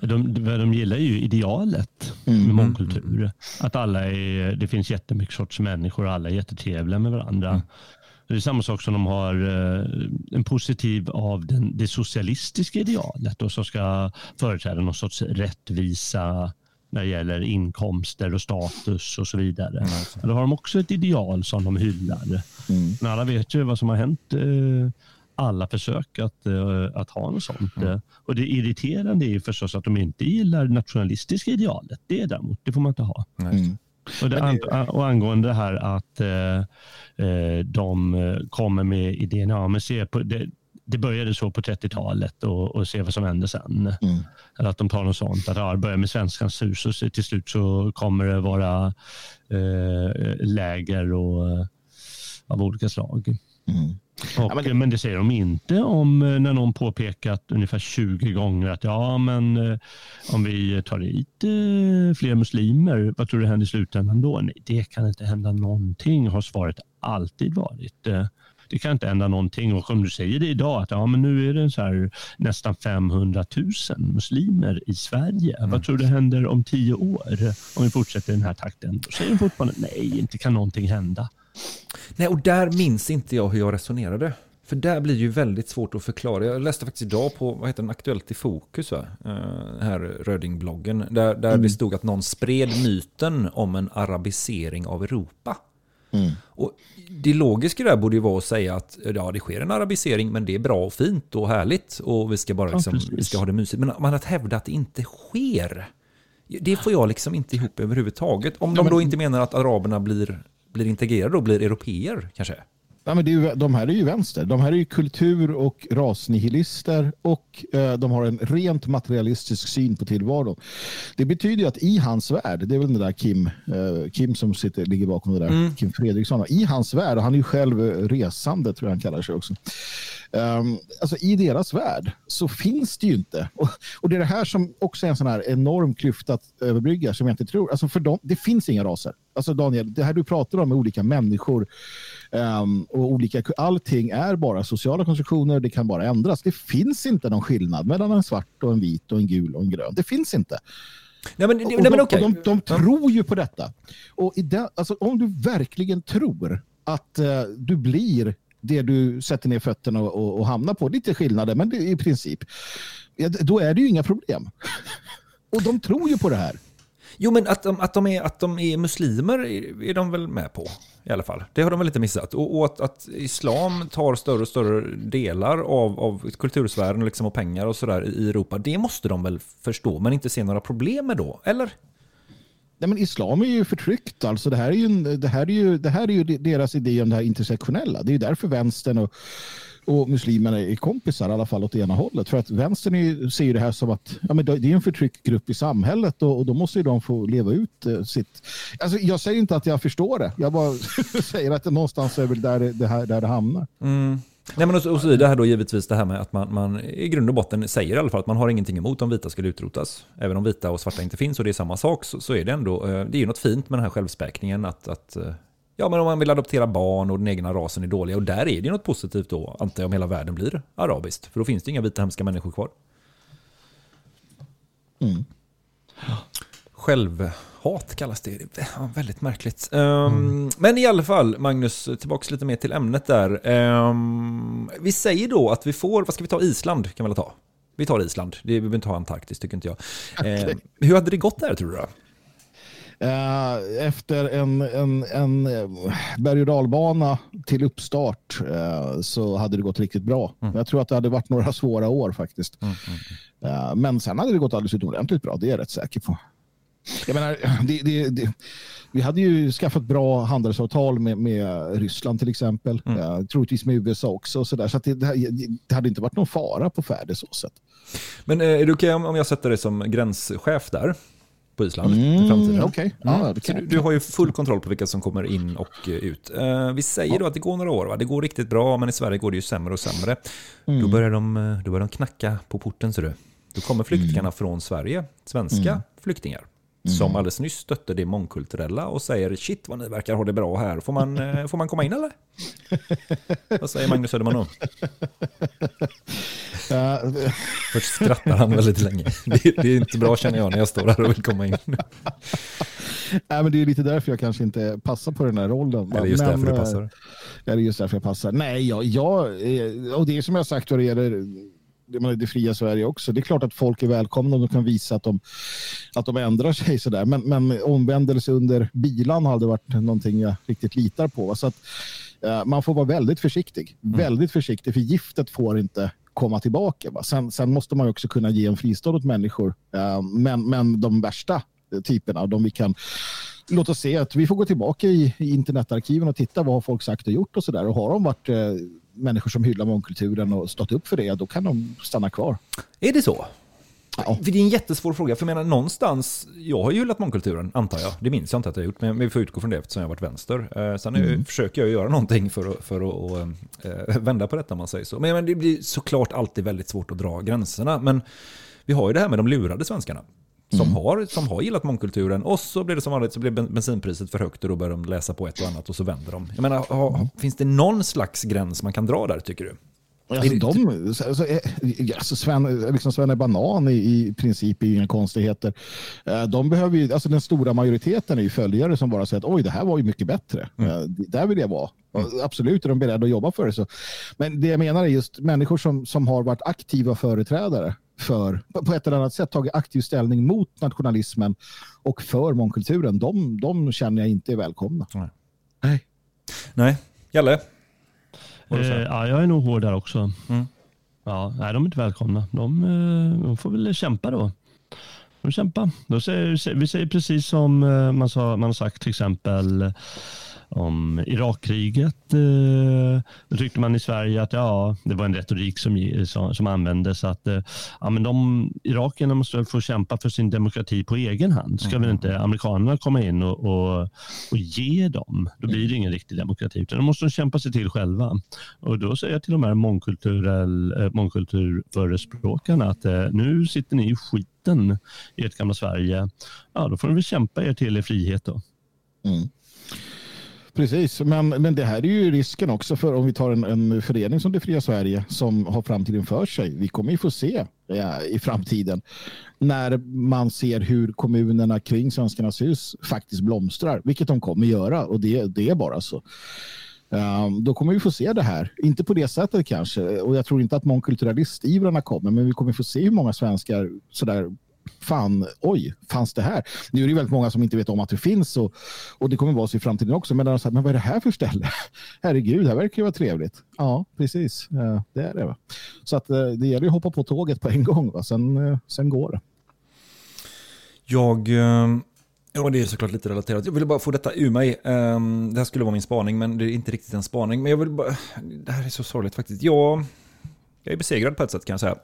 De, de, de gillar ju idealet Mm. med mångkultur. Att alla är, det finns jättemycket sorts människor och alla är jättetrevliga med varandra. Det är samma sak som de har eh, en positiv av den, det socialistiska idealet och som ska företräda någon sorts rättvisa när det gäller inkomster och status och så vidare. Då har de också ett ideal som de hyllar. Men alla vet ju vad som har hänt eh, alla försök att, eh, att ha något sånt. Eh, Och det irriterande är ju förstås att de inte gillar nationalistiska idealet. Det däremot, det får man inte ha. Och, det, och angående det här att eh, eh, de eh, kommer med idén, ja men se på det, det började så på 30-talet och, och se vad som hände sen. Eller att de tar något sånt, att ja, det börjar med Svenskans hus och till slut så kommer det vara eh, läger och, eh, av olika slag. Och, men, det... säger de inte om eh, när någon påpekat ungefär 20 gånger att ja, men eh, om vi tar hit eh, fler muslimer, vad tror du händer i slutändan då? Nej, det kan inte hända någonting, har svaret alltid varit. Det kan inte hända någonting och om du säger det idag att ja, men nu är det så här nästan 500 000 muslimer i Sverige. Vad tror du händer om tio år om vi fortsätter i den här takten? Då säger de fortfarande nej, inte kan någonting hända. Nej, och där minns inte jag hur jag resonerade. För där blir det ju väldigt svårt att förklara. Jag läste faktiskt idag på, vad heter den, Aktuellt i fokus, va? Den här Röding-bloggen. Där, där Mm. det stod att någon spred myten om en arabisering av Europa. Mm. Och det logiska där borde ju vara att säga att ja, det sker en arabisering, men det är bra och fint och härligt. Och vi ska bara liksom, vi ska ha det mysigt. Men man att hävda att det inte sker, det får jag liksom inte ihop överhuvudtaget. Om de men- då inte menar att araberna blir, blir integrerade och blir europeer kanske. Ja, men det är ju, de här är ju vänster. De här är ju kultur och rasnihilister och eh, de har en rent materialistisk syn på tillvaron. Det betyder ju att i hans värld, det är väl den där Kim, eh, Kim som sitter, ligger bakom det där, Mm. Kim Fredriksson. I hans värld, och han är ju själv eh, resande tror jag han kallar sig också. Um, alltså i deras värld så finns det ju inte. Och, och det är det här som också är en sån här enorm klyfta att överbrygga som jag inte tror. Alltså för dem, det finns inga raser. Alltså Daniel, det här du pratar om med olika människor ehm, och olika, allting är bara sociala konstruktioner, det kan bara ändras. Det finns inte någon skillnad mellan en svart och en vit och en gul och en grön. Det finns inte. Nej, men, nej, men de, okej. och de, de tror ju på detta. Och den, alltså, om du verkligen tror att eh, du blir det du sätter ner fötterna och, och, och hamnar på, lite skillnader, men det, i princip, då är det ju inga problem. och de tror ju på det här. Jo, men att de, att de, är, att de är muslimer är de väl med på i alla fall. Det har de väl inte missat. Och, och att, att islam tar större och större delar av, av kultursfären liksom, och pengar och sådär i Europa, det måste de väl förstå, men inte se några problem med då, eller? Nej, men islam är ju förtryckt. Alltså, det, här är ju, det, här är ju, det här är ju deras idé om det här intersektionella. Det är ju därför vänstern och, och muslimerna är kompisar, i alla fall åt ena hållet. För att vänstern ju- ser ju det här som att ja, men det är en förtryckt grupp i samhället och, och då måste ju de få leva ut eh, sitt... Alltså, jag säger inte att jag förstår det. Jag bara säger att det någonstans är väl där det, här, där det hamnar. Mm. Nej, men och, så- och så är det här då givetvis det här med att man, man i grund och botten säger i alla fall att man har ingenting emot om vita skulle utrotas. Även om vita och svarta inte finns och det är samma sak så, så är det ändå, eh, det är ju något fint med den här självspäkningen att, att eh, Ja, men om man vill adoptera barn och den egna rasen är dåliga. Och där är det ju något positivt då, antar jag, om hela världen blir arabiskt. För då finns det inga vita hemska människor kvar. Mm. Självhat kallas det. ja, väldigt märkligt. Ehm, Men i alla fall, Magnus, tillbaks lite mer till ämnet där. Ehm, vi säger då att vi får, vad ska vi ta, Island kan vi väl ta? Vi tar Island, det, vi behöver inte ha Antarktis tycker inte jag. Ehm, hur hade det gått där tror du? då? Eh, efter en, en, en eh, berg och dalbana till uppstart eh, så hade det gått riktigt bra. Jag tror att det hade varit några svåra år faktiskt. Eh, men sen hade det gått alldeles utomordentligt bra, det är jag rätt säker på. Jag menar, det, det, det, vi hade ju skaffat bra handelsavtal med, med Ryssland till exempel. Eh, troligtvis med USA också. Så, där, så det, det, hade inte varit någon fara på färde så sätt. Men eh, är det okej om om jag sätter dig som gränschef där? På Island i Mm, framtiden? okej. Ja, Mm. kan- du, du har ju full kontroll på vilka som kommer in och eh, ut. Eh, vi säger då att det går några år, va? det går riktigt bra, men i Sverige går det ju sämre och sämre. Då, Mm. börjar de, eh, då börjar de knacka på porten, ser du. Då kommer flyktingarna från Sverige, svenska Mm. flyktingar. Som alldeles nyss stötte det mångkulturella och säger shit vad ni verkar ha det bra här. Får man, eh, får man komma in eller? vad säger Magnus Söderman då? Först skrattar han väldigt länge. Det, det är inte bra känner jag när jag står här och vill komma in. Nej, men det är lite därför jag kanske inte passar på den här rollen. Är det just men, därför du eh, passar? Ja, det är just därför jag passar. Nej, jag, jag, eh, och det är som jag sagt vad det gäller menar, det fria Sverige också. Det är klart att folk är välkomna och de kan visa att de, att de ändrar sig. Sådär. Men, men omvändelse under bilan har aldrig varit någonting jag riktigt litar på. Så att, eh, man får vara väldigt försiktig. Mm. Väldigt försiktig, för giftet får inte komma tillbaka. Sen, sen måste man också kunna ge en fristad åt människor. Eh, men, men de värsta typerna, de vi kan låt oss se att vi får gå tillbaka i, i internetarkiven och titta vad har folk sagt och gjort och sådär. Och har de varit eh, människor som hyllar mångkulturen och stått upp för det, då kan de stanna kvar. Är det så? För det är en jättesvår fråga. För jag menar, någonstans, jag har ju gillat mångkulturen, antar jag. Det minns jag inte att jag har gjort, men vi får utgå från det eftersom jag har varit vänster. Eh, sen Mm. försöker jag göra någonting för att, för att eh, vända på detta, om man säger så. Men, men det blir såklart alltid väldigt svårt att dra gränserna. Men vi har ju det här med de lurade svenskarna. Som, Mm. har, som har gillat mångkulturen och så blir det som vanligt så blir ben- bensinpriset för högt och då börjar de läsa på ett och annat och så vänder de. Jag menar, ha, finns det någon slags gräns man kan dra där tycker du? Alltså, Är de, alltså, eh, alltså Sven, liksom Sven Banan i, i princip är ju inga konstigheter. Eh, De behöver ju, alltså den stora majoriteten är ju följare som bara säger att oj, det här var ju mycket bättre. Mm. Eh, Där vill jag vara. Och Absolut är de beredda att jobba för det. Så. Men det jag menar är just människor som, som har varit aktiva företrädare för, på ett eller annat sätt tagit aktiv ställning mot nationalismen och för mångkulturen. De, de känner jag inte är välkomna. Nej. Nej. Jalle? Eh, ja, jag är nog hård där också. Mm. Ja, nej, de är inte välkomna. De, eh, de får väl kämpa då. De kämpa. Då säger, vi säger precis som eh, man, sa, man har sagt till exempel om Irakkriget. Eh, då tyckte man i Sverige att ja, det var en retorik som, som, som användes. Att, eh, ja, men de, irakierna måste väl få kämpa för sin demokrati på egen hand. Ska väl inte amerikanerna komma in och, och, och ge dem? Då blir det ingen riktig demokrati. Utan de måste de kämpa sig till själva. Och då säger jag till de här mångkulturell, eh, mångkulturförespråkarna att eh, nu sitter ni i skiten i ert gamla Sverige. Ja, då får ni väl kämpa er till er frihet då. Mm. Precis, men, men det här är ju risken också för om vi tar en, en förening som Det fria Sverige som har framtiden för sig. Vi kommer ju få se ja, i framtiden när man ser hur kommunerna kring Svenskarnas hus faktiskt blomstrar, vilket de kommer göra och det, det är bara så. Um, då kommer vi få se det här. Inte på det sättet kanske. Och jag tror inte att mångkulturalistivrarna kommer. Men vi kommer få se hur många svenskar sådär fan, oj, fanns det här? Nu är det väldigt många som inte vet om att det finns och, och det kommer vara så i framtiden också. Men, de sagt, men vad är det här för ställe? Herregud, det här verkar ju vara trevligt. Ja, precis. Det är det. Va? Så att, eh, det gäller att hoppa på tåget på en gång. Va? Sen, eh, sen går det. Jag, eh, ja det är såklart lite relaterat. Jag ville bara få detta ur mig. Eh, Det här skulle vara min spaning, men det är inte riktigt en spaning. Men jag vill bara, det här är så sorgligt faktiskt. Jag, jag är besegrad på ett sätt kan jag säga.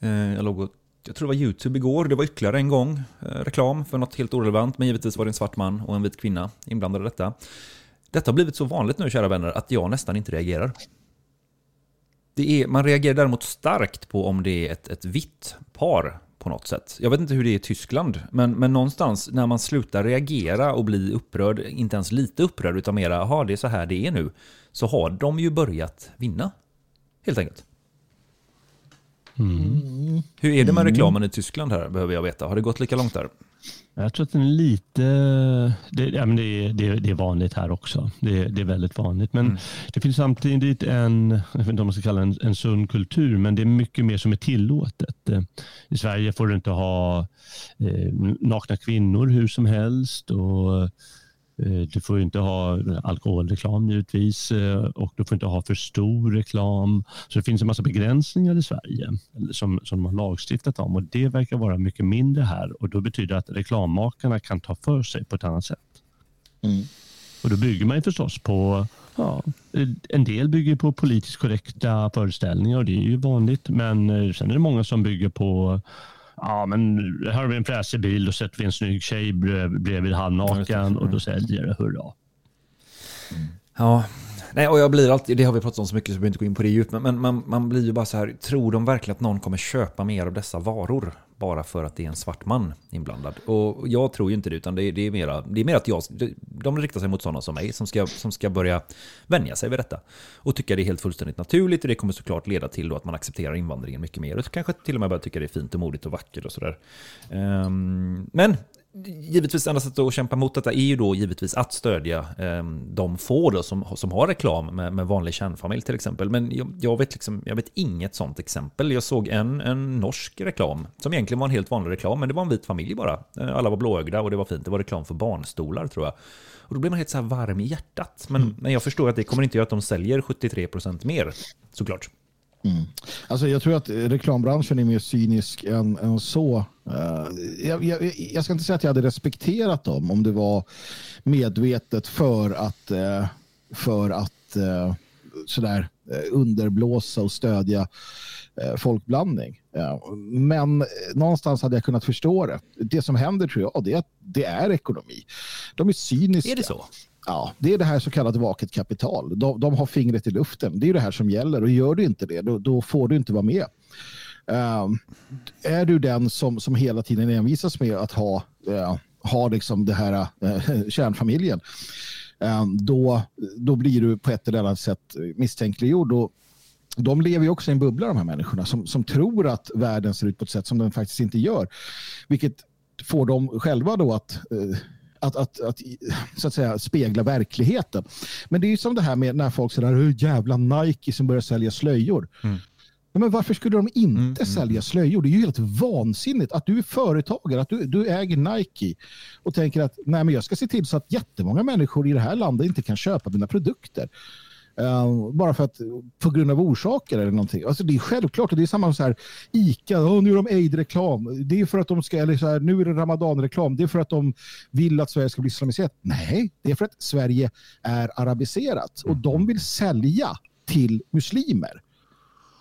Eh, Jag låg och, jag tror det var YouTube igår, det var ytterligare en gång eh, reklam för något helt orelevant, men givetvis var det en svart man och en vit kvinna inblandade i detta. Detta har blivit så vanligt nu, kära vänner, att jag nästan inte reagerar. Det är, man reagerar däremot starkt på om det är ett, ett vitt par på något sätt. Jag vet inte hur det är i Tyskland, men, men någonstans när man slutar reagera och bli upprörd, inte ens lite upprörd, utan mera, jaha, det är så här det är nu, så har de ju börjat vinna. Helt enkelt. Hur är det med Mm. reklamen i Tyskland här, behöver jag veta. Har det gått lika långt där? Jag tror att den är lite... Det, ja, men det, är, det, det är vanligt här också. Det, är- det är väldigt vanligt. Men det finns samtidigt en, jag vet inte om man ska kalla det en, en sund kultur, men det är mycket mer som är tillåtet. I Sverige får du inte ha eh, nakna kvinnor hur som helst. Och, du får inte ha alkoholreklam givetvis eh, och du får inte ha för stor reklam. Så det finns en massa begränsningar i Sverige som, som de har lagstiftat om och det verkar vara mycket mindre här och då betyder det att reklammakarna kan ta för sig på ett annat sätt. Och då bygger man ju förstås på, ja, en del bygger på politiskt korrekta föreställningar och det är ju vanligt men eh, sen är det många som bygger på Ja, men här har vi en fräsig bil och sätter vi en snygg tjej bredvid halvnaken och då säljer det, hurra. Ja, nej, och jag blir alltid, det har vi pratat om så mycket så vi behöver inte gå in på det djupt, men, men man, man blir ju bara så här, tror de verkligen att någon kommer köpa mer av dessa varor? Bara för att det är en svart man inblandad. Och jag tror ju inte det, utan det är, det är, mera, det är mer att jag, de riktar sig mot sådana som mig som ska, som ska börja vänja sig vid detta. Och tycka det är helt fullständigt naturligt och det kommer såklart leda till då att man accepterar invandringen mycket mer. Och kanske till och med börjar tycka det är fint och modigt och vackert och sådär. Um, men givetvis enda sättet att kämpa mot detta är ju då givetvis att stödja eh, de få då som, som har reklam med, med vanlig kärnfamilj till exempel. Men jag, jag, vet liksom, jag vet inget sånt exempel. Jag såg en, en norsk reklam som egentligen var en helt vanlig reklam, men det var en vit familj bara. Eh, Alla var blåögda och det var fint. Det var reklam för barnstolar tror jag. Och då blir man helt så här varm i hjärtat. Men, men jag förstår att det kommer inte göra att de säljer 73% mer, såklart. Mm. Alltså jag tror att reklambranschen är mer cynisk än, än så. Eh, jag, jag, jag ska inte säga att jag hade respekterat dem om det var medvetet för att, eh, för att eh, sådär, underblåsa och stödja folkblandning. Men någonstans hade jag kunnat förstå det. Det som händer tror jag det är att det är ekonomi. De är cyniska. Är det så? Ja, det är det här så kallat vaket kapital. De, de har fingret i luften. Det är det här som gäller och gör du inte det då, då får du inte vara med. Ehm, är du den som, som hela tiden envisas med att ha, uh, ha liksom det här uh, kärnfamiljen ehm, då, då blir du på ett eller annat sätt misstänkliggjord. Och de lever ju också i en bubbla de här människorna som, som tror att världen ser ut på ett sätt som den faktiskt inte gör. Vilket får dem själva då att eh, att, att, att, så att säga, spegla verkligheten. Men det är ju som det här med när folk säger hur jävla Nike som börjar sälja slöjor. Ja, men varför skulle de inte sälja slöjor? Det är ju helt vansinnigt att du är företagare, att du, du äger Nike och tänker att Nej, men jag ska se till så att jättemånga människor i det här landet inte kan köpa mina produkter. Eh, bara för att på grund av orsaker eller någonting. Alltså det är självklart och det är samma så här ICA, oh, nu är de aid-reklam. Det är för att de ska, eller så här, nu är det ramadan-reklam. Det är för att de vill att Sverige ska bli islamiserat. Nej, det är för att Sverige är arabiserat och de vill sälja till muslimer.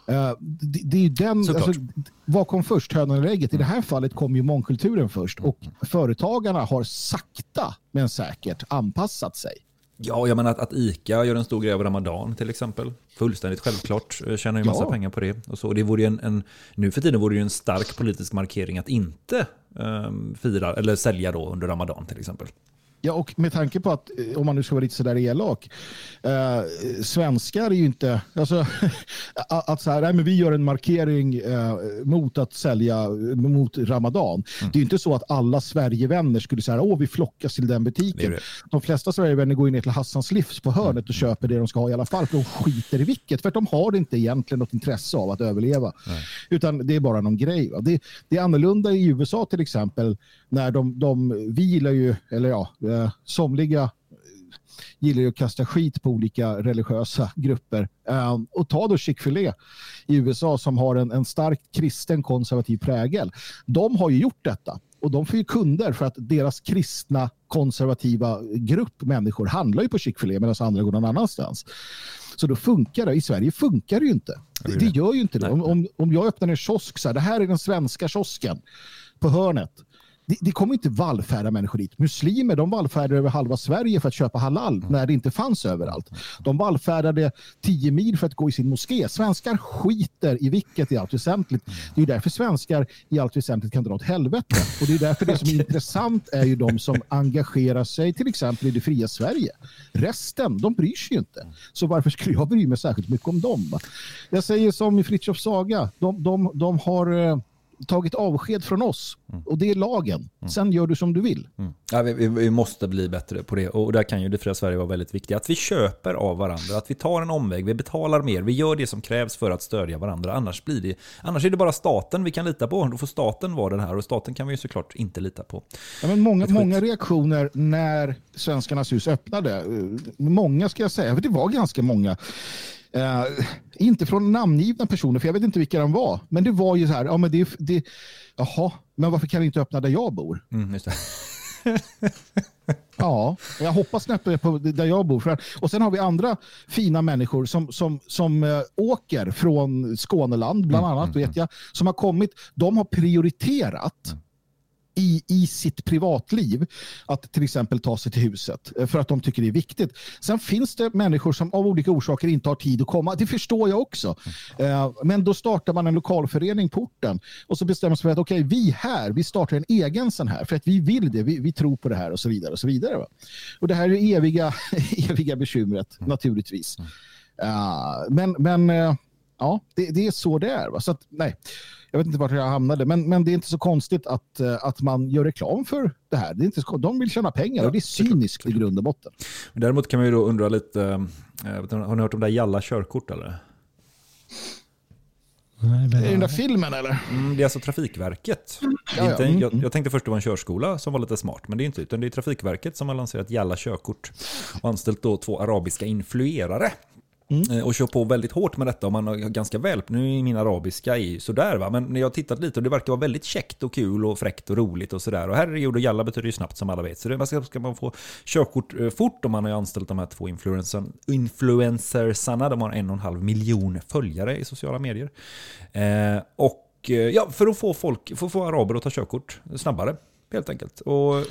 Eh, det, det är den, Såklart. alltså, vad kom först, hönan eller ägget? I det här fallet kom ju mångkulturen först och företagarna har sakta men säkert anpassat sig. Ja, jag menar att, att ICA gör en stor grej av Ramadan till exempel. Fullständigt självklart. eh, Tjänar ju massa Ja. pengar på det. Och så. det vore en, en, nu för tiden vore det ju en stark politisk markering att inte um, fira eller sälja då under Ramadan till exempel. Ja, och med tanke på att, eh, om man nu ska vara lite sådär elak, eh, svenskar är ju inte, alltså, att att så här, nej, men vi gör en markering eh, mot att sälja, mot Ramadan. Det är ju inte så att alla Sverigevänner skulle säga, åh vi flockas till den butiken. De flesta Sverigevänner går ju ner till Hassans livs på hörnet och köper det de ska ha i alla fall, för de skiter i vilket, för att de har inte egentligen något intresse av att överleva. Utan det är bara någon grej. Va? Det, det är annorlunda i USA till exempel, när de, de vi gillar ju, eller ja, eh, somliga gillar ju att kasta skit på olika religiösa grupper. Eh, och ta då Chick-fil-A i USA som har en, en starkt kristen konservativ prägel. De har ju gjort detta och de får ju kunder för att deras kristna konservativa grupp människor handlar ju på Chick-fil-A medan andra går någon annanstans. Så då funkar det. I Sverige funkar det ju inte. Det, det gör ju inte det. Om, om, om jag öppnar en kiosk så här, det här är den svenska kiosken på hörnet. Det, det kommer inte vallfärda människor dit. Muslimer de vallfärdar över halva Sverige för att köpa halal när det inte fanns överallt. De vallfärdade 10 mil för att gå i sin moské. Svenskar skiter i vilket i allt väsentligt. Det är därför svenskar i allt väsentligt kan dra åt helvete. Och det är därför det som är intressant är ju de som engagerar sig till exempel i det fria Sverige. Resten, de bryr sig ju inte. Så varför skulle jag bry mig särskilt mycket om dem? Jag säger som i Fritjofs saga. De, de, de har eh, tagit avsked från oss och det är lagen. Sen gör du som du vill. Ja, vi, vi, vi måste bli bättre på det och där kan ju det fria Sverige vara väldigt viktigt. Att vi köper av varandra, att vi tar en omväg, vi betalar mer, vi gör det som krävs för att stödja varandra. Annars, blir det, annars är det bara staten vi kan lita på. Då får staten vara den här och staten kan vi ju såklart inte lita på. Ja, men många, många reaktioner när Svenskarnas hus öppnade, eh, många ska jag säga, för det var ganska många, eh, inte från namngivna personer, för jag vet inte vilka de var, men det var ju så här, ja men det, det jaha, men varför kan vi inte öppna där jag bor? Mm, just. Ja, jag hoppas snäppet på där jag bor. För, och sen har vi andra fina människor som, som, som eh, åker från Skåneland, bland annat vet jag, som har kommit. De har prioriterat i, i sitt privatliv att till exempel ta sig till huset eh, för att de tycker det är viktigt. Sen finns det människor som av olika orsaker inte har tid att komma. Det förstår jag också. Eh, Men då startar man en lokalförening på orten och så bestämmer sig för att okej, vi här, vi startar en egen sån här för att vi vill det, vi, vi tror på det här och så vidare. Och så vidare va? och det här är eviga, eviga bekymret naturligtvis. Eh, Men, men ja, det, det är så det är. Va? Så att, nej, jag vet inte vart jag hamnade, men, men det är inte så konstigt att, eh, att man gör reklam för det här. Det är inte så, de vill tjäna pengar och det är cyniskt i grund och botten. Men Däremot kan man ju då undra lite, eh, ni, har ni hört om det där Jalla körkort eller? Är det den där filmen eller? Mm, det är alltså Trafikverket. Är Ja, inte, ja. Mm, jag, jag tänkte först det var en körskola som var lite smart, men det är inte utan det är Trafikverket som har lanserat Jalla körkort och anställt då två arabiska influerare. Mm. Eh, och kör på väldigt hårt med detta och man har ganska väl, nu är min arabiska i sådär va, men när jag har tittat lite och det verkar vara väldigt käckt och kul och fräckt och roligt och sådär. Och herregud och jalla betyder ju snabbt som alla vet. Så det, ska, man få körkort eh, fort och man har ju anställt de här två influencersarna, de har en och en halv miljon följare i sociala medier. Eh, och eh, ja, för att få folk, för att få araber att ta körkort snabbare. Helt enkelt. Och eh,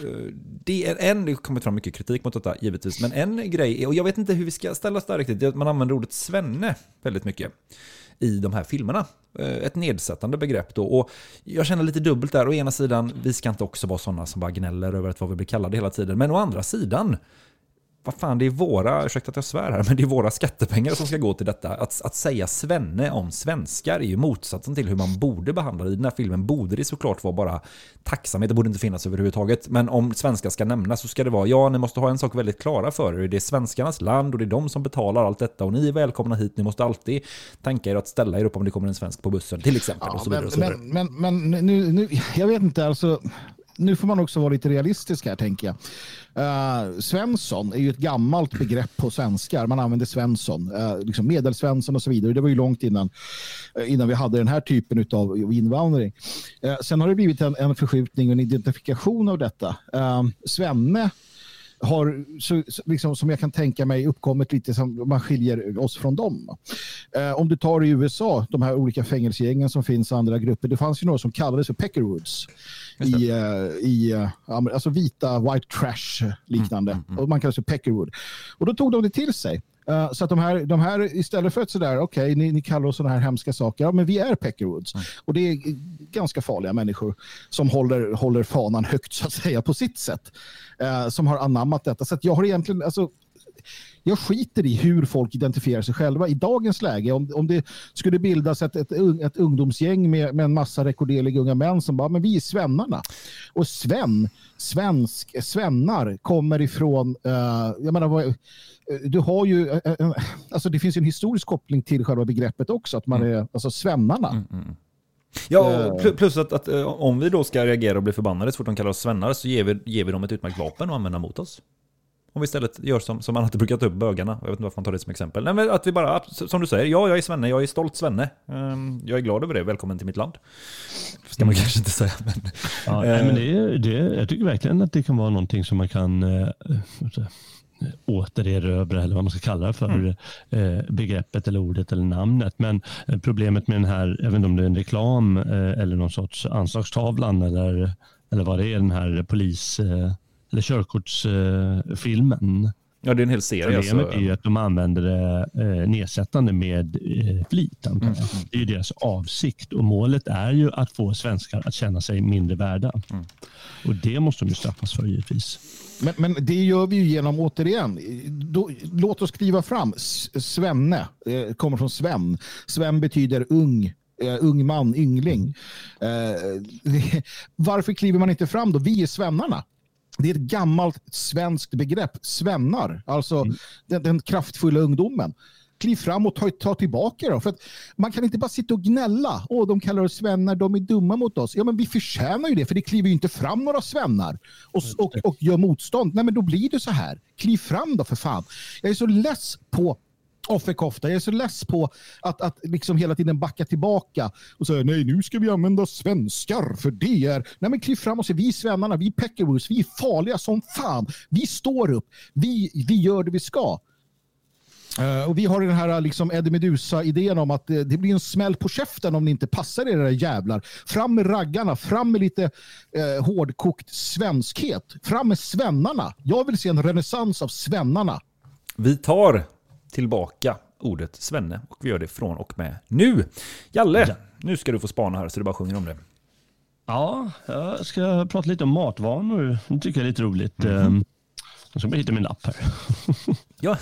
det är en, det har kommit fram mycket kritik mot detta givetvis, men en grej, är- och jag vet inte hur vi ska ställa oss där riktigt, det är att man använder ordet svenne väldigt mycket i de här filmerna. Eh, ett nedsättande begrepp då. Och jag känner lite dubbelt där. Å ena sidan, vi ska inte också vara sådana som bara gnäller över att vad vi blir kallade hela tiden. Men å andra sidan, vad fan, det är våra, ursäkta att jag svär här, men det är våra skattepengar som ska gå till detta. Att, att säga svenne om svenskar är ju motsatsen till hur man borde behandla det. I den här filmen borde det såklart vara bara tacksamhet, det borde inte finnas överhuvudtaget. Men om svenskar ska nämnas så ska det vara, ja, ni måste ha en sak väldigt klara för er. Det är svenskarnas land och det är de som betalar allt detta och ni är välkomna hit. Ni måste alltid tänka er att ställa er upp om det kommer en svensk på bussen, till exempel. så vidare. Men, men, men nu, nu, jag vet inte, alltså nu får man också vara lite realistisk här tänker jag. Uh, Svensson är ju ett gammalt begrepp på svenskar. Man använder Svensson, uh, liksom medelsvensson och så vidare. Det var ju långt innan, uh, innan vi hade den här typen av invandring. Uh, sen har det blivit en, en förskjutning och en identifikation av detta. Uh, Svenne har, så, liksom, som jag kan tänka mig, uppkommit lite som man skiljer oss från dem. Eh, om du tar i USA, de här olika fängelsegängen som finns och andra grupper, det fanns ju några som kallades för Peckerwoods. I, eh, i eh, alltså vita white trash liknande. Och man kallas för Peckerwood. Och då tog de det till sig. Uh, så att de här, de här istället för att sådär, okej, okay, ni, ni kallar oss sådana här hemska saker, ja men vi är Peckerwoods. Och det är ganska farliga människor som håller, håller fanan högt så att säga på sitt sätt. Uh, som har anammat detta. Så att jag har egentligen, alltså, jag skiter i hur folk identifierar sig själva i dagens läge. Om, om det skulle bildas ett, ett, ett ungdomsgäng med, med en massa rekorderliga unga män som bara, men vi är svennarna. Och Sven, svensk, svennar kommer ifrån, uh, jag menar, du har ju, uh, uh, alltså det finns en historisk koppling till själva begreppet också, att man är, alltså svennarna. Ja, pl- plus att, att eh, om vi då ska reagera och bli förbannade så fort de kallar oss svennar så ger vi, ger vi dem ett utmärkt vapen att använda mot oss. Om vi istället gör som, som man alltid brukar ta upp bögarna. Jag vet inte varför man tar det som exempel. Nej, men att vi bara, som du säger, ja, jag är svenne, jag är stolt svenne. Ehm, Jag är glad över det, välkommen till mitt land. Ska man kanske inte säga, men... Ja, nej, men det, är- det, är- jag tycker verkligen att det kan vara någonting som man kan återerövra eller vad man ska kalla det för eh, begreppet eller ordet eller namnet. Men eh, problemet med den här, inte om det är en reklam eh, eller någon sorts anslagstavlan eller, eller vad det är, den här polis eller körkortsfilmen. Ja, det är en hel serie. Problemet alltså. är att de använder det nedsättande med flit. jag. Det är deras avsikt och målet är ju att få svenskar att känna sig mindre värda. Och det måste de ju straffas för givetvis. Men, men det gör vi ju genom, återigen, då, låt oss skriva fram Svenne, eh, kommer från Sven. Sven betyder ung, eh, ung man, yngling. Eh, varför kliver man inte fram då? Vi är svennarna. Det är ett gammalt svenskt begrepp, svennar, alltså den, den kraftfulla ungdomen. Kliv fram och ta, ta tillbaka då. För att man kan inte bara sitta och gnälla. Åh, de kallar oss svennar, de är dumma mot oss. Ja, men vi förtjänar ju det, för det kliver ju inte fram några svennar och, och, och gör motstånd. Nej, men då blir det så här. Kliv fram då för fan. Jag är så less på offerkofta. Jag är så less på att, att liksom hela tiden backa tillbaka och säga nej, nu ska vi använda svenskar för det är... Nej, men kliv fram och säg vi svennarna, vi peckerwoos, vi är farliga som fan. Vi står upp, vi, vi gör det vi ska. Eh, och vi har den här liksom Eddie Meduza-idén om att eh, det blir en smäll på käften om ni inte passar era jävlar. Fram med raggarna, fram med lite eh, hårdkokt svenskhet. Fram med svennarna. Jag vill se en renässans av svennarna. Vi tar tillbaka ordet svenne och vi gör det från och med nu. Jalle, nu ska du få spana här så du bara sjunger om det. Ja, jag ska prata lite om matvanor. Det tycker jag är lite roligt. Mm. Jag ska bara hitta min lapp här. ja,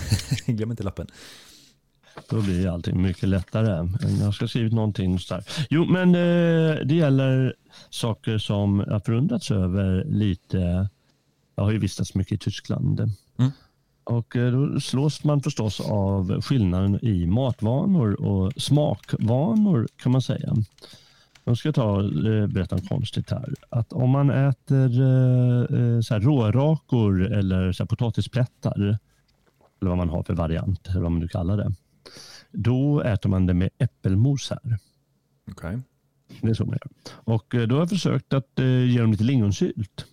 glöm inte lappen. Då blir allting mycket lättare. Jag ska ha skrivit någonting så där. Jo, men eh, det gäller saker som jag förundrats över lite. Jag har ju vistats mycket i Tyskland. Mm. Och eh, då slås man förstås av skillnaden i matvanor och smakvanor kan man säga. Jag ska ta eh, berätta om konstigt här. Att om man äter så rårakor eller så här potatisplättar, eller vad man har för variant, eller vad man nu kallar det. Då äter man det med äppelmos här. Okej. Det är så man gör. Och eh, då har jag försökt att eh, ge dem lite lingonsylt.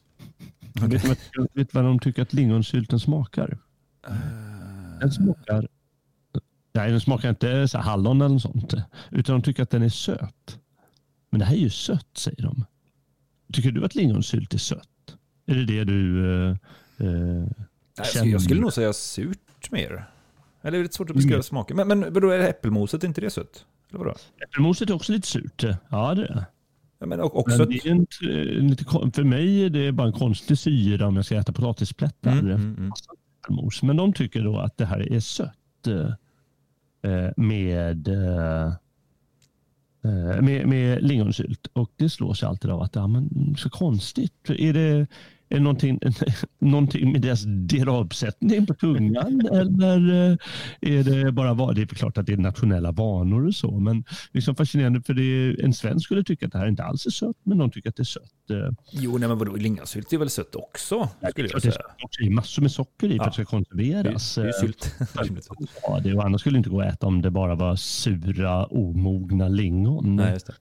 Vet, du vet vad de tycker att lingonsylten smakar? Den smakar Nej, den smakar inte så hallon eller något sånt. Utan de tycker att den är söt. Men det här är ju sött, säger de. Tycker du att lingonsylt är sött? Är det det du eh, Nej, Jag skulle, känner? jag skulle nog säga surt mer. Eller det är lite svårt att beskriva Mm. smaken. Men, men vadå, är det äppelmoset, är inte det sött? Eller vadå? Äppelmoset är också lite surt. Ja, det är det. Ja, men och Men det är en, kon- för mig är det bara en konstig syra om jag ska äta potatisplättar. Mm, mm, mm. Äppelmos. Men de tycker då att det här är sött eh, med, eh, eh, med, med lingonsylt. Och det slås ju alltid av att ja, men, så konstigt. Är det, är det någonting, någonting med deras derabsättning på tungan eller eh, är det bara vad? Det är klart att det är nationella vanor och så, men liksom fascinerande för det, en svensk skulle tycka att det här inte alls är sött, men de tycker att det är sött. eh. Jo, nej men vadå, lingonsylt är väl sött också? Skulle jag Det är säga. också i massor med socker i för Ja. att det ska konserveras. Det är- det är sylt. ja, det, och annars skulle det inte gå att äta om det bara var sura, omogna lingon. Nej, just det.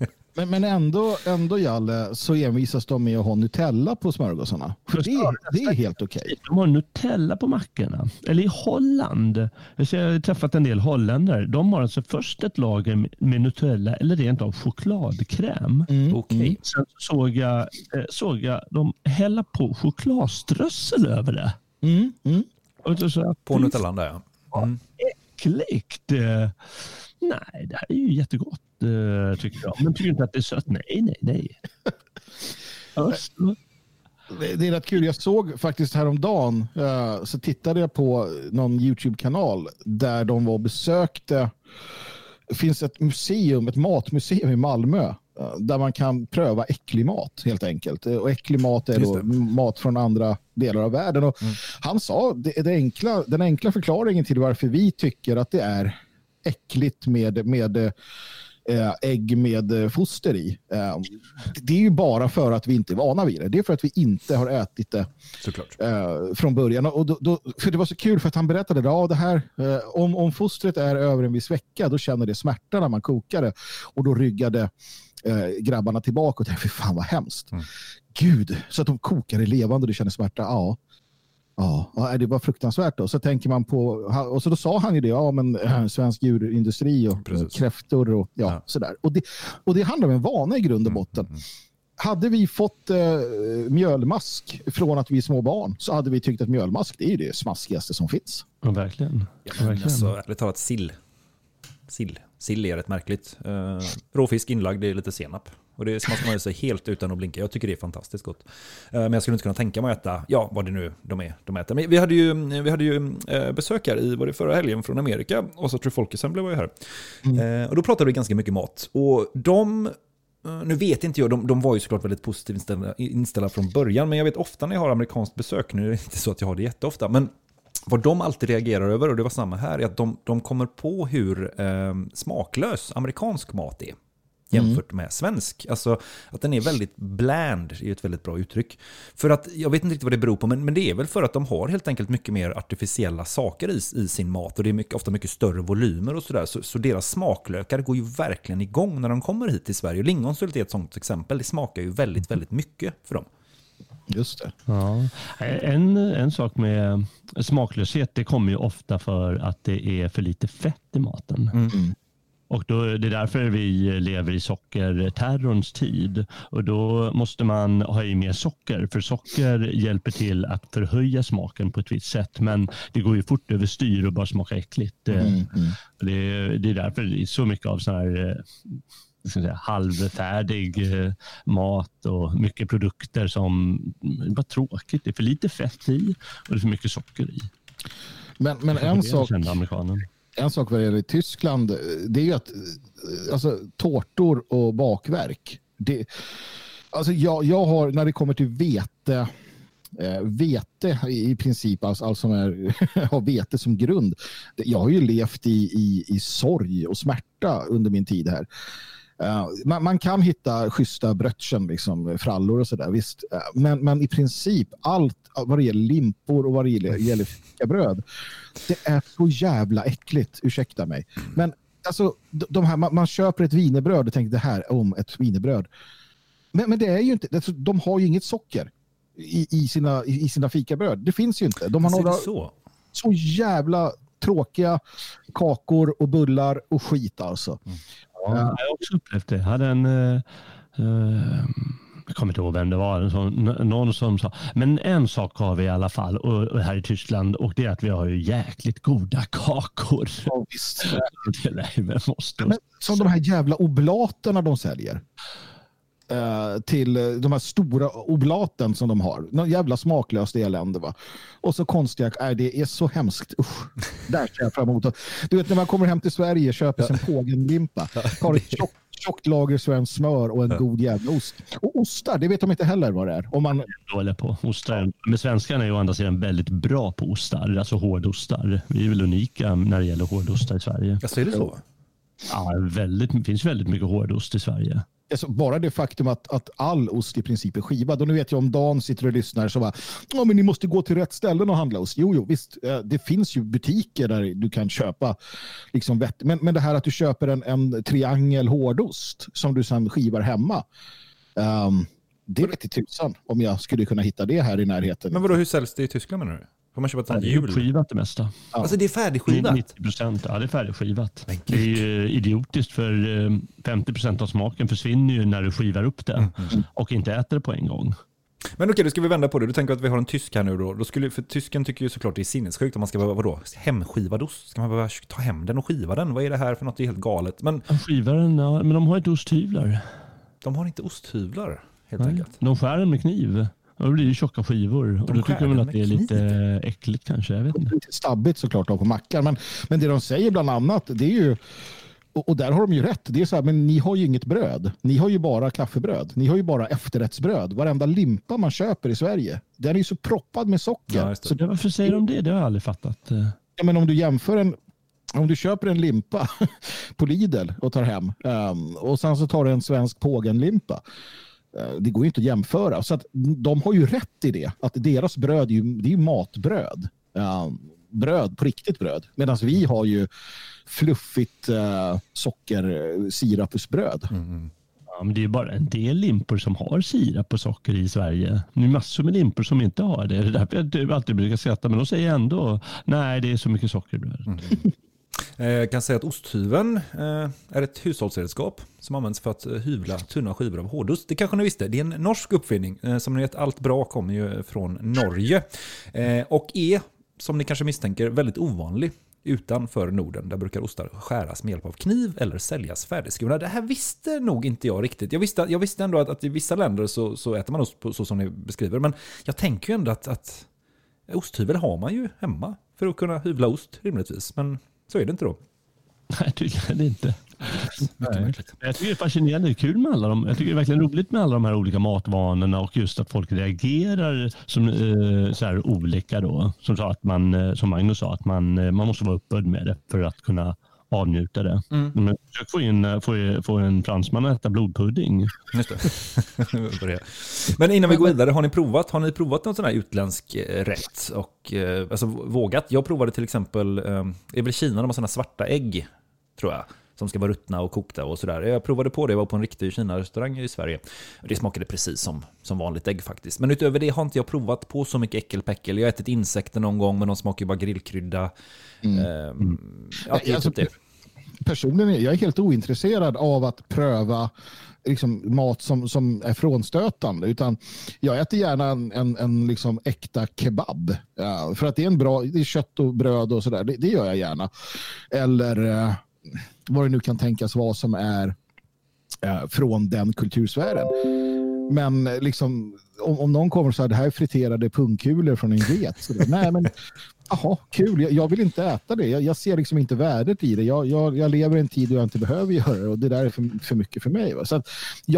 Men, men ändå, ändå, Jalle, så envisas de med att ha Nutella på smörgåsarna. För det, det är helt okej. De har Nutella på mackorna. Eller i Holland. Jag har träffat en del holländare. De har alltså först ett lager med- Nutella eller rent av chokladkräm. Okej. Sen såg jag, eh, såg jag dem hälla på chokladströssel över det. Och så, så, På Nutellan där ja. Mm. Äckligt! Eh, Nej, det här är ju jättegott eh, tycker jag. Men tycker du inte att det är sött? Nej, nej, nej. Öst. Det det är rätt kul. Jag såg faktiskt häromdagen eh, så tittade jag på någon YouTube-kanal där de var och besökte det finns ett museum, ett matmuseum i Malmö eh, där man kan pröva äcklig mat helt enkelt. Eh, Och äcklig mat är då. Mm. mat från andra delar av världen. Och Han sa det, det enkla, den enkla förklaringen till varför vi tycker att det är äckligt med, med ägg med eh, foster i. Eh, det är ju bara för att vi inte är vana vid det. Det är för att vi inte har ätit det Såklart. eh, från början. Och då, då, för det var så kul för att han berättade ja, det här, eh, om, om fostret är över en viss vecka då känner det smärta när man kokar det. Och då ryggade eh, grabbarna tillbaka och tänkte, fy fan vad hemskt. Gud, så att de kokar det levande och det känner smärta. Ja. Ja, ja, det var fruktansvärt. Då. Så tänker man på, och så då sa han ju det, ja men äh, svensk djurindustri och kräftor och ja, sådär. Och det, och det handlar om en vana i grund och botten. Hade vi fått eh, mjölmask från att vi är små barn så hade vi tyckt att mjölmask det är ju det smaskigaste som finns. Ja, verkligen. Ja, men alltså, ärligt talat, sill. Sill. Sill är rätt märkligt. Uh, råfisk inlagd i lite senap. Och det smakar man i sig helt utan att blinka. Jag tycker det är fantastiskt gott. Eh, men jag skulle inte kunna tänka mig att äta, ja vad det nu de är de äter. Men vi hade ju, vi hade ju uh, besök här i, var det förra helgen från Amerika. Och så tror Folkesen blev ju här. Eh, och då pratade vi ganska mycket mat. Och de Eh, Nu vet inte jag, de, de var ju såklart väldigt positivt inställda, inställda från början, men jag vet ofta när jag har amerikanskt besök, nu är det inte så att jag har det jätteofta, men vad de alltid reagerar över, och det var samma här, är att de, de kommer på hur eh, smaklös amerikansk mat är jämfört med svensk. Alltså att den är väldigt bland, är ett väldigt bra uttryck. För att, jag vet inte riktigt vad det beror på, men, men det är väl för att de har helt enkelt mycket mer artificiella saker i, i sin mat och det är mycket, ofta mycket större volymer och sådär. Så, så deras smaklökar går ju verkligen igång när de kommer hit till Sverige. Lingonsylt är ett sånt exempel, det smakar ju väldigt, väldigt mycket för dem. Just det. Ja. En, en sak med smaklöshet, det kommer ju ofta för att det är för lite fett i maten. Och då, det är därför vi lever i sockerterrorns tid. Och då måste man ha i mer socker. För socker hjälper till att förhöja smaken på ett visst sätt. Men det går ju fort överstyr och bara smaka äckligt. Mm, mm. Det, är- det är därför det är så mycket av sån här eh, säga, halvfärdig eh, mat och mycket produkter som bara tråkigt. Det är för lite fett i och det är för mycket socker i. Men, men en sak amerikanen en sak vad det gäller Tyskland, eh, det är ju att eh, alltså, tårtor och bakverk. Det, alltså jag, jag har, när det kommer till vete, eh, vete i, princip, alltså, som är, har vete som grund. Jag har ju levt i, i, i sorg och smärta under min tid här. Eh, man, man kan hitta schyssta brötchen, liksom, frallor och sådär, visst. Eh, men, men i princip allt vad det gäller limpor och vad det gäller, fikabröd, det är så jävla äckligt, ursäkta mig. Men alltså, de här, man, man köper ett wienerbröd och tänker det här om ett wienerbröd. Men, men det är ju inte, alltså, de har ju inget socker i, i, sina, i, sina fikabröd. Det finns ju inte. De har det några så? så jävla tråkiga kakor och bullar och skit alltså. Ja, jag har också upplevt det. Jag hade en... eh, eh, jag kommer inte ihåg vem det var. N- någon som sa, men en sak har vi i alla fall och, och här i Tyskland och det är att vi har ju jäkligt goda kakor. Ja, visst. det nej, men måste. Men, som de här jävla oblaterna de säljer. Eh, till de här stora oblaten som de har. Någon jävla smaklöst elände va. Och så konstiga, nej det är så hemskt. Usch. Där ser jag fram emot. Du vet när man kommer hem till Sverige och köper sin pågenlimpa. Har ett tjockt, tjockt lager svenskt smör och en god jävla ost. Och ostar, det vet de inte heller vad det är. Om man, dåliga på ostar. Men svenskarna är ju å andra sidan väldigt bra på ostar, alltså hårdostar. Vi är väl unika när det gäller hårdostar i Sverige. Alltså är det så? Ja, väldigt, det finns väldigt mycket hårdost i Sverige. Alltså, bara det faktum att, att all ost i princip är skivad. Och nu vet jag om Dan sitter och lyssnar så bara, ja men ni måste gå till rätt ställen och handla ost. Jo, jo, visst, eh, det finns ju butiker där du kan köpa liksom vett. Men, men det här att du köper en, en triangel hårdost som du sedan skivar hemma. ehm, det vet i tusan om jag skulle kunna hitta det här i närheten. Men vadå, hur säljs det i Tyskland menar du? Får man köpa ett Ja, sånt det är hjul? uppskivat det mesta. Alltså det är färdigskivat? 90 procent, ja det är färdigskivat. Det är ju idiotiskt för eh, 50 procent av smaken försvinner ju när du skivar upp det och inte äter det på en gång. Men okej, då ska vi vända på det. Du tänker att vi har en tysk här nu då. då skulle, för tysken tycker ju såklart det är sinnessjukt om man ska behöva, vadå, hemskivad ost? Ska man behöva ta hem den och skiva den? Vad är det här för något? Det är helt galet. Men Skivaren, ja, men de har inte osthyvlar. de har inte osthyvlar, helt Nej, enkelt. De skär den med kniv. Och då blir det tjocka skivor. Och då tycker man att det är lite äckligt kanske. Jag vet inte. lite stabbigt såklart då på mackar. Men, men det de säger bland annat, det är ju, och, där har de ju rätt, det är så här, men ni har ju inget bröd. Ni har ju bara kaffebröd. Ni har ju bara efterrättsbröd. Varenda limpa man köper i Sverige, den är ju så proppad med socker. Så det, varför säger de det? Det har jag aldrig fattat. Ja, men om du jämför en om du köper en limpa på Lidl och tar hem ehm, och sen så tar du en svensk pågenlimpa. Eh, Det går ju inte att jämföra. Så att de har ju rätt i det. Att deras bröd är ju, det är matbröd. Ehm, bröd, på riktigt bröd. Medan vi har ju fluffigt uh, socker sirapsbröd. Ja, men det är bara en del limpor som har sirap och socker i Sverige. Det är massor med limpor som inte har det. Det är därför jag alltid brukar skratta. Men de säger ändå nej, det är så mycket socker i brödet. Eh, Eh, jag kan säga att osthyveln eh, är ett hushållsredskap som används för att eh, hyvla tunna skivor av hårdost. Det kanske ni visste, det är en norsk uppfinning. Som ni vet, allt bra kommer ju från Norge. Och är, som ni kanske misstänker, väldigt ovanlig utanför Norden. Där brukar ostar skäras med hjälp av kniv eller säljas färdigskurna. Det här visste nog inte jag riktigt. Jag visste, jag visste ändå att, att i vissa länder så, så äter man ost på, så som ni beskriver. Men jag tänker ju ändå att, att osthyvel har man ju hemma för att kunna hyvla ost rimligtvis. Men så är det inte då. Nej, tydligen inte. Märkligt. Jag tycker det är fascinerande, det är kul med alla de, jag tycker det är verkligen roligt med alla de här olika matvanorna och just att folk reagerar som, eh, så här olika då. Som, sa att man, eh, som Magnus sa, att man, eh, man måste vara uppbörd med det för att kunna avnjuta det. Mm. Men försök få, in, få, få en fransman att äta blodpudding. Just det. Börja. Men innan vi går vidare, har ni provat, har ni provat någon sån här utländsk eh, rätt? Och, eh, alltså vågat? Jag provade till exempel, eh, det är väl i Kina de har sådana svarta ägg, tror jag. Som ska vara ruttna och kokta och sådär. Jag provade på det, jag var på en riktig Kina-restaurang i Sverige. Det smakade precis som, som vanligt ägg faktiskt. Men utöver det har inte jag provat på så mycket äckelpäckel. Jag har ätit insekter någon gång, men de smakar ju bara grillkrydda. Mm. Eh, ja, Nej, alltså, typ det personligen är jag är helt ointresserad av att pröva liksom, mat som, som är frånstötande. Utan jag äter gärna en, en, en liksom äkta kebab. Ja, för att det är en bra, det är kött och bröd och sådär. Det, det gör jag gärna. Eller eh, vad det nu kan tänkas vara som är eh, från den kultursfären. Men liksom, om, om någon kommer och säger det här är friterade pungkulor från en get. Så det, nej, men Jaha, kul. Jag, jag vill inte äta det. Jag, jag ser liksom inte värdet i det. Jag, jag, jag lever i en tid då jag inte behöver göra det och det där är för, för mycket för mig. Va? Så att,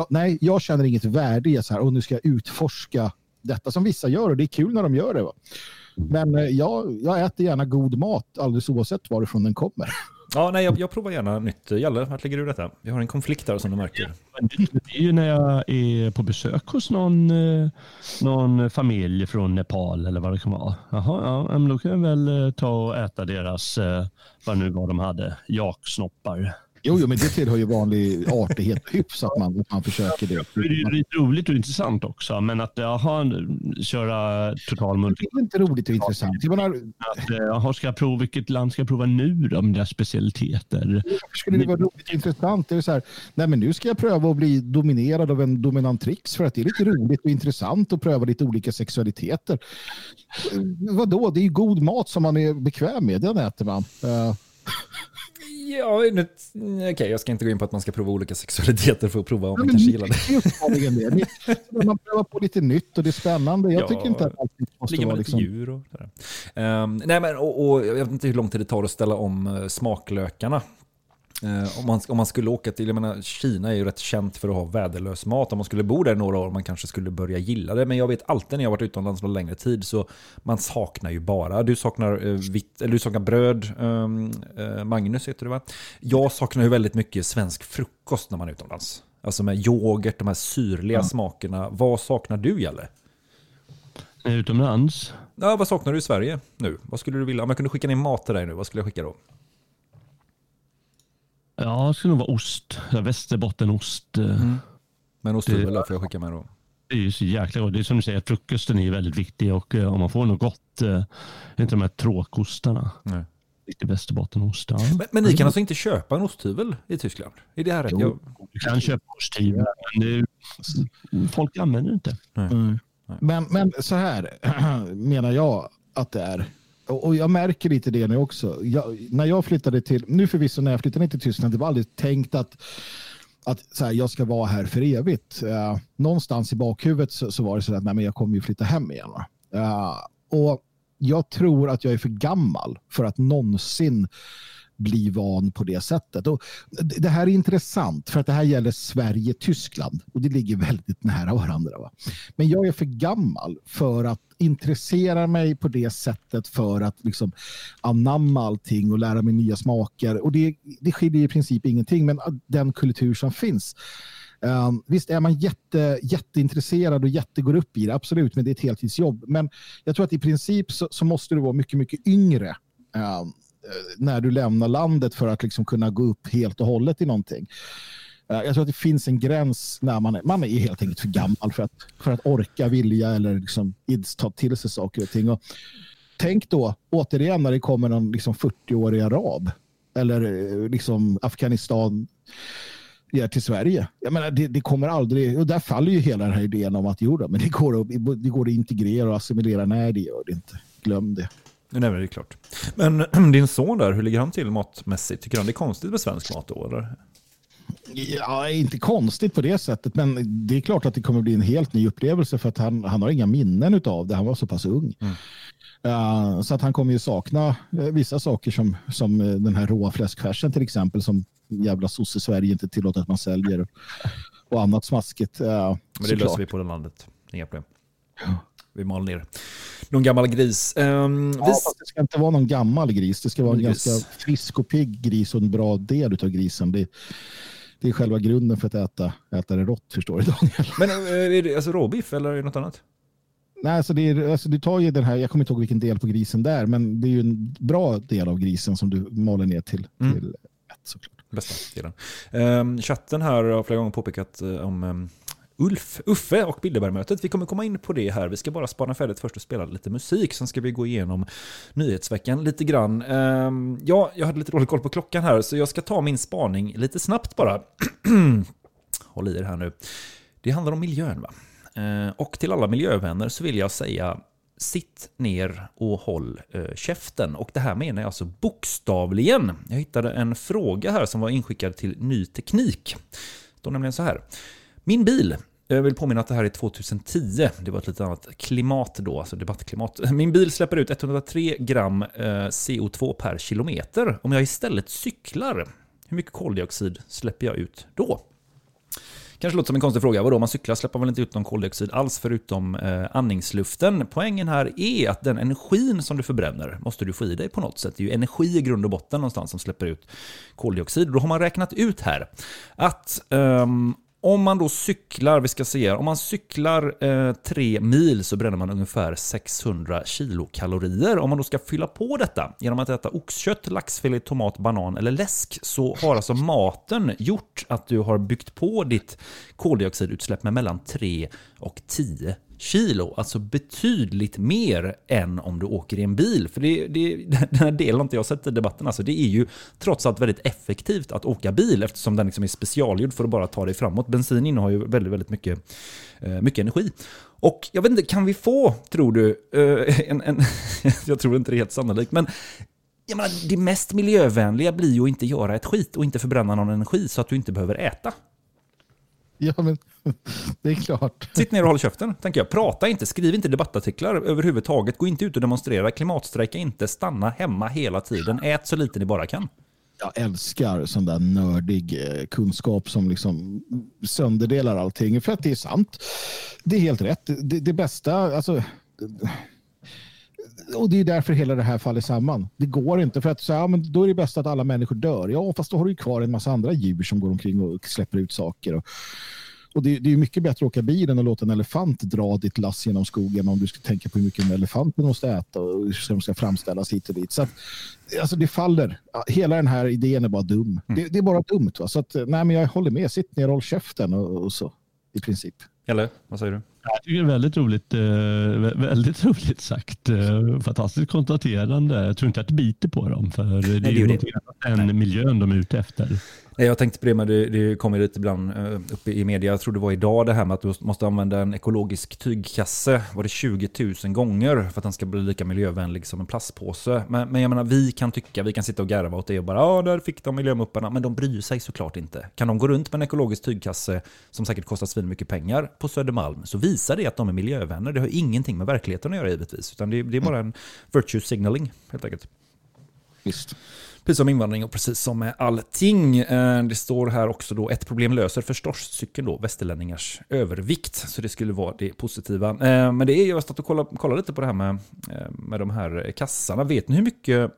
nej, jag känner inget värde i att så här, och nu ska jag utforska detta som vissa gör och det är kul när de gör det. Va? Men eh, jag, jag äter gärna god mat alldeles oavsett varifrån den kommer. Ja, nej, jag, jag provar gärna nytt. Jalle, vart ligger du detta? Vi har en konflikt där som du märker. Det är ju när jag är på besök hos någon, eh, någon familj från Nepal eller vad det kan vara. Jaha, ja, men då kan jag väl eh, ta och äta deras, eh, vad nu var de hade, jaksnoppar. Jo, jo, men det tillhör ju vanlig artighet och hyfs att man, man försöker det. Det är ju roligt och intressant också, men att jaha, köra total multi... Det är inte roligt och intressant. Jag menar, Att, eh, jaha, ska jag prova, vilket land ska jag prova nu då, med deras specialiteter? Varför skulle det vara roligt och intressant? Det är så här, nej men nu ska jag pröva att bli dominerad av en dominantrix för att det är lite roligt och intressant att pröva lite olika sexualiteter. Eh, Vadå? Det är ju god mat som man är bekväm med. Den äter man. Ja, nu- okej, jag ska inte gå in på att man ska prova olika sexualiteter för att prova om Ja, man kanske gillar det. det. Man prövar på lite nytt och det är spännande. Jag Ja, tycker inte att allt måste Ligga vara liksom... djur och sådär. Ehm, nej, men och, och jag vet inte hur lång tid det tar att ställa om eh, smaklökarna. Eh, om, man, om man skulle åka till, jag menar Kina är ju rätt känt för att ha väderlös mat. Om man skulle bo där några år man kanske skulle börja gilla det. Men jag vet alltid när jag varit utomlands någon längre tid så man saknar ju bara. Du saknar, eh, vitt, eller du saknar bröd, ehm, eh, Magnus heter det va? Jag saknar ju väldigt mycket svensk frukost när man är utomlands. Alltså med yoghurt, de här syrliga Ja. smakerna. Vad saknar du Jalle? Utomlands? Ja, vad saknar du i Sverige nu? Vad skulle du vilja? Om jag kunde skicka ner mat till dig nu, vad skulle jag skicka då? Ja, det skulle nog vara ost. Västerbottenost. eh. Men osthyvel då får jag skicka med då. Det är ju så jäkla gott. Det är som du säger, frukosten är väldigt viktig och eh, om man får något gott, eh, inte de här tråkostarna. Nej. Lite västerbottenost. Ja. Men, men ni kan alltså inte köpa en osthyvel i Tyskland? Är det här rätt? Jo. Du kan köpa osthyvlar, men det är, folk använder det inte. Mm. Men, men så här menar jag att det är. Och, och jag märker lite det nu också. Jag, när jag flyttade till, nu förvisso när jag flyttade ner till Tyskland, det var aldrig tänkt att, att så här, jag ska vara här för evigt. Uh, någonstans i bakhuvudet så, så var det så att nej, men jag kommer ju flytta hem igen. Uh, och jag tror att jag är för gammal för att någonsin bli van på det sättet. Och det här är intressant för att det här gäller Sverige-Tyskland och det ligger väldigt nära varandra. Va? Men jag är för gammal för att intressera mig på det sättet för att liksom anamma allting och lära mig nya smaker. Och det, det skiljer i princip ingenting, men den kultur som finns. Um, visst är man jätte, jätteintresserad och jättegår upp i det, absolut, men det är ett heltidsjobb. Men jag tror att i princip så, så måste du vara mycket, mycket yngre um, Eh, när du lämnar landet för att liksom kunna gå upp helt och hållet i någonting. Eh, jag tror att det finns en gräns när man är, man är helt enkelt för gammal för att, för att orka, vilja eller liksom ta till sig saker och ting. Och tänk då återigen när det kommer någon liksom 40-årig arab eller eh, liksom Afghanistan ger till Sverige. Jag menar, det, det kommer aldrig, och där faller ju hela den här idén om att jo då, men det går, att, det går att integrera och assimilera. Nej, det gör det inte. Glöm det. Nej, men det är klart. Men din son där, hur ligger han till matmässigt? Tycker han det är konstigt med svensk mat då? Eller? Ja, inte konstigt på det sättet, men det är klart att det kommer bli en helt ny upplevelse för att han, han har inga minnen av det. Han var så pass ung. Uh, så att han kommer ju sakna eh, vissa saker som, som eh, den här råa fläskfärsen till exempel som jävla sosse-Sverige inte tillåter att man säljer och annat smaskigt. Uh, Men det såklart. löser vi på det landet. Inga problem. Vi mal ner någon gammal gris. Um, Ja, fast det ska inte vara någon gammal gris. Det ska vara en Gris. ganska frisk och pigg gris och en bra del av grisen. Det, det är själva grunden för att äta, äta det rått, förstår du Daniel. Men eh, är det alltså råbiff eller är det något annat? Nej, alltså det är, alltså du tar ju den här, jag kommer inte ihåg vilken del på grisen där, men det är ju en bra del av grisen som du maler ner till, Mm. till ett såklart. Bästa delen. Um, chatten här har flera gånger påpekat eh, om um, Ulf, Uffe och Bilderbergmötet. Vi kommer komma in på det här. Vi ska bara spana färdigt först och spela lite musik. Sen ska vi gå igenom nyhetsveckan lite grann. Ehm, ja, jag hade lite dålig koll på klockan här, så jag ska ta min spaning lite snabbt bara. Håll i er här nu. Det handlar om miljön va? Ehm, och till alla miljövänner så vill jag säga Sitt ner och håll eh, käften. Och det här menar jag alltså bokstavligen. Jag hittade en fråga här som var inskickad till Ny Teknik. Det står nämligen så här. Min bil, jag vill påminna att det här är 2010, det var ett lite annat klimat då, alltså debattklimat. Min bil släpper ut 103 gram eh, CO2 per kilometer. Om jag istället cyklar, hur mycket koldioxid släpper jag ut då? Kanske låter som en konstig fråga. Vadå, man cyklar släpper man inte ut någon koldioxid alls förutom eh, andningsluften. Poängen här är att den energin som du förbränner måste du få i dig på något sätt. Det är ju energi i grund och botten någonstans som släpper ut koldioxid. Då har man räknat ut här att um, om man då cyklar, vi ska se, om man cyklar eh, tre mil så bränner man ungefär 600 kilokalorier. Om man då ska fylla på detta genom att äta oxkött, laxfilé, tomat, banan eller läsk så har alltså maten gjort att du har byggt på ditt koldioxidutsläpp med mellan 3 och 10 kilo. Alltså betydligt mer än om du åker i en bil. För det, det, den här delen har inte jag sett i debatten. Alltså det är ju trots allt väldigt effektivt att åka bil eftersom den liksom är specialgjord för att bara ta dig framåt. Bensin innehar ju väldigt, väldigt mycket, eh, mycket energi. Och jag vet inte, kan vi få, tror du, eh, en, en jag tror inte det är helt sannolikt, men jag menar, det mest miljövänliga blir ju att inte göra ett skit och inte förbränna någon energi så att du inte behöver äta. Ja, men det är klart. Sitt ner och håll käften, tänker jag. Prata inte, skriv inte debattartiklar överhuvudtaget. Gå inte ut och demonstrera, klimatstrejka inte, stanna hemma hela tiden. Ät så lite ni bara kan. jag älskar sån där nördig eh, kunskap som liksom sönderdelar allting. För att det är sant. Det är helt rätt. Det, det bästa, alltså och det är därför hela det här faller samman. Det går inte för att så, ja, men då är det bäst att alla människor dör. Ja, fast då har du kvar en massa andra djur som går omkring och släpper ut saker. Och, och det, det är mycket bättre att åka bil än att låta en elefant dra ditt lass genom skogen om du ska tänka på hur mycket en elefant måste äta och hur de ska framställas hit och dit. Så att, alltså det faller. Hela den här idén är bara dum. Det, det är bara dumt. Va? Så att, nej, men jag håller med. Sitt ner och håll käften och, och så i princip. Eller vad säger du? Jag tycker det är väldigt roligt, eh, vä- väldigt roligt sagt. Eh, fantastiskt konstaterande. Jag tror inte att det biter på dem, för det är det är ju det. annat än miljön de är ute efter. Eh, jag tänkte på det, men det, det kommer lite ibland eh, upp i media. Jag tror det var idag det här med att du måste använda en ekologisk tygkasse. Var det 20 000 gånger för att den ska bli lika miljövänlig som en plastpåse. Men, men jag menar, vi kan tycka, vi kan sitta och garva åt det och bara ja, där fick de miljömupparna. Men de bryr sig såklart inte. Kan de gå runt med en ekologisk tygkasse som säkert kostar svin mycket pengar på Södermalm så visar det att de är miljövänner. Det har ingenting med verkligheten att göra givetvis. Utan det, det är bara en virtue signaling helt enkelt. Visst. Precis som invandring och precis som med allting. Eh, Det står här också då ett problem löser förståscykeln då, västerlänningars övervikt. Så det skulle vara det positiva. Eh, Men det är just att kolla, kolla lite på det här med, eh, med de här kassarna. Vet ni hur mycket,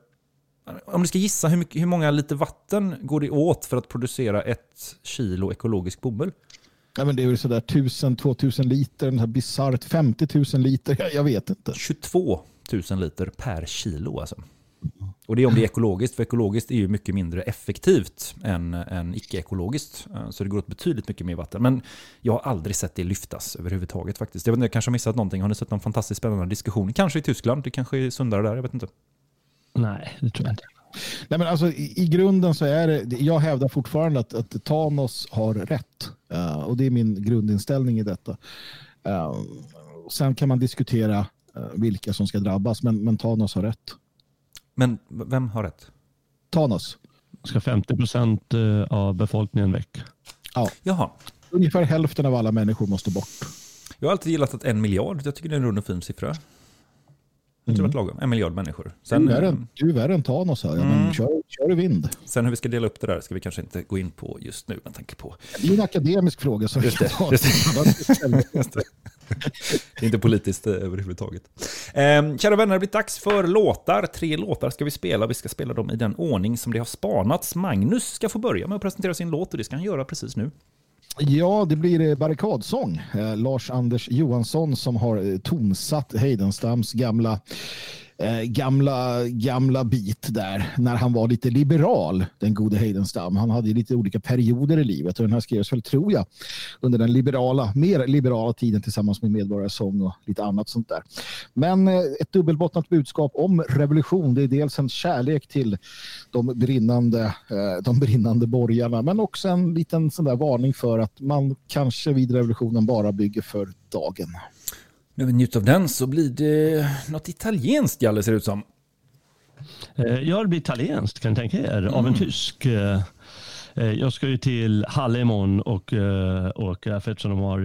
om ni ska gissa, hur, mycket, hur många liter vatten går det åt för att producera ett kilo ekologisk bomull? Ja, men det är väl sådär 1000-2000 liter, den här bisarrt 50 000 liter, jag, jag vet inte. 22 000 liter per kilo alltså. Och det är om det är ekologiskt, för ekologiskt är ju mycket mindre effektivt än, än icke-ekologiskt. Eh, Så det går åt betydligt mycket mer vatten. Men jag har aldrig sett det lyftas överhuvudtaget faktiskt. Jag vet inte, jag kanske har missat någonting. Har ni sett någon fantastiskt spännande diskussion? Kanske i Tyskland, det kanske är sundare där, jag vet inte. Nej, det tror jag inte. Nej, men alltså, i, I grunden så är det, jag hävdar fortfarande att, att Thanos har rätt. Eh, och det är min grundinställning i detta. Eh, sen kan man diskutera eh, vilka som ska drabbas, men, men Thanos har rätt. Men vem har rätt? Thanos. Ska 50 procent eh, av befolkningen väck? Ja. Jaha. Ungefär hälften av alla människor måste bort. Jag har alltid gillat att en miljard, jag tycker det är en rund och fin siffra. Jag tror Mm. att lagom, en miljard människor. du, är värre, du är värre än Thanos. Här. Men Mm. kör, kör i vind. Sen hur vi ska dela upp det där ska vi kanske inte gå in på just nu med tanke på Det är ju en akademisk fråga. Som Just det, just det. Det. Är inte politiskt eh, överhuvudtaget. Eh, kära vänner, det har blivit dags för låtar. Tre låtar ska vi spela. Vi ska spela dem i den ordning som det har spanats. Magnus ska få börja med att presentera sin låt och det ska han göra precis nu. Ja, det blir eh, barrikadsång. Eh, Lars-Anders Johansson som har eh, tonsatt Heidenstams gamla, eh, gamla, gamla bit där när han var lite liberal, den gode Heidenstam. Han hade ju lite olika perioder i livet och den här skrevs väl, tror jag, under den liberala, mer liberala tiden tillsammans med Medborgarsång och lite annat sånt där. Men eh, ett dubbelbottnat budskap om revolution. Det är dels en kärlek till de brinnande, eh, de brinnande borgarna, men också en liten sån där varning för att man kanske vid revolutionen bara bygger för dagen. När vi njuter av den så blir det något italienskt, Jalle, ser det ut som. Eh, Ja, det blir italienskt kan ni tänka er, av en tysk. Eh, eh, Jag ska ju till Halle imorgon och åka för eftersom de har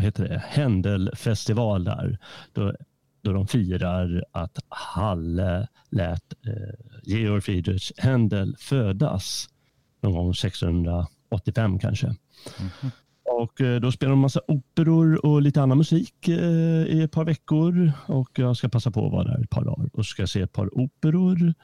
heter det, Händelfestival där. Då, då de firar att Halle lät Georg Friedrich Händel födas någon gång 685 kanske. Och eh, då spelar de massa operor och lite annan musik eh, i ett par veckor. Och jag ska passa på att vara där ett par dagar och ska se ett par operor.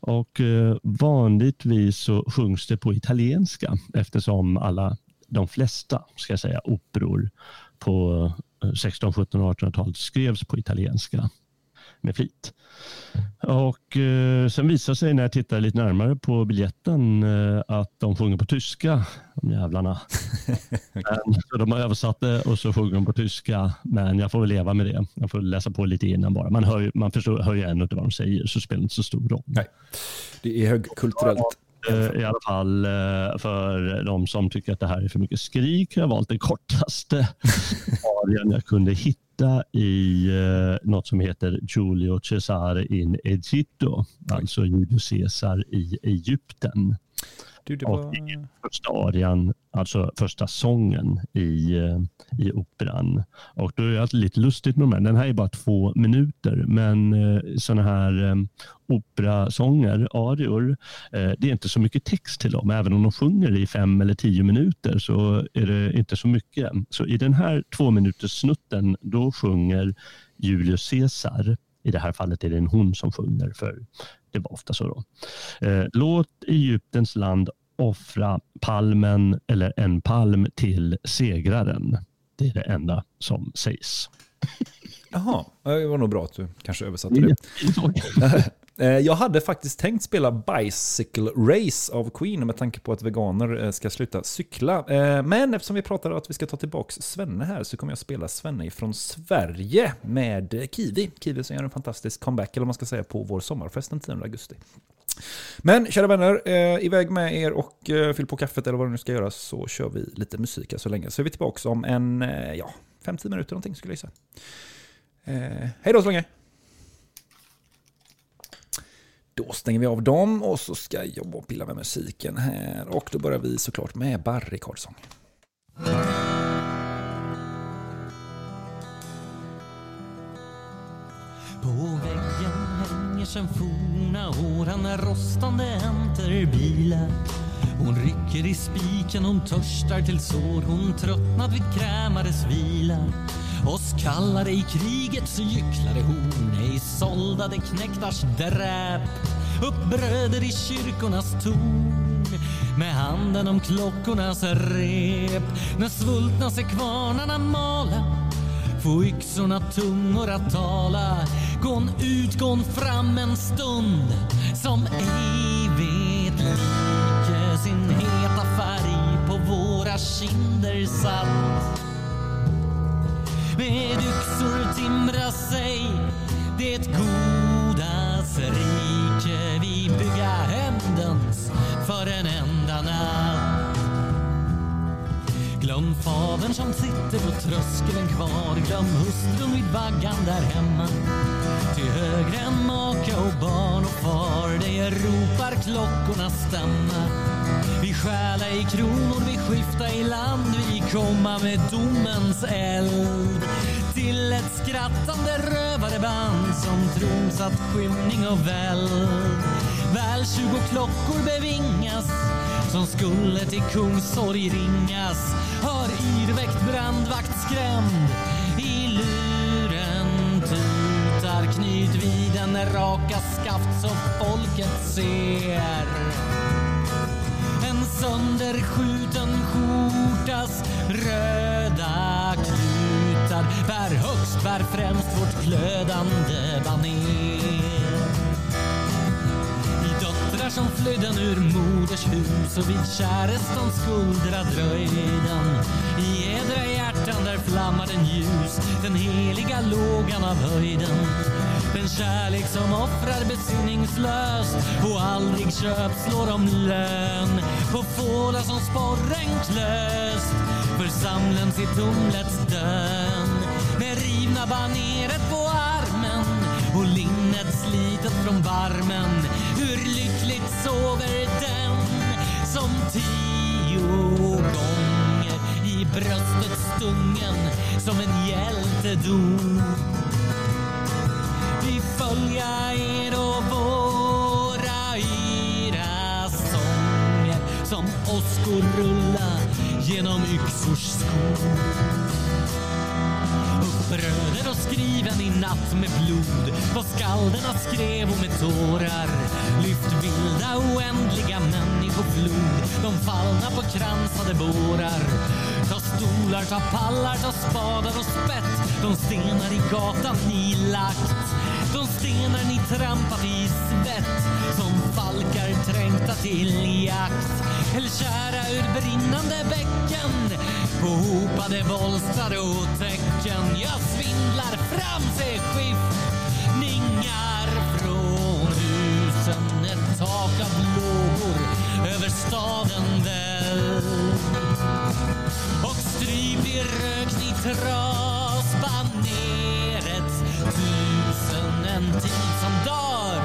Och eh, vanligtvis så sjungs det på italienska eftersom alla, de flesta, ska jag säga, operor på 16, 17 och 1800-talet skrevs på italienska med flit. Och eh, sen visade sig när jag tittade lite närmare på biljetten eh, att de sjunger på tyska, de jävlarna. Men, så de har översatt det och så sjunger de på tyska, men jag får väl leva med det. Jag får läsa på lite innan bara. Man hör, ju- man förstår, hör ju ändå inte vad de säger, så spelar det inte så stor roll. Nej, det är högkulturellt. Eh, I alla fall eh, för de som tycker att det här är för mycket skrik har jag valt den kortaste arien jag kunde hitta i eh, något som heter Giulio Cesare in Egitto, alltså Julius Caesar i Egypten. Du, det Och var... är första arian, alltså första sången i, eh, i operan. Och då är det alltid lite lustigt med de här. Den här är bara två minuter, men eh, sådana här eh, operasånger, arior, eh, det är inte så mycket text till dem. Även om de sjunger i fem eller tio minuter så är det inte så mycket. Så i den här två minuters snutten, då sjunger Julius Caesar i det här fallet är det en hon som sjunger, för det var ofta så. Då. Eh, låt Egyptens land offra palmen eller en palm till segraren. Det är det enda som sägs. Jaha, det var nog bra att du kanske översatte det. Eh, jag hade faktiskt tänkt spela Bicycle Race av Queen med tanke på att veganer eh, ska sluta cykla. Eh, men eftersom vi pratade att vi ska ta tillbaka Svenne här så kommer jag spela Svenne från Sverige med Kiwi. Kiwi som gör en fantastisk comeback, eller vad man ska säga, på vår sommarfest den 10 augusti. Men kära vänner, eh, iväg med er och eh, fyll på kaffet eller vad du nu ska göra så kör vi lite musik här så länge. Så är vi tillbaka om en, eh, ja, 5-10 minuter någonting skulle jag gissa. Eh, hej då så länge! Då stänger vi av dem och så ska jag pilla med musiken här. Och då börjar vi såklart med Barry Karlsson. På väggen hänger sen forna år han är rostande enterbilar. Hon rycker i spiken, hon törstar till sår, hon tröttnat vid krämares vila. Oss kallade i krigets gycklade horn, ej såldade knektars dräp. Upp bröder i kyrkornas torn, med handen om klockornas rep. När svultna sig kvarnarna mala, få yxorna tungor att tala Gån ut, gån fram en stund som ej vet like sin heta färg på våra kinder satt med yxor timra sig. Det godas rike. Glöm fadern som sitter på tröskeln kvar. Glöm hustrun vid vaggan där hemma. Till högre än maka och barn och far. Det ropar klockornas stämma. Vi stjäla i kronor, vi skifta i land. Vi komma med domens eld. Till ett skrattande rövarband Som tronsatt skymning och väld. Väl tjugo klockor bevingas som skulle till kungsorg ringas. Hör yrväckt brandvakt skrämd i luren tutar Knyt vid den raka skaft så folket ser. En sönderskjuten skjortas röda klutar bär högst, bär främst vårt glödande baner som flydde den ur moders hus och vid kärestans skuldra dröjden. I edra hjärtan där flammar den ljus, den heliga lågan av höjden. Den kärlek som offrar besinningslöst och aldrig köpslår om lön. På fåla som sporren klöst församlens i tumlets dön. Med rivna baneret på armen och linnet slitet från varmen. Hur lyckligt sover den som tio gånger i bröstet stungen som en hjälte dog. Vi följa er och våra yra sånger som åskor rulla genom yxors skor Bröder och skriven i natt med blod. Vad skalderna skrev och med tårar. Lyft vilda oändliga människoflod de fallna på kransade bårar ta stolar, ta pallar, ta spadar och spett. De stenar i gatan ni lagt de stenar ni trampat i svett. Som falkar trängta till jakt. Häll kära ur brinnande bäcken. På hopade bolstrar och täcken. Jag svindlar fram sig skiftningar från husen. Ett tak av lågor över staden väl. Stryp i rök ni tras baneret tusen en tid som dör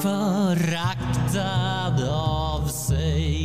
föraktad av sig.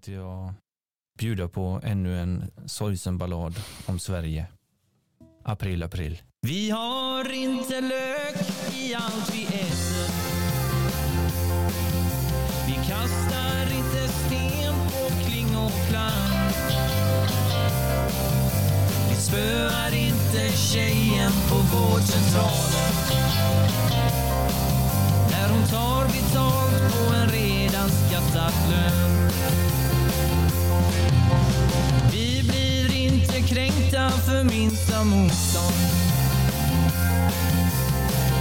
Tänkte jag bjuda på ännu en sorgsen ballad om Sverige. April, april. Vi har inte lök i allt vi äter. Vi kastar inte sten på kling och klang. Vi spöar inte tjejen på vårdcentralen. När hon tar betalt på en redan skattad lön. Vi blir inte kränkta för minsta motstånd.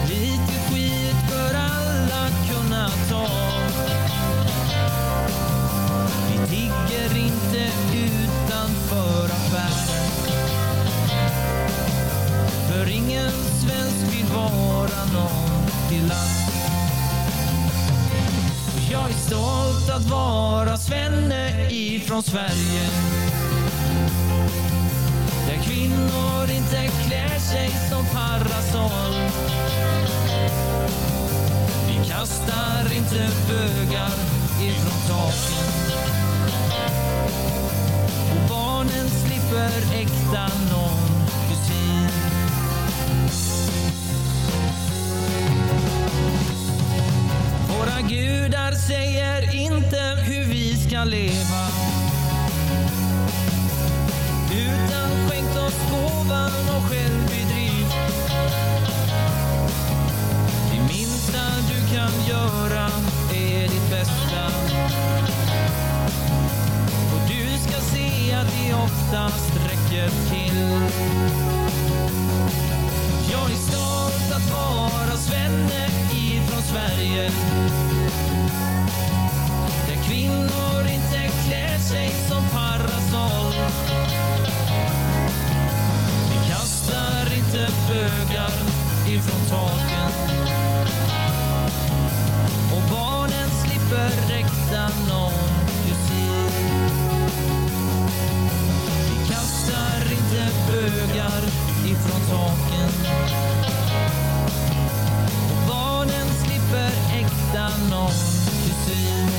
Lite skit bör alla kunna ta. Vi tigger inte utanför affären. För ingen svensk vill vara någon till last. Jag är stolt att vara svenne ifrån Sverige. Där kvinnor inte klär sig som parasoll. Vi kastar inte bögar ifrån taken. Och barnen slipper äkta någon Våra gudar säger inte hur vi ska leva. Utan skänkt oss gåvan och självbedrift. Det minsta du kan göra är ditt bästa. Och du ska se att det oftast räcker till. Jag är stolt att vara svenne från Sverige. Där kvinnor inte klär sig som parasoll. Vi kastar inte bögar ifrån taken. Och barnen slipper räkta någon kusin. Vi kastar inte bögar ifrån taken. Någon kusin.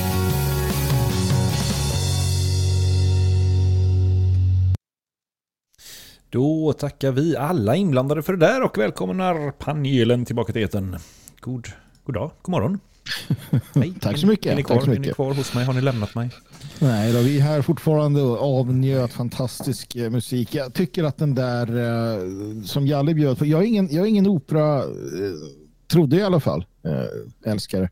Då tackar vi alla inblandade för det där och välkomnar panelen tillbaka till eten. God, god dag, god morgon. Hej. Tack så mycket. Är ni, kvar, Tack så är ni mycket. kvar hos mig? Har ni lämnat mig? Nej, då, vi är här fortfarande och avnjöt fantastisk eh, musik. Jag tycker att den där eh, som Jalle bjöd på, jag är ingen, jag är ingen opera, eh, trodde jag i alla fall, eh, älskare.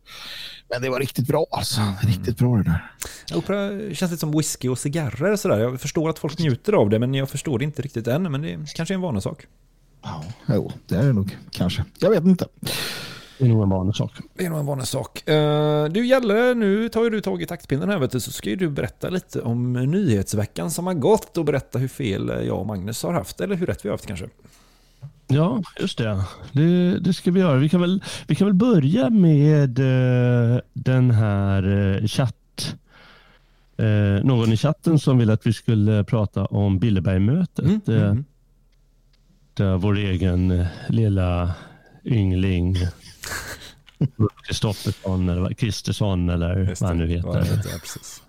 Men det var riktigt bra alltså, riktigt bra det där. Opera känns lite som whisky och cigarrer sådär. Jag förstår att folk njuter av det men jag förstår det inte riktigt än. Men det är kanske är en vanesak. Jo, det är det nog kanske. Jag vet inte. Det är nog en vanlig sak. Det är nog en vanesak. Uh, du Jalle, nu tar ju du tag i taktpinnen här vet du, så ska ju du berätta lite om nyhetsveckan som har gått och berätta hur fel jag och Magnus har haft, eller hur rätt vi har haft kanske. Ja, just det. Det, det ska vi göra. Vi kan väl, vi kan väl börja med eh, den här eh, chatt... Eh, någon i chatten som ville att vi skulle prata om Billebergmötet. Mm, eh, Där vår egen eh, lilla yngling Kristoffersson eller Kristersson eller vad han nu heter. heter,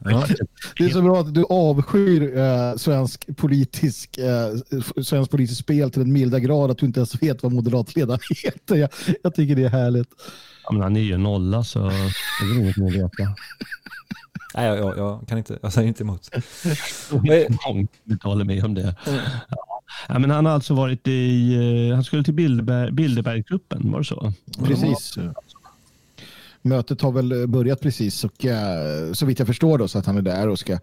ja, det är så bra att du avskyr eh, svensk, politisk, eh, svensk politisk spel till den milda grad att du inte ens vet vad moderatledaren heter. Jag, jag tycker det är härligt. Ja, men han är ju nolla så det är inget mer att veta. Nej, jag, jag, jag kan inte, jag säger inte emot. Många håller med om det. Ja. Ja, men han har alltså varit i, eh, han skulle till Bilderberg, Bilderberggruppen, var det så? Precis. Mötet har väl börjat precis och eh, så vitt jag förstår då så att han är där och ska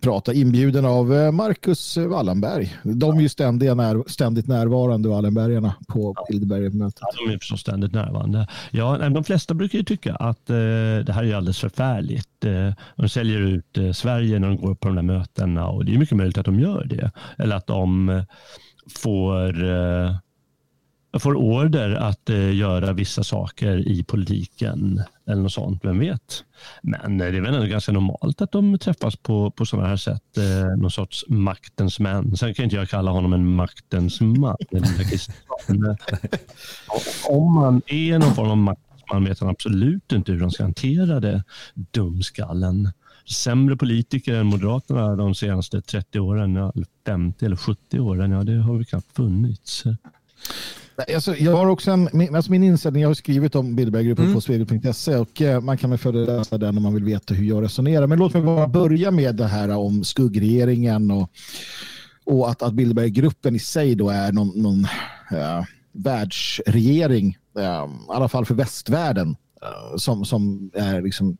prata inbjuden av eh, Marcus Wallenberg. De är ju ständiga när, ständigt närvarande Wallenbergarna på Bilderbergmötet. Ja, de är förstås ständigt närvarande. Ja, de flesta brukar ju tycka att eh, det här är alldeles förfärligt. Eh, de säljer ut eh, Sverige när de går på de där mötena och det är mycket möjligt att de gör det. Eller att de får, eh, får order att eh, göra vissa saker i politiken eller något sånt, vem vet. Men eh, det är väl ändå ganska normalt att de träffas på, på sådana här sätt, eh, någon sorts maktens män. Sen kan inte jag kalla honom en maktens man. Men, om man är någon form av maktman vet han absolut inte hur de ska hantera det, dumskallen. sämre politiker än Moderaterna de senaste 30 åren, ja, eller 50 eller 70 åren. Ja, det har väl knappt funnits. Alltså, jag har också en, min, alltså min inställning, jag har skrivit om Bilderberggruppen Mm. på svegel.se och eh, man kan väl följa läsa den om man vill veta hur jag resonerar. Men låt mig bara börja med det här om skuggregeringen och, och att, att Bilderberggruppen i sig då är någon, någon eh, världsregering, eh, i alla fall för västvärlden, eh, som, som är liksom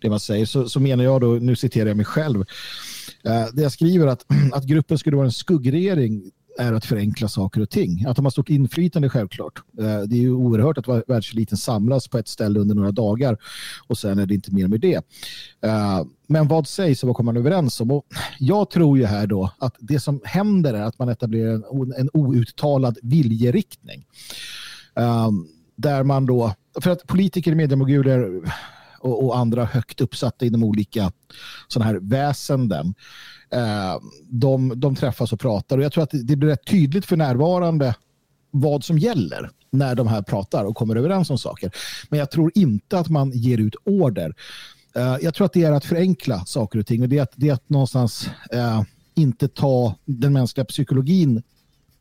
det man säger. Så, så menar jag då, nu citerar jag mig själv, det jag skriver att, att gruppen skulle vara en skuggregering är att förenkla saker och ting. Att de har stort inflytande självklart. Eh, det är ju oerhört att världseliten samlas på ett ställe under några dagar och sen är det inte mer med det. Eh, men vad sägs och vad kommer man överens om? Och jag tror ju här då att det som händer är att man etablerar en, en outtalad viljeriktning. Eh, där man då, för att politiker, mediemoguler och, och andra högt uppsatta inom olika sådana här väsenden Eh, de, de träffas och pratar och jag tror att det, blir rätt tydligt för närvarande vad som gäller när de här pratar och kommer överens om saker. Men jag tror inte att man ger ut order. Eh, jag tror att det är att förenkla saker och ting och det är att, det är att någonstans eh, inte ta den mänskliga psykologin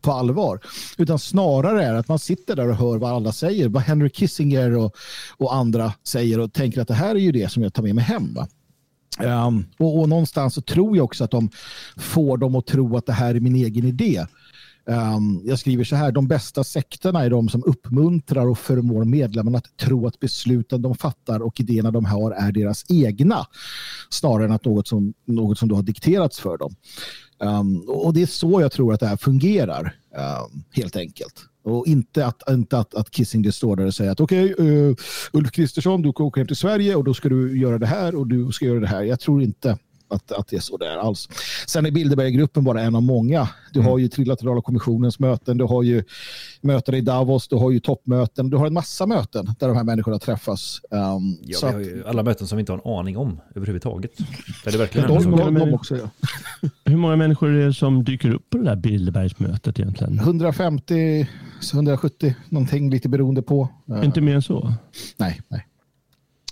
på allvar. Utan snarare är att man sitter där och hör vad alla säger. Vad Henry Kissinger och, och andra säger och tänker att det här är ju det som jag tar med mig hem. Va? Um, och, och någonstans så tror jag också att de får dem att tro att det här är min egen idé. Um, jag skriver så här, de bästa sekterna är de som uppmuntrar och förmår medlemmarna att tro att besluten de fattar och idéerna de har är deras egna. Snarare än att något som, något som då har dikterats för dem. Um, och det är så jag tror att det här fungerar, um, helt enkelt. Och inte att, inte att, att Kissinger står där och säger att okej, eh, Ulf Kristersson, du åker hem till Sverige och då ska du göra det här och du ska göra det här. Jag tror inte att, att det är så där alls. Sen är Bilderberggruppen bara en av många. Du har ju Trilaterala kommissionens möten, du har ju möten i Davos, du har ju toppmöten, du har en massa möten där de här människorna träffas. Um, Ja, så vi att, har ju alla möten som vi inte har en aning om överhuvudtaget. Där det verkligen de- saker. de också, ja. Hur många människor är det som dyker upp på det där Bilderbergsmötet egentligen? 150, 170 någonting lite beroende på. Inte mer än så? Nej, nej.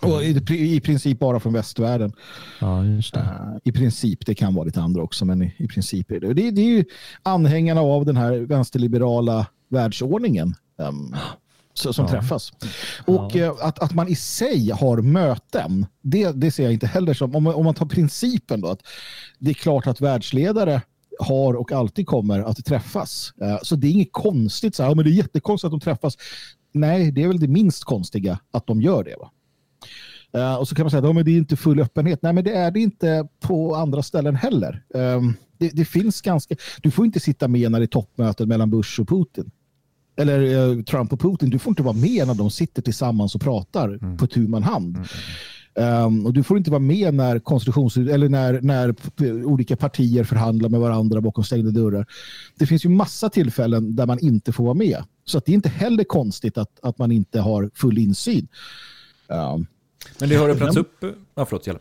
Och i, i princip bara från västvärlden. Ja, just. Uh, I princip, det kan vara lite andra också, men i, i princip är det. det. Det är ju anhängarna av den här vänsterliberala världsordningen um, som Ja. träffas. Och eh, att, att man i sig har möten, det, det ser jag inte heller som, om, man- om man tar principen då, att det är klart att världsledare har och alltid kommer att träffas. Eh, Så det är inget konstigt, så här, "Ja, men det är jättekonstigt att de träffas. Nej, det är väl det minst konstiga att de gör det. Va? Eh, och så kan man säga att det är inte full öppenhet. Nej, men det är det inte på andra ställen heller. Um, det, det finns ganska... Du får inte sitta med när det är toppmöten mellan Bush och Putin. Eller eh, Trump och Putin. Du får inte vara med när de sitter tillsammans och pratar på tu man hand. Um, och du får inte vara med när konstitutions eller när, när olika partier förhandlar med varandra bakom stängda dörrar. Det finns ju massa tillfällen där man inte får vara med. Så att det är inte heller konstigt att, att man inte har full insyn. Um, Men det har öppnats upp... Ja, förlåt, Jelle.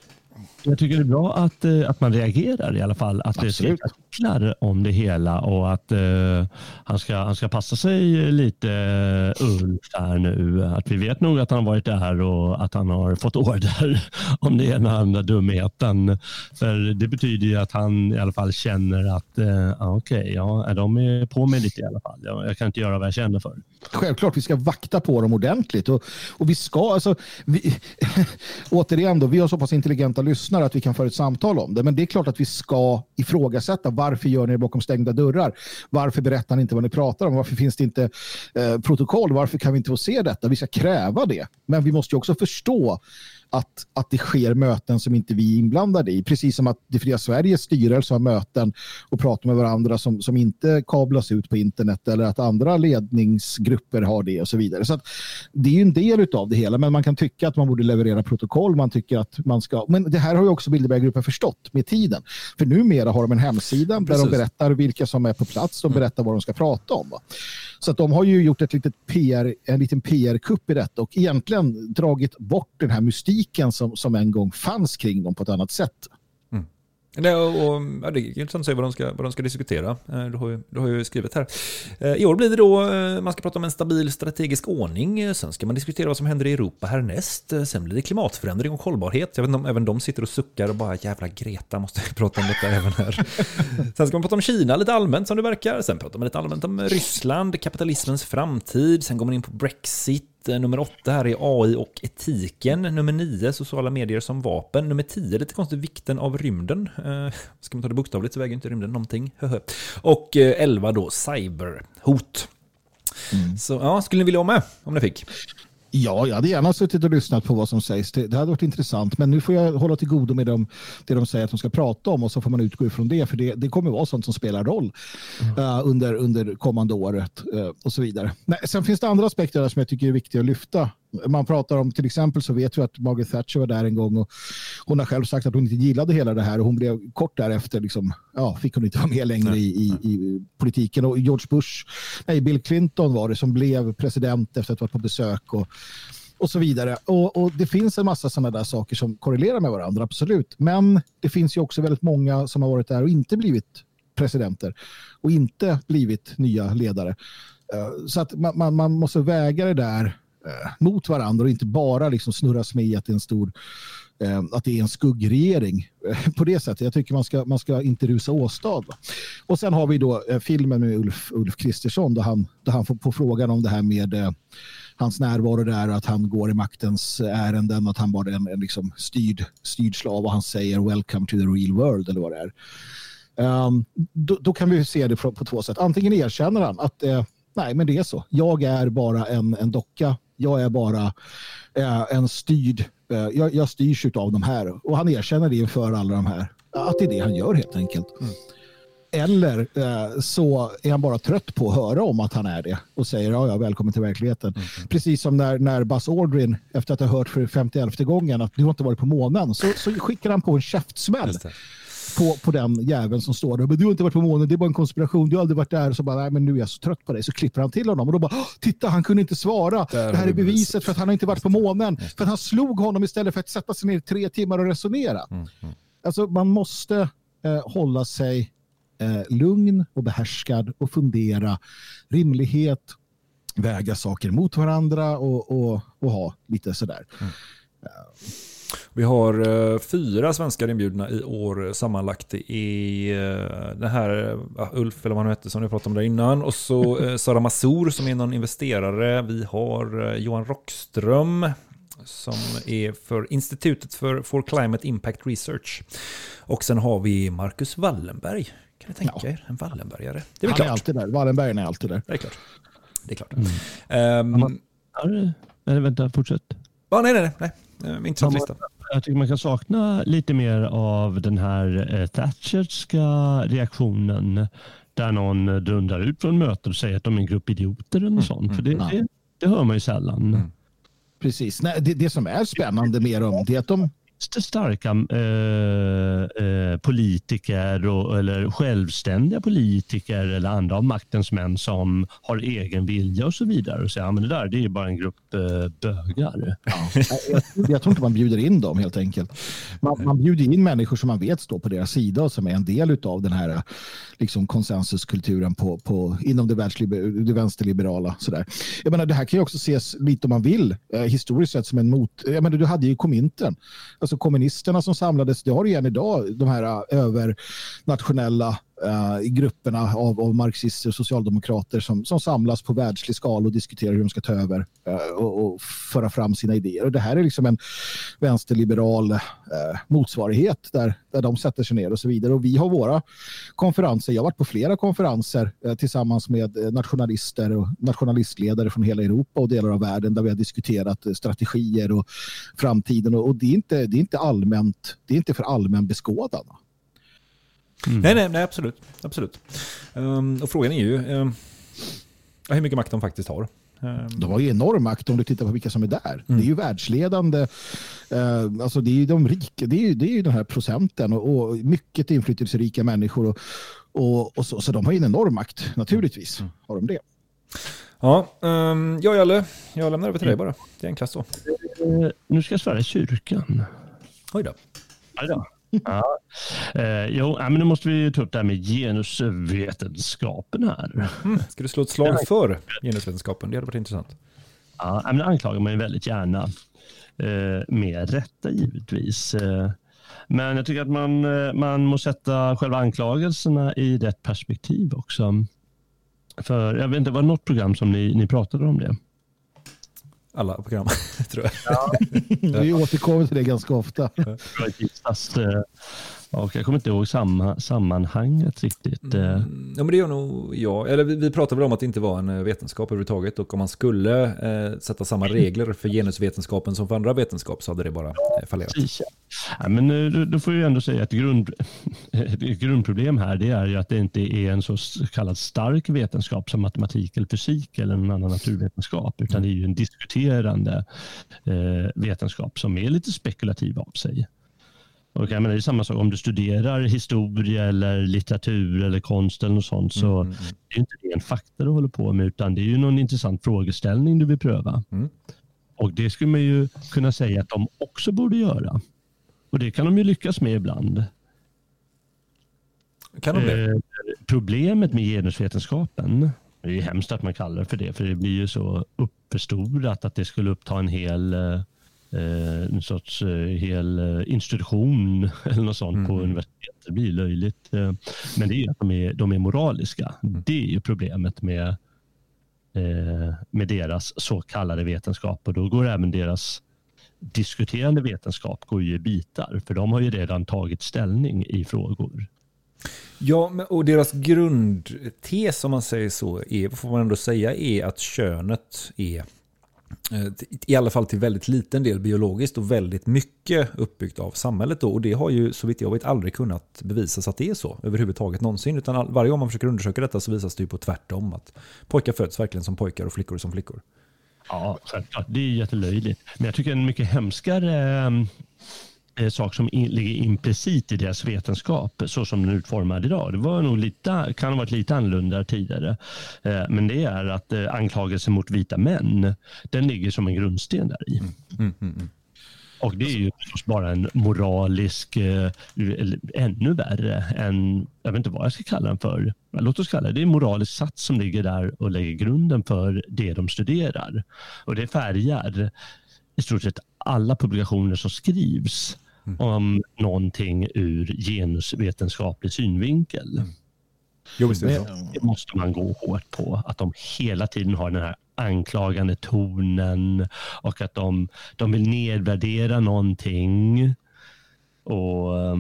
Jag tycker det är bra att, eh, att man reagerar i alla fall. Att det Absolut. är artiklar om det hela och att eh, han, ska, han ska passa sig lite Ulf här nu. Att vi vet nog att han har varit där och att han har fått order om det ena och andra dumheten. För det betyder ju att han i alla fall känner att ja, okej, ja, de är på mig lite i alla fall. Jag, jag kan inte göra vad jag känner för. Självklart, vi ska vakta på dem ordentligt. Och, och vi ska, alltså, vi, återigen då, vi har så pass intelligenta lyssnare att vi kan föra ett samtal om det. Men det är klart att vi ska ifrågasätta varför gör ni det bakom stängda dörrar? Varför berättar ni inte vad ni pratar om? Varför finns det inte eh, protokoll? Varför kan vi inte få se detta? Vi ska kräva det. Men vi måste ju också förstå att, att det sker möten som inte vi är inblandade i. Precis som att det fria Sveriges styrelse har möten och pratar med varandra som, som inte kablas ut på internet eller att andra ledningsgrupper har det och så vidare. Så det är ju en del av det hela, men man kan tycka att man borde leverera protokoll. Man tycker att man ska... Men det här har ju också Bilderberggruppen förstått med tiden. För numera har de en hemsida där Precis. de berättar vilka som är på plats. De berättar vad de ska prata om. Så att de har ju gjort ett litet PR, en liten PR-kupp i detta och egentligen dragit bort den här mystiken som, som en gång fanns kring dem på ett annat sätt. Nej, och, och, ja, det är intressant att se vad de ska, vad de ska diskutera. Eh, Du har, ju, du har ju skrivit här. Eh, I år blir det då, eh, man ska prata om en stabil strategisk ordning. Sen ska man diskutera vad som händer i Europa härnäst. Sen blir det klimatförändring och hållbarhet. Jag vet inte om även de sitter och suckar och bara jävla Greta måste vi prata om detta även här. Sen ska man prata om Kina lite allmänt som det verkar. Sen pratar man lite allmänt om Ryssland, kapitalismens framtid. Sen går man in på Brexit. Eh, Nummer åtta här är AI och etiken. Nummer nio, sociala medier som vapen. Nummer tio, lite konstigt, vikten av rymden. Eh, ska man ta det bokstavligt så väger inte rymden någonting. Och eh, elva då, cyberhot. Så ja, skulle ni vilja vara med om ni fick? Ja, jag hade gärna suttit och lyssnat på vad som sägs. Det, det hade varit intressant. Men nu får jag hålla till godo med dem, det de säger att de ska prata om och så får man utgå ifrån det. För det, det kommer vara sånt som spelar roll eh, under, under kommande året eh, och så vidare. Nej, sen finns det andra aspekter där som jag tycker är viktiga att lyfta. Man pratar om till exempel så vet vi att Margaret Thatcher var där en gång och hon har själv sagt att hon inte gillade hela det här och hon blev kort därefter liksom, ja, fick hon inte vara med längre i, i, i politiken och George Bush, nej Bill Clinton var det som blev president efter att ha varit på besök och och så vidare. Och, och det finns en massa sådana där saker som korrelerar med varandra, absolut. Men det finns ju också väldigt många som har varit där och inte blivit presidenter och inte blivit nya ledare. Eh, Så att man, man, man måste väga det där Eh, mot varandra och inte bara liksom snurras med i att det är en stor eh, att det är en skuggregering eh, på det sättet. Jag tycker man ska, man ska inte rusa åstad. Och sen har vi då filmen med Ulf, Ulf Kristersson där han, där han får på frågan om det här med eh, hans närvaro där att han går i maktens ärenden att han bara är en, en liksom styrd, styrd slav och han säger welcome to the real world eller vad det är. Um, då, då kan vi se det på, på två sätt. Antingen erkänner han att eh, nej, men det är så. Jag är bara en, en docka. Jag är bara eh, en styrd. Eh, jag, jag styrs av de här och han erkänner det inför alla de här. Att det är det han gör helt enkelt. Eller eh, så är han bara trött på att höra om att han är det och säger ja, ja välkommen till verkligheten. Precis som när, när Buzz Aldrin, efter att ha hört för 51 gången att du har inte varit på månen, så, så skickar han på en käftsmäll på, på den jäveln som står där. Men du har inte varit på månen, det är bara en konspiration, du har aldrig varit där. Och så bara, nej men nu är jag så trött på dig. Så klipper han till honom och då bara, "Åh, titta han kunde inte svara. Där det här är vi beviset för att han har inte varit på månen. För att han slog honom istället för att sätta sig ner i tre timmar och resonera. Alltså man måste eh, hålla sig eh, lugn och behärskad och fundera rimlighet, väga saker mot varandra och, och, och ha lite sådär. Vi har eh, fyra svenskar inbjudna i år sammanlagt. Det är eh, den här uh, Ulf, eller vad han hette, som vi pratade om där innan. Och så eh, Sara Massour som är någon investerare. Vi har eh, Johan Rockström som är för Institutet för for Climate Impact Research. Och sen har vi Marcus Wallenberg. Kan ni tänka er? En Wallenbergare. Det är han klart. är alltid där. Wallenberg är alltid där. Det är klart. Det är klart. Ehm, Nej, vänta, fortsätt. ja, nej, nej, nej. nej. Eh, Intressant lista. Jag tycker man kan sakna lite mer av den här eh, Thatcherska reaktionen där någon dundrar ut från mötet och säger att de är en grupp idioter eller något sånt. För det, ja. det, det hör man ju sällan. Precis. Nej, det, det som är spännande med dem det är att de starka eh, eh, politiker och, eller självständiga politiker eller andra av maktens män som har egen vilja och så vidare och säga att ja, det där det är bara en grupp eh, bögar. jag, jag tror inte man bjuder in dem helt enkelt. Man, man bjuder in människor som man vet står på deras sida och som är en del av den här liksom, konsensuskulturen på, på, inom det, världsliber, det vänsterliberala. Sådär. Jag menar, det här kan ju också ses lite om man vill eh, historiskt sett som en mot... Jag menar, du hade ju komintern. Alltså Alltså kommunisterna som samlades, det har du igen idag, de här äh, övernationella uh, i grupperna av, av marxister och socialdemokrater som, som samlas på världslig skala och diskuterar hur de ska ta över uh, och, och föra fram sina idéer. Och det här är liksom en vänsterliberal uh, motsvarighet där, där de sätter sig ner och så vidare. Och vi har våra konferenser. Jag har varit på flera konferenser tillsammans med nationalister och nationalistledare från hela Europa och delar av världen där vi har diskuterat strategier och framtiden. Och, och det, är inte, det är inte allmänt, det är inte för allmän beskådan. Nej, nej, nej, absolut. absolut. Ehm, och frågan är ju ja, hur mycket makt de faktiskt har. Ehm, De har ju enorm makt om du tittar på vilka som är där. Det är ju världsledande. Alltså det är ju de rika. Det är ju, det är ju den här procenten och, och mycket inflytelserika människor. Och, och, och så, så de har ju en enorm makt. Naturligtvis har de det. Ja, um, ja Jalle, jag lämnar över till dig bara. Det är enklast så. Eh, nu ska jag svära i kyrkan. Oj då. Oj då. Ja. Eh, jo, ja, men nu måste vi ta upp det här med genusvetenskapen här. Mm. Ska du slå ett slag för genusvetenskapen? Det hade varit intressant. Ja, men det anklagar man ju väldigt gärna. Eh, med rätta givetvis. Eh, men jag tycker att man, eh, man måste sätta själva anklagelserna i rätt perspektiv också. För jag vet inte, var det något program som ni, ni pratade om det? Alla program, tror jag. Vi återkommer till det ganska ofta. Och jag kommer inte ihåg samma, sammanhanget riktigt. eh. Ja, men det gör nog jag. Eller vi, vi pratade väl om att det inte var en eh, vetenskap överhuvudtaget och om man skulle eh, sätta samma regler för genusvetenskapen som för andra vetenskap så hade det bara eh, fallerat. Ja. Men eh, då, då får jag ändå säga att grund, ett grundproblem här det är ju att det inte är en så kallad stark vetenskap som matematik eller fysik eller någon annan naturvetenskap utan det är ju en diskuterande eh, vetenskap som är lite spekulativ av sig. Och jag menar, det är samma sak om du studerar historia eller litteratur eller konst eller något sånt så Mm, det är inte det en fakta du håller på med utan det är ju någon intressant frågeställning du vill pröva. Mm. Och det skulle man ju kunna säga att de också borde göra. Och det kan de ju lyckas med ibland. Kan de det? Eh, problemet med genusvetenskapen, det är ju hemskt att man kallar det för det, för det blir ju så uppförstorat att det skulle uppta en hel eh, en sorts eh, hel eh, institution eller något sånt på universitetet. Det blir löjligt. Eh, Men det är att de är, de är moraliska. Det är ju problemet med, eh, med deras så kallade vetenskap och då går även deras diskuterande vetenskap går ju i bitar för de har ju redan tagit ställning i frågor. Ja, och deras grundtes om man säger så, är, får man ändå säga, är att könet är eh, Eh, i alla fall till väldigt liten del biologiskt och väldigt mycket uppbyggt av samhället. Då. Och det har ju så vitt jag vet aldrig kunnat bevisas att det är så överhuvudtaget någonsin. Utan varje gång man försöker undersöka detta så visas det ju på tvärtom. Att pojkar föds verkligen som pojkar och flickor som flickor. Ja, självklart. Det är jättelöjligt. Men jag tycker en mycket hemskare eh, sak som ligger implicit i deras vetenskap så som den är utformad idag. Det var nog lite, kan ha varit lite annorlunda tidigare. Eh, men det är att eh, anklagelsen mot vita män, den ligger som en grundsten där i. Och det är ju bara en moralisk, eh, ännu värre än, jag vet inte vad jag ska kalla den för. Låt oss kalla det, det är en moralisk sats som ligger där och lägger grunden för det de studerar. Och det färgar i stort sett alla publikationer som skrivs om någonting ur genusvetenskaplig synvinkel. Jo, visst det. Det måste man gå hårt på. Att de hela tiden har den här anklagande tonen och att de, de vill nedvärdera någonting. Och eh,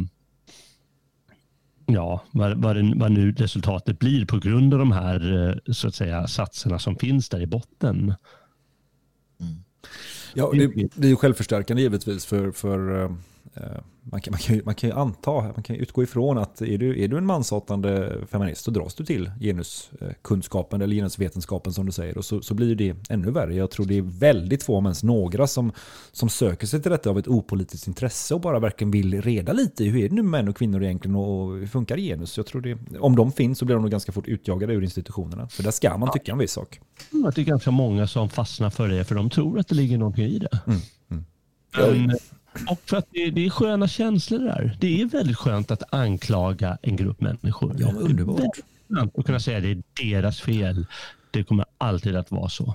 ja, vad, vad, det, vad nu resultatet blir på grund av de här eh, så att säga satserna som finns där i botten. Ja, det, det är ju självförstärkande givetvis för, för eh, man, kan, man, kan ju, man kan ju anta, man kan utgå ifrån att är du, är du en manshatande feminist så dras du till genuskunskapen eller genusvetenskapen som du säger och så, så blir det ännu värre. Jag tror det är väldigt få, om ens några, som, som söker sig till detta av ett opolitiskt intresse och bara verkligen vill reda lite i hur är det nu med män och kvinnor egentligen och hur funkar genus? Jag tror det, om de finns så blir de nog ganska fort utjagade ur institutionerna. För där ska man tycka en viss sak. Mm, Jag tycker ganska många som fastnar för det för de tror att det ligger någonting i det. Men, och för att det, det är sköna känslor där. Det är väldigt skönt att anklaga en grupp människor. Ja, underbart. Skönt att kunna säga att det är deras fel. Det kommer alltid att vara så.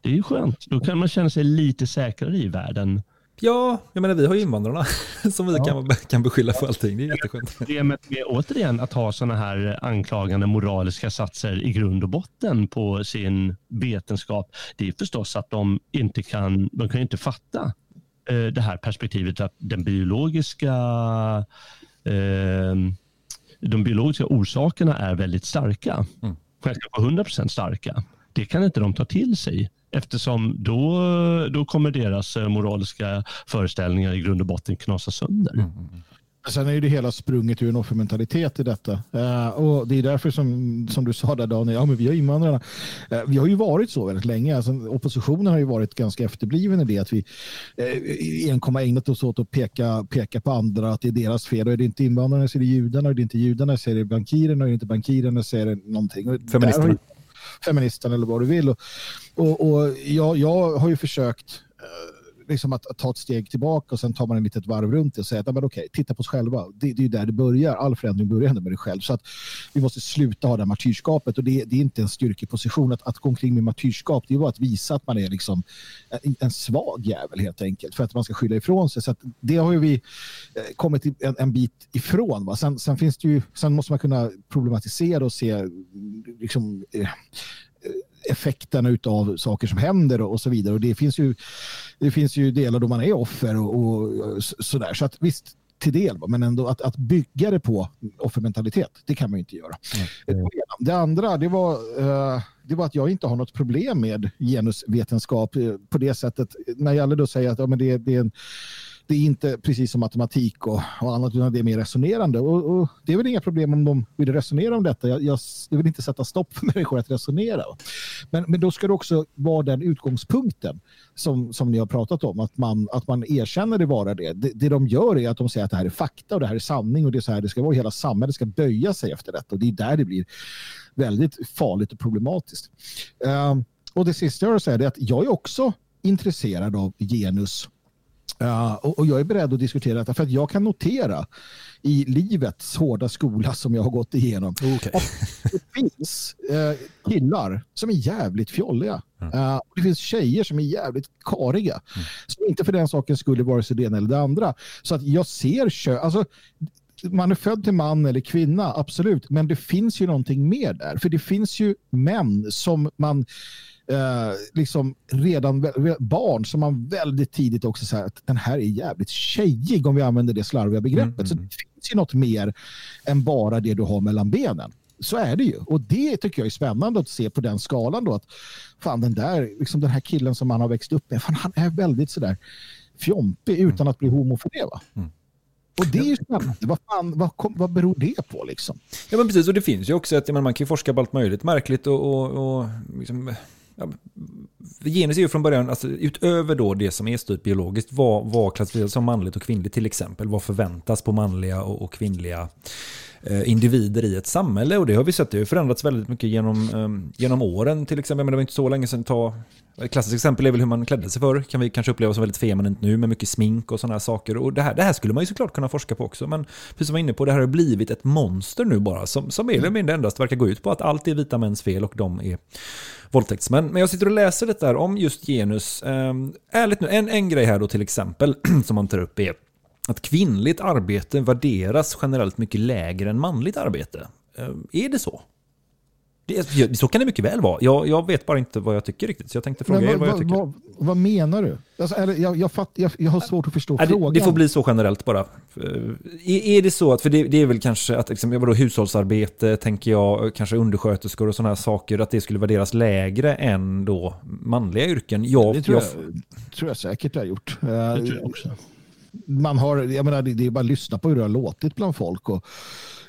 Det är ju skönt. Då kan man känna sig lite säkrare i världen. Ja, jag menar vi har ju invandrarna som vi kan, kan beskylla för allting. Det är jätteskönt. Problemet med återigen att ha sådana här anklagande moraliska satser i grund och botten på sin vetenskap, det är förstås att de inte kan, de kan inte fatta det här perspektivet att den biologiska eh, de biologiska orsakerna är väldigt starka. Kanske på 100% starka. Det kan inte de ta till sig eftersom då, då kommer deras eh, moraliska föreställningar i grund och botten knasa sönder. Sen är ju det hela sprunget ur en offermentalitet i detta. Eh, och det är därför som, som du sa där Daniel, ja men vi har invandrarna. Eh, vi har ju varit så väldigt länge. Alltså, oppositionen har ju varit ganska efterbliven i det att vi eh, enkom har ägnat oss åt att peka, peka på andra, att det är deras fel. Och är det inte invandrarna så är det judarna, och är det inte judarna så är det bankirerna, och är det inte bankirerna så är det någonting. Och Feministerna. Feministerna eller vad du vill. Och, och, och jag, jag har ju försökt eh, liksom att, att ta ett steg tillbaka och sen tar man en litet varv runt det och säger att men okej, titta på oss själva. Det, det är ju där det börjar. All förändring börjar ändå med dig själv. Så att vi måste sluta ha det här martyrskapet och det, det är inte en styrkeposition att, att gå omkring med martyrskap. Det är bara att visa att man är liksom en, en svag jävel helt enkelt för att man ska skylla ifrån sig. Så att det har ju vi eh, kommit en, en bit ifrån. Va? Sen, sen, finns det ju, sen måste man kunna problematisera och se mm, liksom, eh, effekterna av saker som händer och, och så vidare. Och det finns ju, det finns ju delar då man är offer och, och så- sådär. Så att visst, till del, men ändå att, att bygga det på offermentalitet, det kan man ju inte göra. Det andra, det var, eh, det var att jag inte har något problem med genusvetenskap eh, på det sättet. När Jalle då säger att ja, men det, det är en det är inte precis som matematik och, och annat, utan det är mer resonerande. Och, och det är väl inga problem om de vill resonera om detta. Jag, jag, jag vill inte sätta stopp för människor att resonera. Men, men då ska det också vara den utgångspunkten som, som ni har pratat om, att man, att man erkänner det vara det. det. Det de gör är att de säger att det här är fakta och det här är sanning och det är så här det ska vara. Hela samhället ska böja sig efter detta och det är där det blir väldigt farligt och problematiskt. Ehm, och det sista jag vill säga är att jag är också intresserad av genus Ja, och, och jag är beredd att diskutera detta för att jag kan notera i livets hårda skola som jag har gått igenom att det finns eh, killar som är jävligt fjolliga. Eh, och det finns tjejer som är jävligt kariga. Som inte för den saken skulle vare sig det ena eller det andra. Så att jag ser kö... Alltså, man är född till man eller kvinna, absolut. Men det finns ju någonting mer där. För det finns ju män som man eh, liksom redan barn som man väldigt tidigt också säger att den här är jävligt tjejig om vi använder det slarviga begreppet. Så det finns ju något mer än bara det du har mellan benen. Så är det ju. Och det tycker jag är spännande att se på den skalan då. Att fan den där, liksom den här killen som man har växt upp med, fan, han är väldigt sådär fjompig utan att bli homo för det va? Och det är ju spännande. Vad, fan, vad, vad beror det på liksom? Ja men precis, och det finns ju också att man kan ju forska på allt möjligt märkligt och, och, och liksom, genus är ju från början, alltså, utöver då det som är styrt biologiskt, vad, vad klassificeras som manligt och kvinnligt till exempel? Vad förväntas på manliga och, och kvinnliga eh, individer i ett samhälle? Och det har vi sett, det har förändrats väldigt mycket genom, eh, genom åren till exempel. Men det var inte så länge sedan, ta, ett klassiskt exempel är väl hur man klädde sig förr. Kan vi kanske uppleva som väldigt feminint nu med mycket smink och sådana här saker. Och det här, det här skulle man ju såklart kunna forska på också. Men precis som jag var inne på, det här har blivit ett monster nu bara. Som, som mer eller mindre endast verkar gå ut på att allt är vita mäns fel och de är våldtäktsmän. Men jag sitter och läser det där om just genus. Um, ärligt nu, en, en grej här då till exempel som man tar upp är att kvinnligt arbete värderas generellt mycket lägre än manligt arbete. Ehm, är det så? Det, så kan det mycket väl vara. Jag, jag vet bara inte vad jag tycker riktigt, så jag tänkte fråga Men er vad jag vad, tycker. vad, vad menar du? Alltså, eller, jag, jag, fatt, jag, jag har svårt att förstå Nej, frågan. det, det får bli så generellt bara. Eh, Är, är det så att, för det, det är väl kanske att liksom, vadå, hushållsarbete, tänker jag, kanske undersköterskor och sådana här saker, att det skulle värderas lägre än då manliga yrken? Jag, det tror jag, jag, tror jag säkert det har gjort. Det tror jag också. Man har, jag menar, det det är bara att lyssna på hur det har låtit bland folk. Och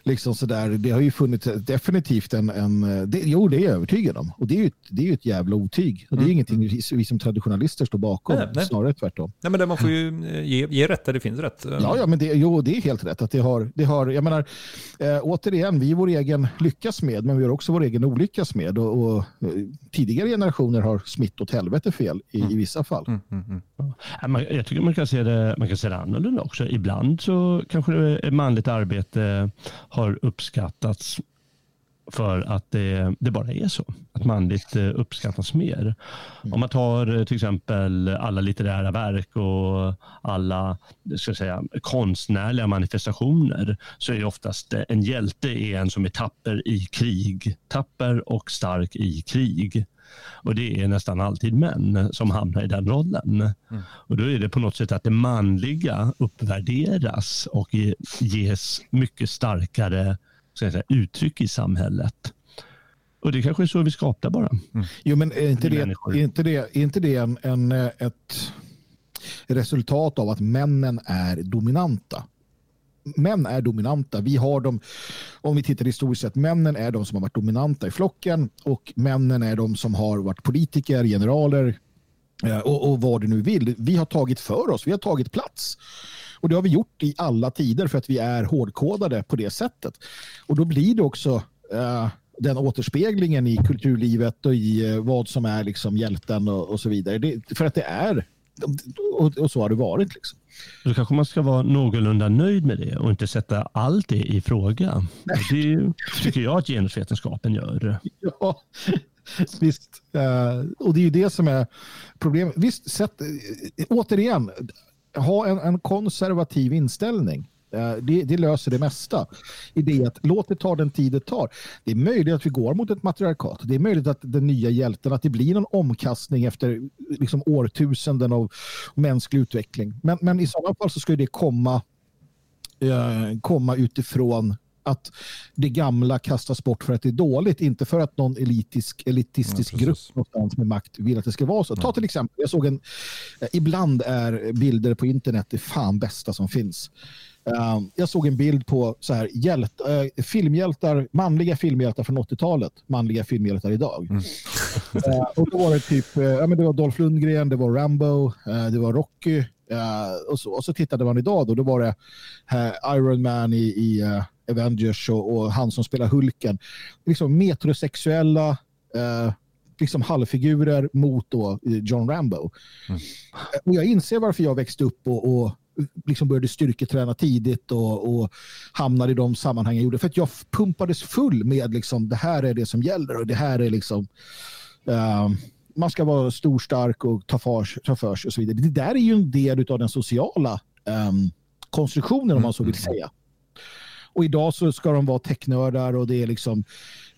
liksom sådär, det har ju funnits definitivt en... en det, jo, det är jag övertygad om. Och det är ju ett, det är ju ett jävla otyg. Och det är Mm. ingenting vi, vi som traditionalister står bakom. Nej, nej. Snarare tvärtom. Nej, men man får ju eh, ge, ge rätt där det finns rätt. Ja, ja men det, jo, det är helt rätt. att det har, det har, Jag menar, eh, återigen, vi är vår egen lyckas med, men vi har också vår egen olyckas med. Och, och eh, tidigare generationer har smitt åt helvete fel i, i vissa fall. Mm, Ja, man- Jag tycker man kan se det, man kan se det annorlunda också. Ibland så kanske det- manligt arbete har uppskattats för att det, det bara är så. Att manligt eh, uppskattas mer. Om man tar eh, till exempel alla litterära verk och alla ska jag säga, konstnärliga manifestationer så är det oftast eh, en hjälte är en som är tapper i krig. Tapper och stark i krig. Och det är nästan alltid män som hamnar i den rollen. Och då är det på något sätt att det manliga uppvärderas och ge- ges mycket starkare ska jag säga, uttryck i samhället. Och det kanske är så vi skapar bara. Jo, men är inte det, är inte det, är inte det en, en, ett resultat av att männen är dominanta? Män är dominanta. Vi har dem, om vi tittar historiskt sett, männen är de som har varit dominanta i flocken och männen är de som har varit politiker, generaler eh, och, och vad du nu vill. Vi har tagit för oss, vi har tagit plats. Och det har vi gjort i alla tider för att vi är hårdkodade på det sättet. Och då blir det också eh, den återspeglingen i kulturlivet och i eh, vad som är liksom hjälten och, och så vidare. Det, för att det är och, och så har det varit. Liksom. Då kanske man ska vara någorlunda nöjd med det och inte sätta allt det i fråga. Det tycker jag att genusvetenskapen gör. Ja, visst. Eh, och det är ju det som är problemet. Visst, sätt, återigen, ha en, en konservativ inställning. Eh, Det, det löser det mesta. I det att låt det ta den tid det tar. Det är möjligt att vi går mot ett matriarkat. Det är möjligt att den nya hjälten, att det blir någon omkastning efter liksom, årtusenden av mänsklig utveckling. Men, men i sådana fall så ska det komma, eh, komma utifrån att det gamla kastas bort för att det är dåligt, inte för att någon elitisk, elitistisk grupp någonstans med makt vill att det ska vara så. Ta till exempel, jag såg en, eh, ibland är bilder på internet det fan bästa som finns. Eh, jag såg en bild på så här, hjält, eh, filmhjältar, manliga filmhjältar från 80-talet, manliga filmhjältar idag. Eh, och då var det typ, ja, men det var Dolph Lundgren, det var Rambo, eh, det var Rocky och, så. och så tittade man idag då, då var det Iron Man i, i Avengers och, och han som spelar Hulken. Liksom metrosexuella liksom halvfigurer mot då John Rambo. Eh, Och jag inser varför jag växte upp och, och liksom började styrketräna tidigt och, och hamnade i de sammanhang jag gjorde. För att jag pumpades full med liksom, det här är det som gäller och det här är liksom eh, man ska vara stor, stark och ta för, ta för sig och så vidare. Det där är ju en del av den sociala ehm, konstruktionen om man så vill säga. Och idag så ska de vara technördar och det är liksom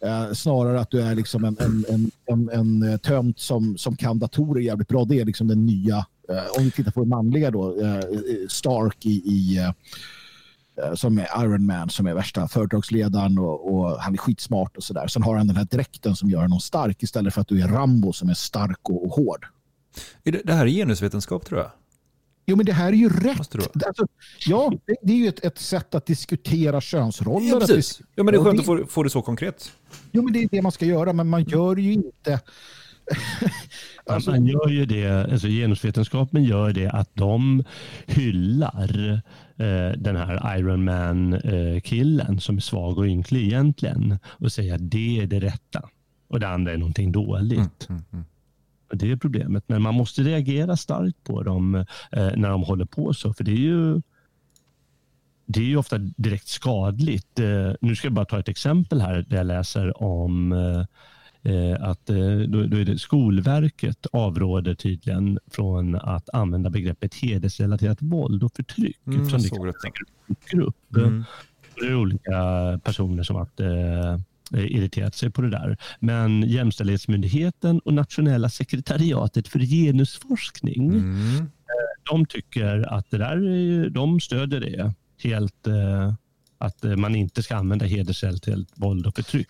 eh, snarare att du är liksom en, en, en, en, en tönt som, som kan datorer jävligt bra. Det är liksom den nya, om vi tittar på det manliga då, eh, Stark i, i eh, eh, som är Iron Man som är värsta företagsledaren och, och han är skitsmart och sådär. Sen har han den här dräkten som gör honom stark istället för att du är Rambo som är stark och, och hård. Det, det här är genusvetenskap tror jag. Jo, men det här är ju rätt. Alltså, ja, det, det är ju ett, ett sätt att diskutera könsroller. Ja, precis. Ja, men det är skönt att få, få det så konkret. Jo, men det är det man ska göra, men man gör ju inte... Alltså- man gör ju det, alltså genusvetenskapen gör det att de hyllar eh, den här Iron Man-killen som är svag och ynklig egentligen och säger att det är det rätta och det andra är någonting dåligt. Och Det är problemet, men man måste reagera starkt på dem eh, när de håller på så, för det är ju det är ju ofta direkt skadligt. Eh, nu ska jag bara ta ett exempel här där jag läser om eh, eh, att eh, då, då är det Skolverket avråder tydligen från att använda begreppet hedersrelaterat våld och förtryck. Mm, eftersom det kan en grupp. Mm. Det är olika personer som har eh, irriterat sig på det där. Men Jämställdhetsmyndigheten och Nationella sekretariatet för genusforskning Mm. eh, de tycker att det där, de stöder det helt eh, att eh, man inte ska använda hedersrelaterat våld och förtryck.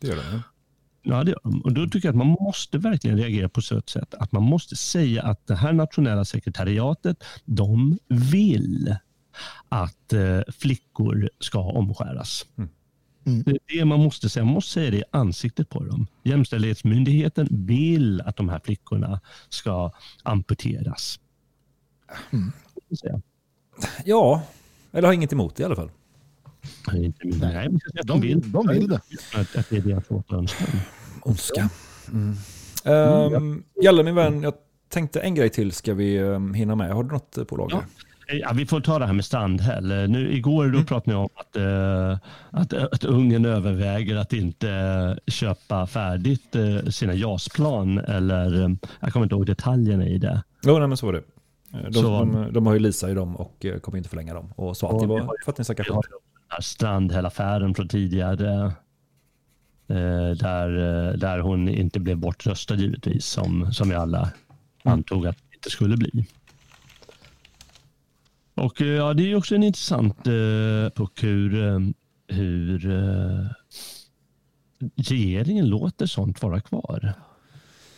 Det gör det. Ja, det gör de. Och då tycker jag att man måste verkligen reagera på så sätt att man måste säga att det här nationella sekretariatet, de vill att eh, flickor ska omskäras. Det är det man måste säga. Man måste säga det i ansiktet på dem. Jämställdhetsmyndigheten vill att de här flickorna ska amputeras. Ja, eller har inget emot det i alla fall. Nej, men de vill, de vill det. Att, att det är deras önskan. Ondska. Mm. Um, Jalle min vän, jag tänkte en grej till ska vi um, hinna med. Har du något eh, på lager? Ja, vi får ta det här med Strandhäll. Eh, Nu, igår Mm. då pratade ni om att, eh, att, att Ungern överväger att inte köpa färdigt eh, sina JAS-plan. Eller, jag kommer inte ihåg detaljerna i det. Jo, nej, men så var det. De, Så- de, de har ju Lisa i dem och kommer inte förlänga dem. Och sa att det var för att ni har skit. Här Strandhäll-affären från tidigare. eh, Där, eh, där hon inte blev bortröstad givetvis, som, som vi alla antog att det inte skulle bli. Och eh, ja, det är också en intressant eh, puck hur, hur eh, regeringen låter sånt vara kvar.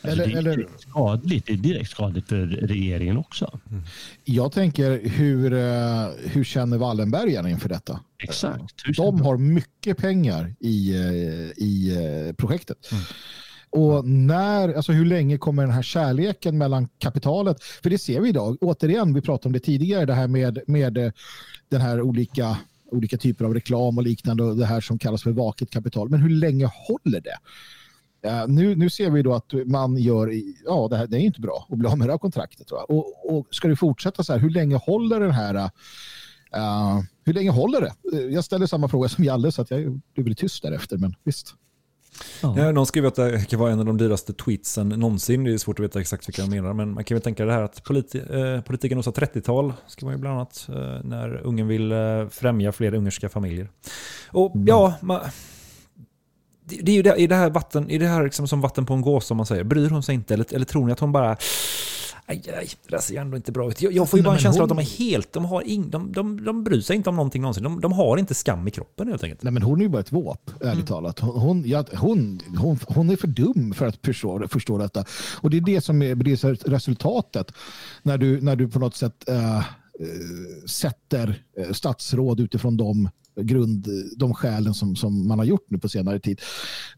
Alltså, Eller- det är eller- direkt skadligt. Det är direkt skadligt för regeringen också. Jag tänker, hur, eh, hur känner Wallenbergarna inför detta? Exakt. De har mycket pengar i, eh, i eh, projektet. Och när, alltså hur länge kommer den här kärleken mellan kapitalet, för det ser vi idag, återigen, vi pratade om det tidigare, det här med, med den här olika, olika typer av reklam och liknande och det här som kallas för vaket kapital. Men hur länge håller det? Eh, nu, nu ser vi då att man gör, ja det, här, det är inte bra att bli av med det här kontraktet. Va? Och, och ska det fortsätta så här, hur länge håller den här, eh, hur länge håller det? Jag ställer samma fråga som Jalle så att jag blir väl tyst därefter, men visst. Ja, någon skriver att det kan vara en av de dyraste tweetsen någonsin. Det är svårt att veta exakt vilka de menar. Men man kan väl tänka det här att politi eh, politiken sa 30-tal, ska man ju bland annat, eh, när ungen vill eh, främja fler ungerska familjer. Och ja, man, det, det är ju det, i det här, vatten, i det här liksom som vatten på en gås som man säger. Bryr hon sig inte? Eller, eller tror ni att hon bara... Aj, aj, det där ser ändå inte bra ut. Jag, jag får ju bara en känsla hon- av att de är helt... De, har ing, de, de, de bryr sig inte om någonting någonsin. De, de har inte skam i kroppen helt enkelt. Nej, men hon är ju bara ett våp, ärligt Mm. talat. Hon, ja, hon, hon, hon är för dum för att förstå, förstå detta. Och det är det som är det är resultatet när du, när du på något sätt eh, Eh, sätter eh, statsråd utifrån de grund, de skälen som, som man har gjort nu på senare tid.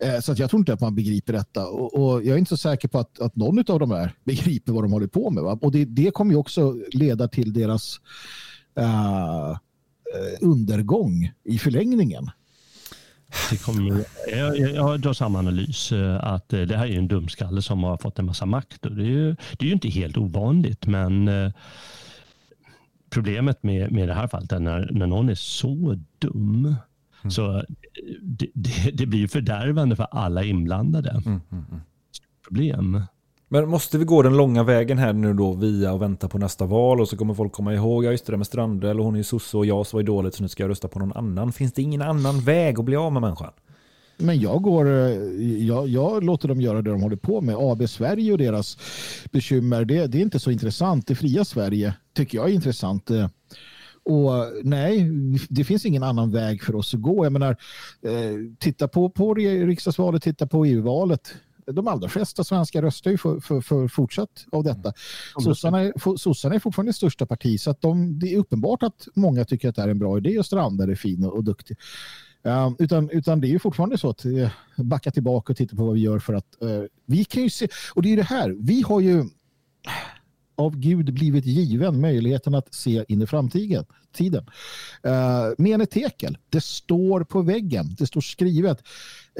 Eh, så att jag tror inte att man begriper detta. Och, och jag är inte så säker på att, att någon av de här begriper vad de håller på med. Va? Och det, det kommer ju också leda till deras eh, eh undergång i förlängningen. Det kommer, jag, jag, jag drar samma analys, eh, att det här är ju en dumskalle som har fått en massa makt. Och det, är ju, det är ju inte helt ovanligt, men eh, problemet med, med det här fallet är när, när någon är så dum, så eh, det, det, det blir fördärvande för alla inblandade. Problem. Men måste vi gå den långa vägen här nu då via och vänta på nästa val och så kommer folk komma ihåg, ja just det där med Strandell och hon är ju sosse och jag så var dåligt så nu ska jag rösta på någon annan. Finns det ingen annan väg att bli av med människan? Men jag, går, eh, jag, jag låter dem göra det de håller på med. AB Sverige och deras bekymmer, det, det är inte så intressant. Det fria Sverige tycker jag är intressant. Eh, Och nej, det finns ingen annan väg för oss att gå. Jag menar, eh, titta på, på riksdagsvalet, titta på EU-valet. De allra flesta svenskar röstar ju för, för, för fortsatt av detta. Sossarna är, sossarna är fortfarande det största parti så att de, det är uppenbart att många tycker att det är en bra idé och Strandberg är fin och, och duktig. Uh, utan, utan det är ju fortfarande så att uh, backa tillbaka och titta på vad vi gör för att uh, vi kan ju se, och det är ju det här, vi har ju av Gud blivit given möjligheten att se in i framtiden. Tiden. Ehm, uh, menetekel, det står på väggen, det står skrivet.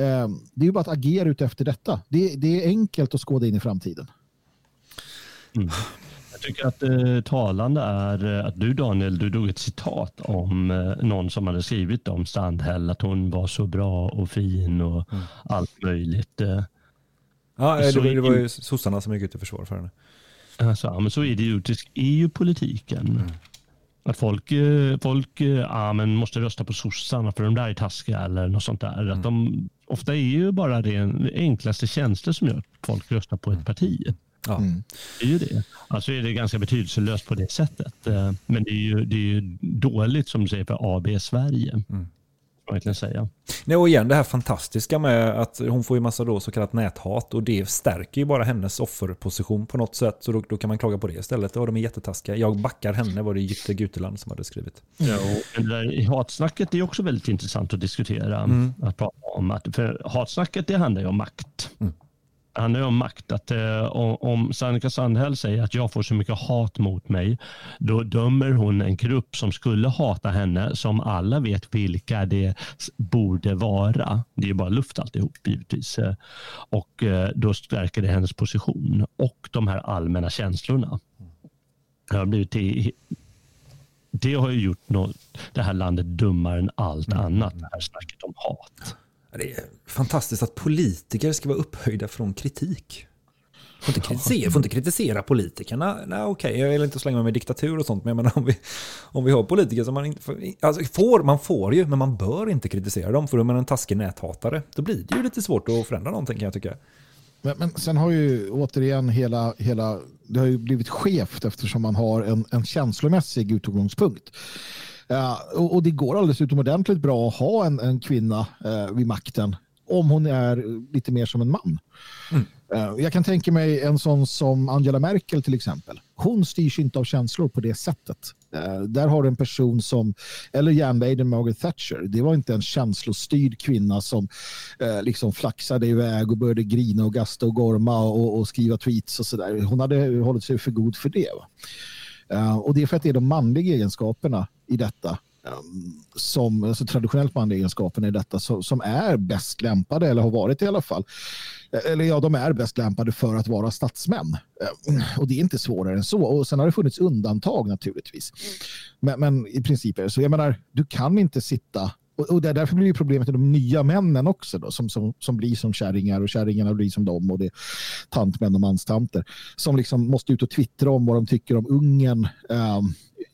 Uh, det är ju bara att agera ut efter detta. Det, det är enkelt att skåda in i framtiden. Mm. Jag tycker att eh, talande är eh, att du Daniel, du drog ett citat om eh, någon som hade skrivit om Strandhäll, att hon var så bra och fin och Mm. allt möjligt. Eh. Ja, det, det var ju sossarna som gick ut i försvar för henne. Alltså, men så idiotisk är ju politiken. Att folk, eh, folk eh, ja, men måste rösta på sossarna för de där är taskiga eller något sånt där. Att de, ofta är ju bara det en- enklaste känslor som gör att folk röstar på ett parti. Ja. Det är ju det. Alltså är det ganska betydelselöst på det sättet. Eh, Men det är ju, det är ju dåligt som du säger för AB Sverige. Mm. Verkligen säga. Nej, och igen det här fantastiska med att hon får ju massa då så kallat näthat och det stärker ju bara hennes offerposition på något sätt. Så då, då kan man klaga på det istället. Ja, de är jättetaskiga. Jag backar henne var det Jytte Guteland som hade skrivit. Ja, och det där, hatsnacket är också väldigt intressant att diskutera. Mm. Att prata om att, för hatsnacket det handlar ju om makt. Det handlar om makt. Att, eh, om Sannika Sandhäll säger att jag får så mycket hat mot mig, då dömer hon en grupp som skulle hata henne, som alla vet vilka det borde vara. Det är bara luft alltihop givetvis. Eh, och eh, då stärker det hennes position och de här allmänna känslorna. Det har blivit till, det har ju gjort något, det här landet dummare än allt mm. annat, det här snacket om hat. Det är fantastiskt att politiker ska vara upphöjda från kritik. Får inte kritisera, får inte kritisera politikerna. Nej, okej, jag vill inte slänga mig med diktatur och sånt, men jag menar, om, vi, om vi har politiker som man inte får, alltså får, man får ju, men man bör inte kritisera dem, för om man är en taskig näthatare, då blir det ju lite svårt att förändra någonting kan jag tycka. Men, men sen har ju återigen hela, hela, det har ju blivit skevt eftersom man har en, en känslomässig utgångspunkt. Och, och det går alldeles utomordentligt bra att ha en, en kvinna eh, vid makten om hon är lite mer som en man. Eh, jag kan tänka mig en sån som Angela Merkel till exempel. Hon styrs inte av känslor på det sättet. Eh, där har du en person som, eller järnladyn Margaret Thatcher, det var inte en känslostyrd kvinna som liksom flaxade iväg och började grina och gasta och gorma och, och skriva tweets och sådär. Hon hade hållit sig för god för det. Va? Och det är för att det är de manliga egenskaperna i detta ehm, som alltså traditionellt manliga egenskapen i detta som, som är bäst lämpade, eller har varit i alla fall. Eh, eller ja, de är bäst lämpade för att vara statsmän. Ehm, och det är inte svårare än så. Och sen har det funnits undantag naturligtvis. Men, men i princip är det så. Jag menar, du kan inte sitta och, och därför blir problemet med de nya männen också då, som, som, som blir som kärringar och kärringarna blir som dem och det är tantmän och manstanter som liksom måste ut och twittra om vad de tycker om ungen ehm,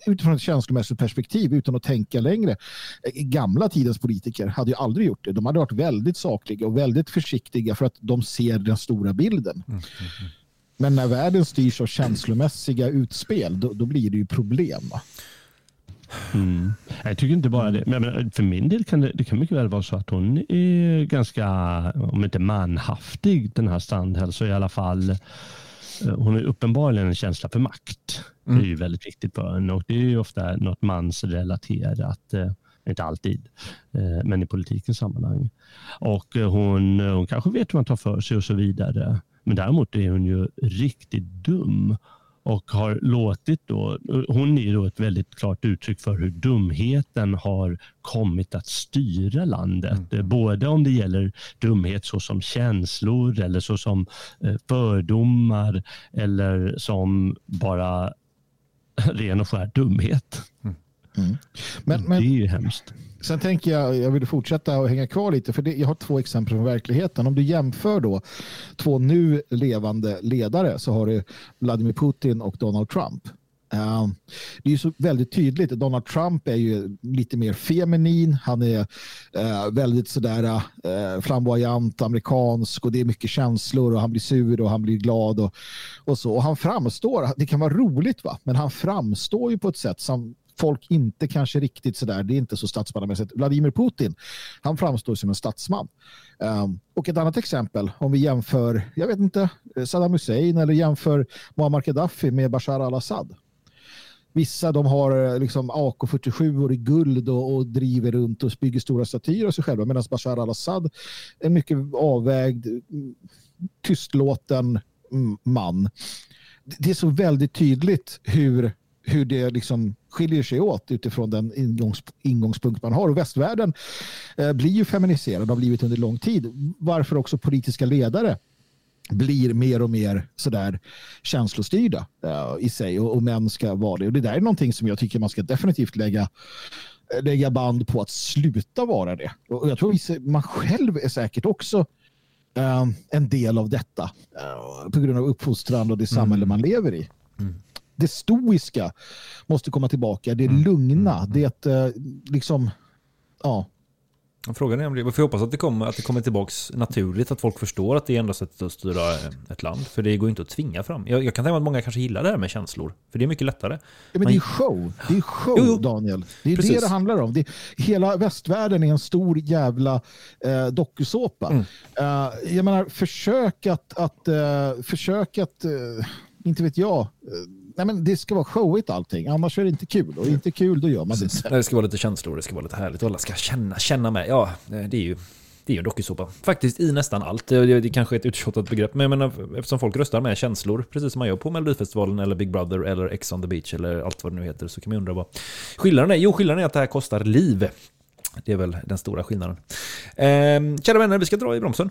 utifrån ett känslomässigt perspektiv utan att tänka längre. Eh, Gamla tidens politiker hade ju aldrig gjort det. De hade varit väldigt sakliga och väldigt försiktiga för att de ser den stora bilden. Men när världen styrs av känslomässiga utspel då, då blir det ju problem. Mm. Jag tycker inte bara det. Men för min del kan det, det kan mycket väl vara så att hon är ganska, om inte manhaftig den här Strandhäll, så i alla fall eh, hon har uppenbarligen en känsla för makt. Det är ju väldigt viktigt för henne och det är ju ofta något mansrelaterat. eh, Inte alltid, eh, men i politikens sammanhang. Och eh, hon, hon kanske vet hur man tar för sig och så vidare. Men däremot är hon ju riktigt dum och har låtit då, hon är då ett väldigt klart uttryck för hur dumheten har kommit att styra landet. Eh, Både om det gäller dumhet såsom känslor eller såsom eh, fördomar eller som bara ren och skär dumhet. Men, men, det är ju hemskt. Sen tänker jag, jag vill fortsätta och hänga kvar lite, för det, jag har två exempel från verkligheten. Om du jämför då två nu levande ledare så har du Vladimir Putin och Donald Trump. Eh, det är ju så väldigt tydligt. Donald Trump är ju lite mer feminin. Han är eh, väldigt sådär eh, flamboyant, amerikansk och det är mycket känslor och han blir sur och han blir glad och, och så. Och han framstår, det kan vara roligt va, men han framstår ju på ett sätt som folk inte kanske riktigt sådär, det är inte så statsmannamässigt. Vladimir Putin, han framstår som en statsman. Um, och ett annat exempel, om vi jämför, jag vet inte, eh, Saddam Hussein eller jämför Muammar Gaddafi med Bashar al-Assad. Vissa de har eh, liksom AK47 i guld och, och driver runt och bygger stora statyer av sig själva medan Bashar al-Assad är en mycket avvägd, mm, tystlåten mm, man. Det är så väldigt tydligt hur, hur det liksom skiljer sig åt utifrån den ingångs, ingångspunkt man har. Och västvärlden eh, blir ju feminiserad, har blivit under lång tid. Varför också politiska ledare blir mer och mer sådär känslostyrda eh, i sig och, och män ska vara det. Och det där är någonting som jag tycker man ska definitivt lägga lägga band på att sluta vara det. Och jag tror man själv är säkert också eh, en del av detta eh, på grund av uppfostran och det samhälle man lever i. Det stoiska måste komma tillbaka. Det lugna. Det eh, liksom, ja. Frågan är om det, vi får hoppas att det kommer, att det kommer tillbaks naturligt, att folk förstår att det är enda sättet att styra eh, ett land. För det går inte att tvinga fram. Jag, jag kan tänka mig att många kanske gillar det här med känslor, för det är mycket lättare. Ja, men det är show. Det är show, Jo, jo. Daniel. Det är Precis. det det handlar om. Det, hela västvärlden är en stor jävla eh, dokusåpa. Mm. Eh, jag menar, försök att, att, eh, försök att eh, inte vet jag, eh, nej men det ska vara showigt allting. Annars är det inte kul. Och inte kul, då gör man det inte. Det ska vara lite känslor, det ska vara lite härligt och alla ska känna, känna med. Ja, eh, det är ju det är ju en dokusåpa. Faktiskt i nästan allt. Det, det kanske är ett uttjatat begrepp, men jag menar, eftersom folk röstar med känslor, precis som man gör på Melodifestivalen eller Big Brother eller Ex on the beach eller allt vad det nu heter, så kan man undra vad skillnaden är. Jo, skillnaden är att det här kostar liv. Det är väl den stora skillnaden. Eh, kära vänner, vi ska dra i bromsen.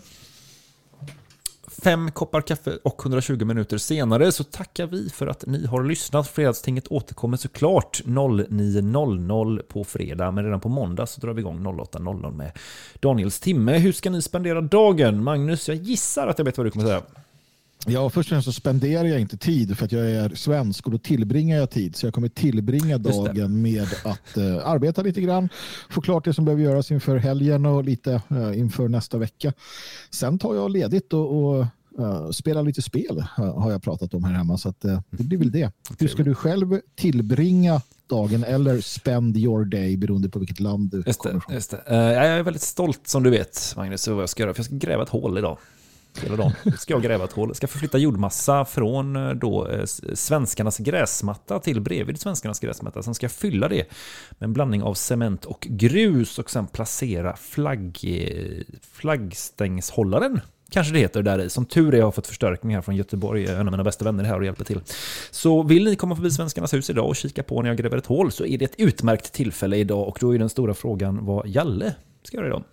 Fem koppar kaffe och 120 minuter senare så tackar vi för att ni har lyssnat. Fredagstinget återkommer såklart 09.00 på fredag, men redan på måndag så drar vi igång 08.00 med Daniels timme. Hur ska ni spendera dagen? Magnus, jag gissar att jag vet vad du kommer säga. Ja, först och främst så spenderar jag inte tid för att jag är svensk och då tillbringar jag tid. Så jag kommer tillbringa dagen med att eh, arbeta lite grann, få klart det som behöver göras inför helgen och lite eh, inför nästa vecka. Sen tar jag ledigt och, och eh, spelar lite spel har jag pratat om här hemma. Så att, det blir väl det. Hur ska du själv tillbringa dagen eller spend your day beroende på vilket land du Just kommer från? just det. Jag är väldigt stolt som du vet, Magnus, över vad jag ska göra. För jag ska gräva ett hål idag. Hela dagen. Ska jag gräva ett hål. Ska förflytta jordmassa från eh, då eh, svenskarnas gräsmatta till bredvid svenskarnas gräsmatta. Sen ska jag fylla det med en blandning av cement och grus och sen placera flagg, eh, flaggstängshållaren Kanske det heter där i. Som tur är har jag fått förstärkning här från Göteborg. En av mina bästa vänner är här och hjälper till. Så vill ni komma förbi Svenskarnas hus idag och kika på när jag gräver ett hål så är det ett utmärkt tillfälle idag. Och då är den stora frågan vad Jalle ska göra idag.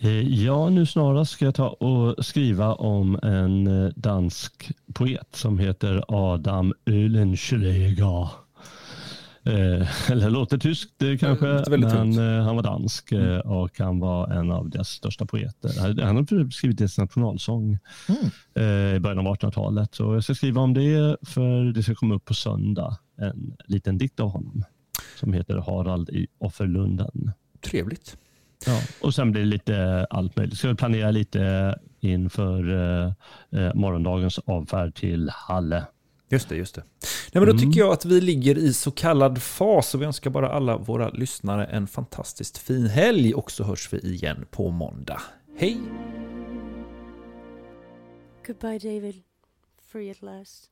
Eh, Ja, nu snarast ska jag ta och skriva om en eh, dansk poet som heter Adam Öhlenschläger. Eh, eller låter tyskt eh, kanske, men eh, han var dansk eh, och han var en av deras största poeter. Han har skrivit deras nationalsång eh, i början av 1800-talet. Så jag ska skriva om det för det ska komma upp på söndag. En liten dikt av honom som heter Harald i Offerlunden. Trevligt. Ja, och sen blir det lite allt möjligt. Ska vi planera lite inför eh, eh, morgondagens avfärd till Halle. Just det, just det. Nej, men då tycker jag att vi ligger i så kallad fas och vi önskar bara alla våra lyssnare en fantastiskt fin helg och så hörs vi igen på måndag. Hej! Goodbye, David. Free at last.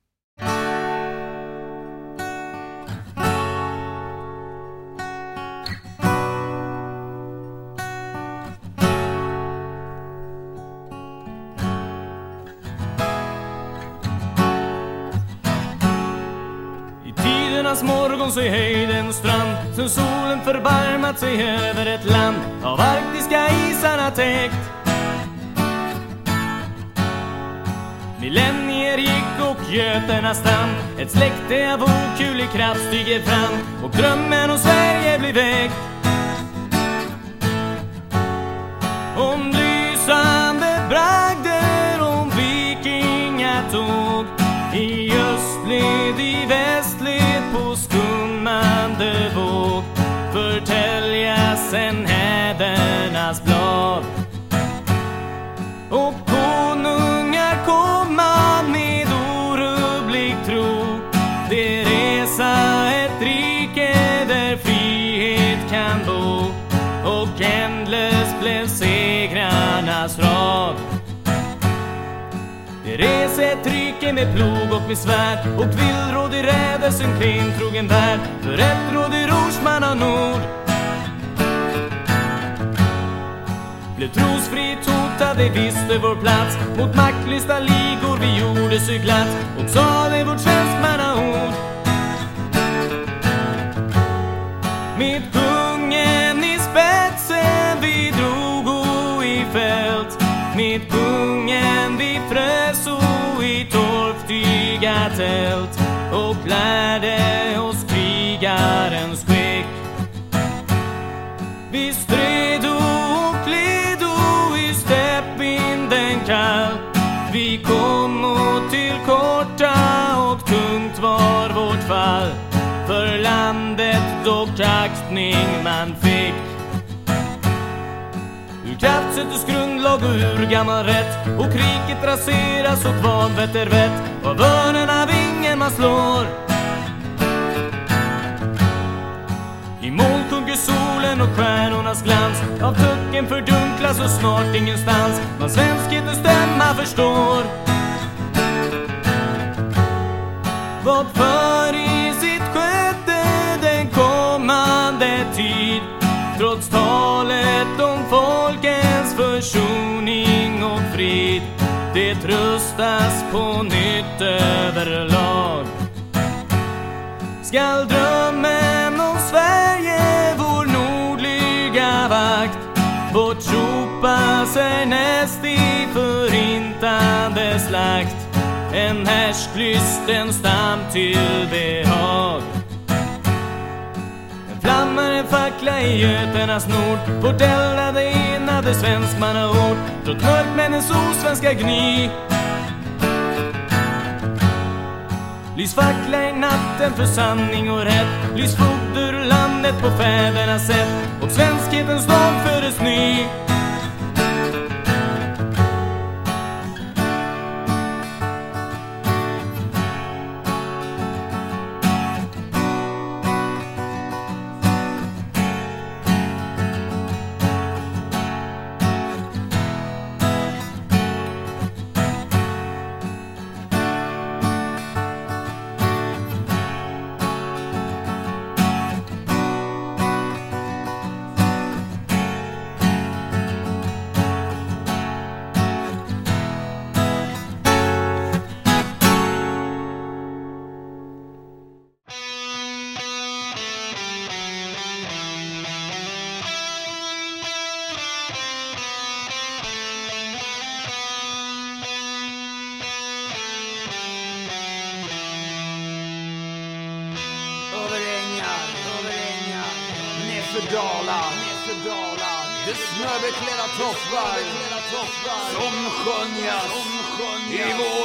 Tidernas morgon så i höjden strand. Sen solen förbarmat sig över ett land. Av arktiska isarna täckt. Millennier gick och göternas stam Ett släkte av okulig kraft stiger fram. Och drömmen om Sverige blir väckt. Om lysande bragder, om vikingatåg. I östled, i väst skummande våg. Förtäljas en hädernas blad. Och konungar komma med orubblig tro. Det resa ett rike där frihet kan bo. Och ändlös blev segrarnas rad. Det res ett icke med plog och med svärd och villrådig rädelsen kring trogen värld. För ett rådig rorsman av nord. Blev trosfritt hotade, visste vår plats. Mot maktlysta ligor vi gjorde sig glatt Och sade vårt svenskmannaord Mitt guld tält Och lärde oss krigarens skick. Vi stredo och ledo i steppvinden kall. Vi kom och till korta och tungt var vårt fall. För landet dock aktning Ur kraft grundlag och ur gammal rätt. Och kriget raseras och vanvett är vett. Av örnen av ingen man slår. I moln sjunker solen och stjärnornas glans. Av tucken fördunklas och snart ingenstans. Man svenskhetens stämma förstår. Vad för i tröstas på nytt överlag. Skall drömmen om Sverige, vår nordliga vakt Bortsopas härnäst i förintande slakt. En härsklysten stam till behag. En fackla i Göternas nord. Borteldade enade svenskmannaord. Trots mörkmännens osvenska gny. Lys fackla i natten för sanning och rätt. Lys foder landet på fädernas sätt. Och svenskhetens dag föddes ny. Som skönjas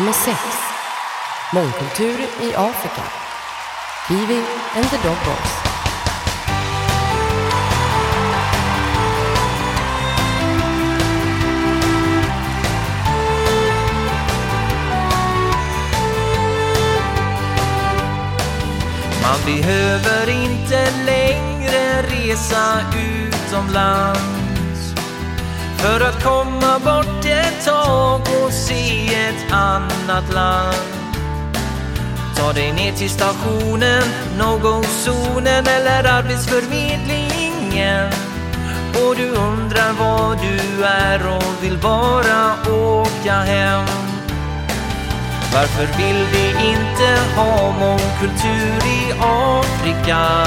nummer 6. Mångkultur i Afrika. Kiwi and the Dog Boys. Man behöver inte längre resa utomlands för att komma bort ett tag och se ett annat land. Ta dig ner till stationen, no-go-zonen eller arbetsförmedlingen och du undrar var du är och vill bara åka hem. Varför vill vi inte ha mångkultur i Afrika?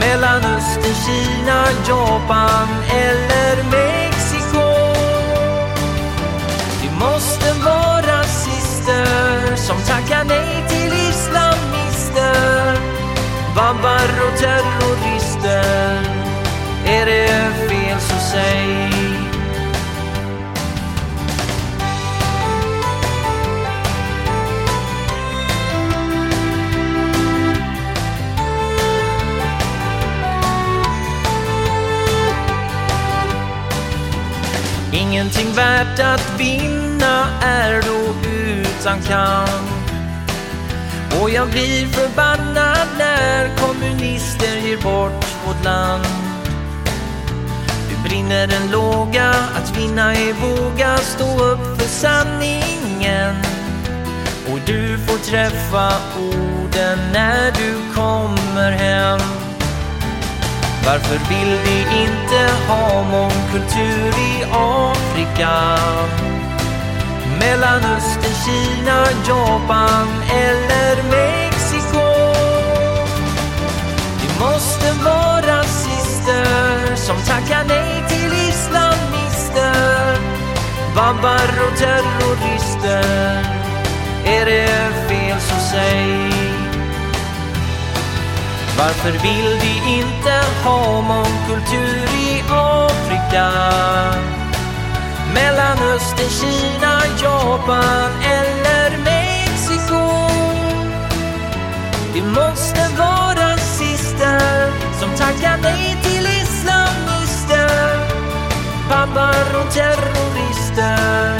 Mellanöstern, Kina, Japan eller Mexiko? Som tackar nej till islamister. Babbar och terrorister. Är det fel så säg. Ingenting värt att vinna är då utan kamp Och jag blir förbannad när kommunister ger bort vårt land. Nu brinner en låga, att vinna är våga stå upp för sanningen. Och du får träffa orden när du kommer hem. Varför vill vi inte ha mångkultur i Afrika? Mellanöstern, Kina, Japan eller Mexiko. Det måste vara rasister som tackar nej till islamister. Babbar och terrorister. Är det fel så säg. Varför vill vi inte ha mångkultur i Afrika? Mellanöstern, Kina, Japan eller Mexiko. Det måste vara rasister som tackar nej till islamister. Babbar och terrorister.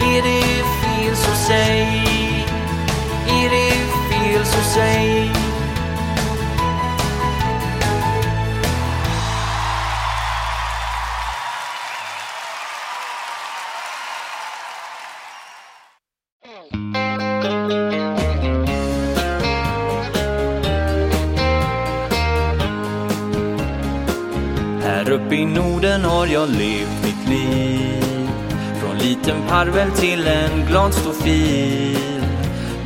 Är det fel så säg. Är det fel så säg. Jag levt mitt liv. Från liten parvel till en glad stofil.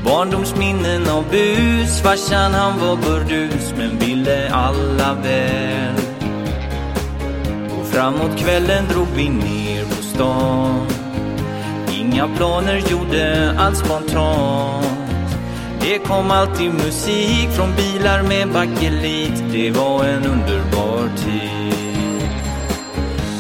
Barndomsminnen av bus Farsan han var burdus men ville alla väl. Och framåt kvällen drog vi ner på stan. Inga planer, gjorde allt spontant. Det kom alltid musik från bilar med bakelit. Det var en underbar tid.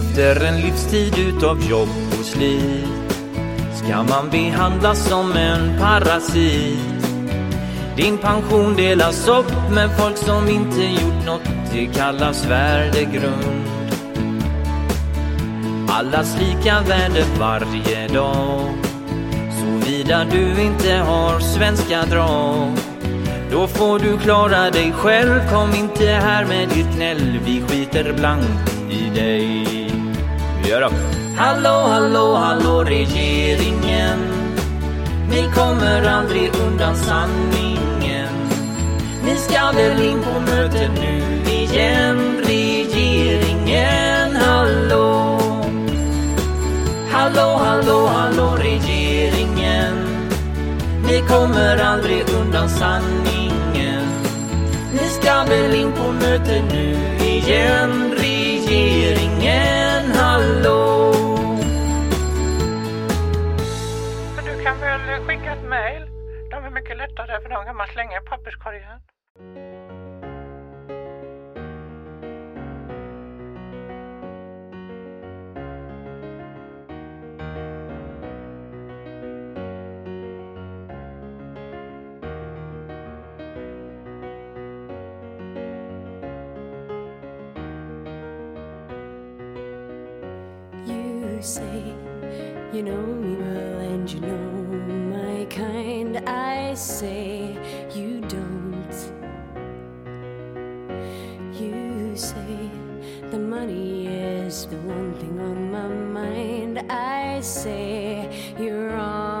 efter en livstid utav jobb och slit Ska man behandlas som en parasit. Din pension delas upp med folk som inte gjort något Det kallas värdegrund Allas lika värde varje dag. Såvida du inte har svenska drag Då får du klara dig själv. Kom inte här med ditt gnäll Vi skiter blankt i dig. Gör. Hallå, hallå, hallå regeringen. Ni kommer aldrig undan sanningen. Ni ska väl in på möte nu igen Regeringen, hallå. Hallå, hallå, hallå regeringen. Ni kommer aldrig undan sanningen. Ni ska väl in på möte nu igen Regeringen, kan man slänga i papperskorgen. You say you know me well and you know kind I say you don't. You say the money is the one thing on my mind. I say you're wrong.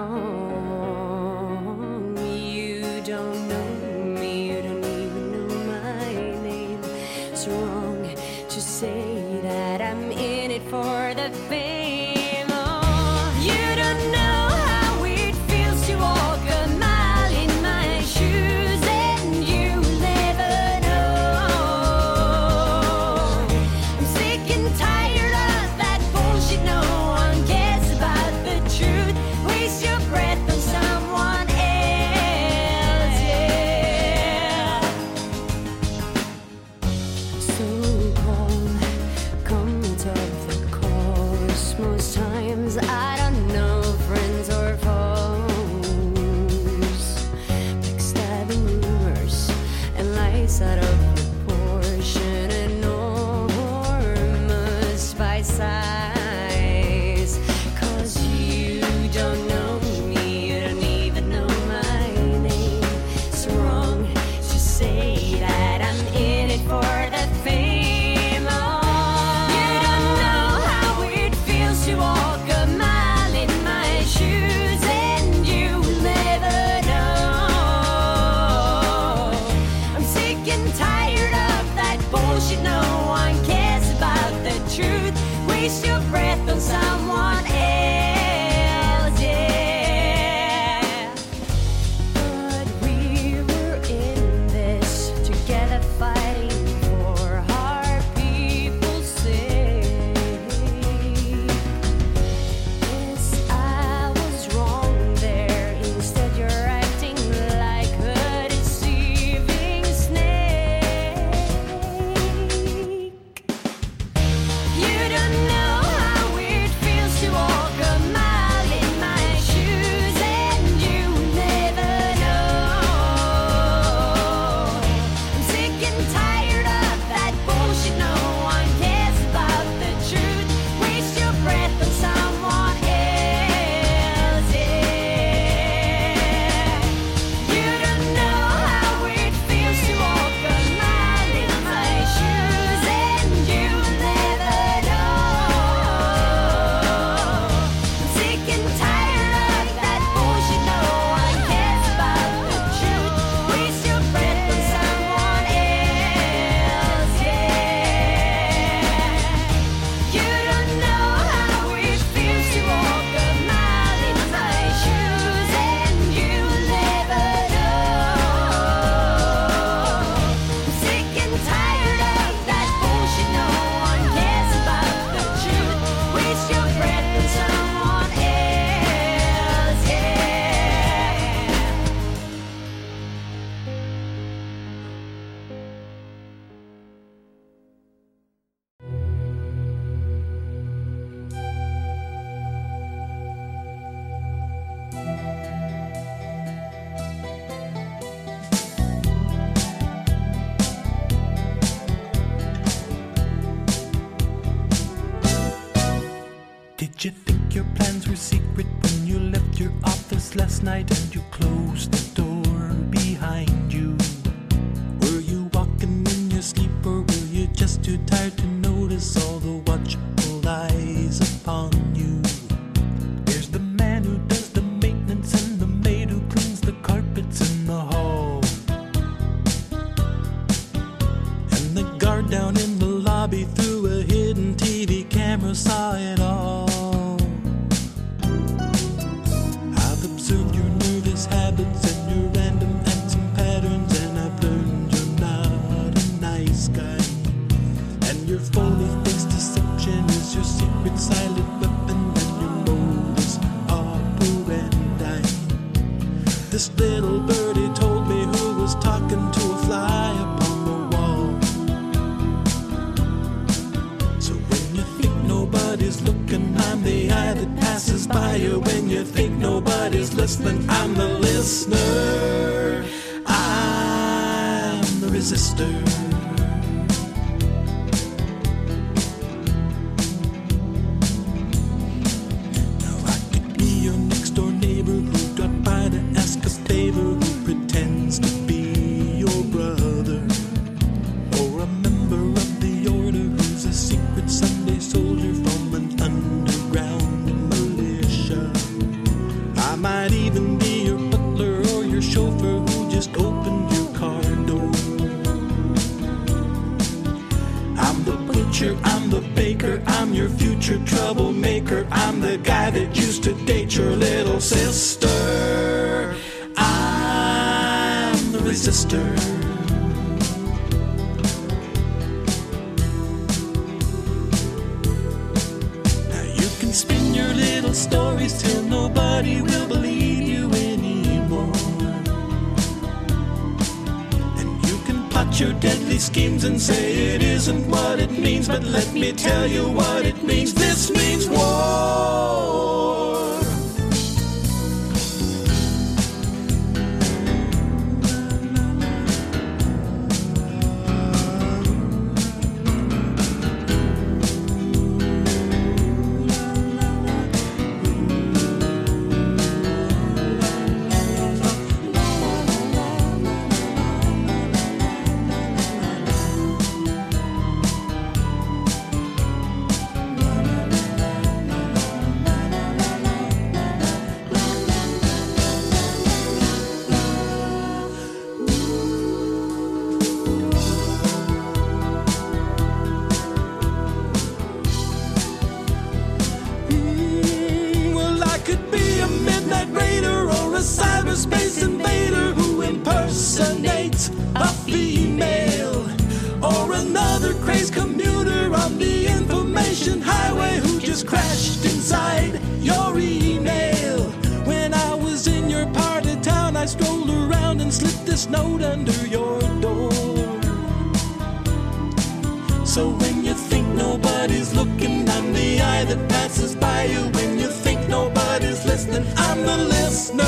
Passes by you. When you think nobody's listening, I'm the listener.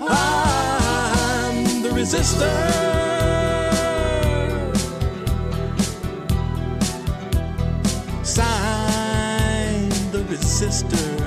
I'm the resistor. Sign the resistor.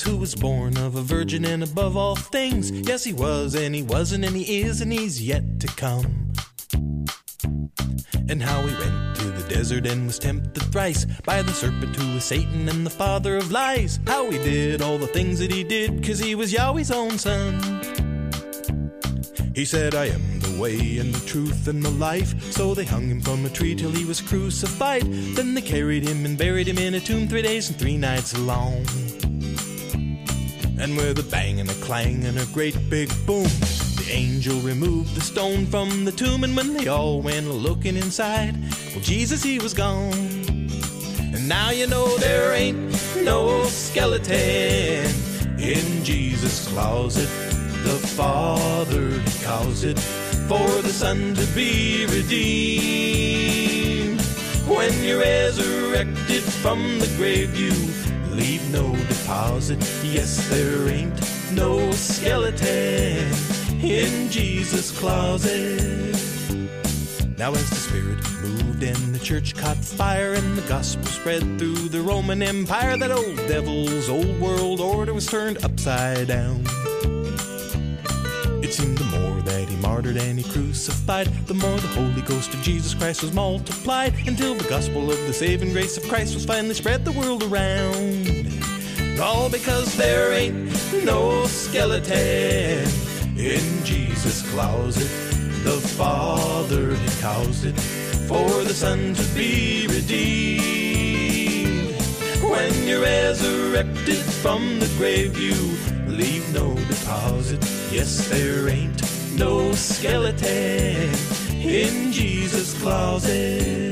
Who was born of a virgin and above all things. Yes, he was, and he wasn't, and he is, and he's yet to come. And how he went to the desert and was tempted thrice by the serpent who was Satan and the father of lies. How he did all the things that he did, cause he was Yahweh's own son. He said, I am the way and the truth and the life. So they hung him from a tree till he was crucified. Then they carried him and buried him in a tomb three days and three nights long. And with a bang and a clang and a great big boom, the angel removed the stone from the tomb. And when they all went looking inside, well, Jesus, he was gone. And now you know there ain't no skeleton in Jesus' closet. The Father caused it for the Son to be redeemed. When you're resurrected from the grave, you leave no deposit. Yes, there ain't no skeleton in Jesus' closet. Now, as the Spirit moved and the church caught fire and the gospel spread through the Roman Empire, that old devil's old world order was turned upside down. It seemed the more that he martyred and he crucified, the more the Holy Ghost of Jesus Christ was multiplied until the gospel of the saving grace of Christ was finally spread the world around. All because there ain't no skeleton in Jesus' closet. The Father caused it for the Son to be redeemed. When you're resurrected from the grave, you leave no deposit. Yes, there ain't no skeleton in Jesus' closet.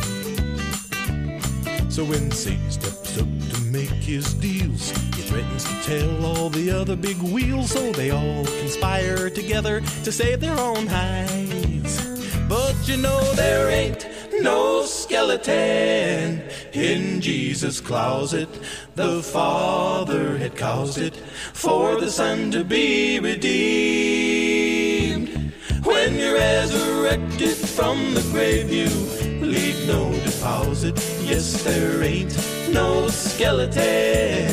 So when Satan steps up to make his deals, he threatens to tell all the other big wheels, so they all conspire together to save their own hides. But you know there ain't no skeleton in Jesus' closet. The Father had caused it for the Son to be redeemed. When you're resurrected from the grave, you leave no deposit. Yes, there ain't no skeleton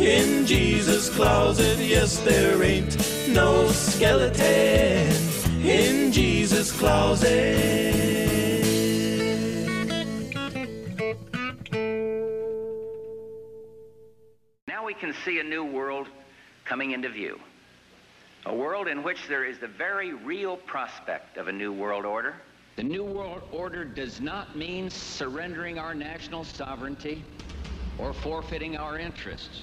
in Jesus' closet. Yes, there ain't no skeleton in Jesus' closet. Now we can see a new world coming into view. A world in which there is the very real prospect of a new world order. The New World Order does not mean surrendering our national sovereignty or forfeiting our interests.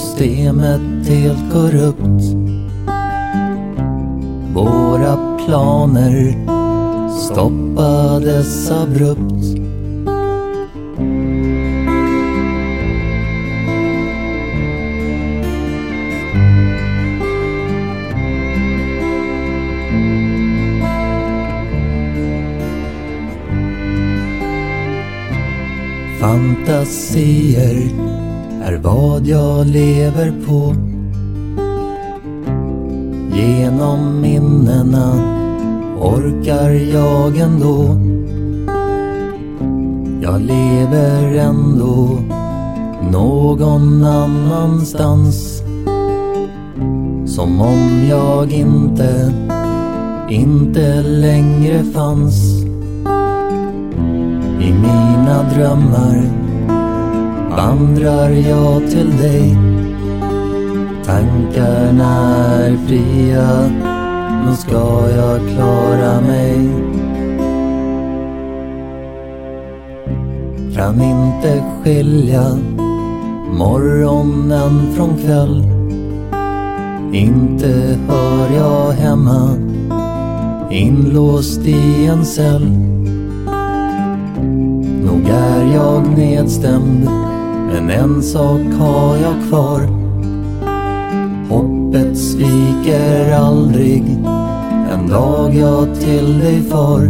stiemet tilkuru jag till dig. Tankarna är fria, nu ska jag klara mig. Kan inte skilja morgonen från kväll. Inte hör jag hemma, inlåst i en cell. Nog är jag nedstämd, men en sak har jag kvar. Hoppet sviker aldrig, en dag jag till dig far.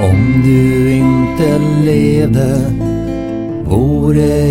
Om du inte levde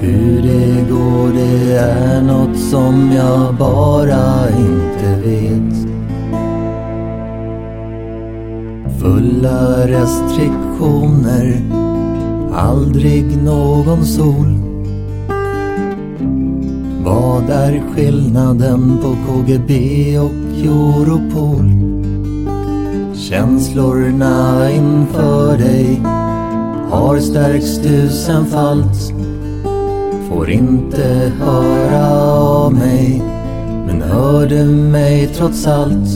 Hur det går det är något som jag bara inte vet. Fulla restriktioner, aldrig någon sol. Vad är skillnaden på KGB och Europol? Känslorna inför dig har stärkts tusenfalt. Får inte höra av mig, men hörde mig trots allt?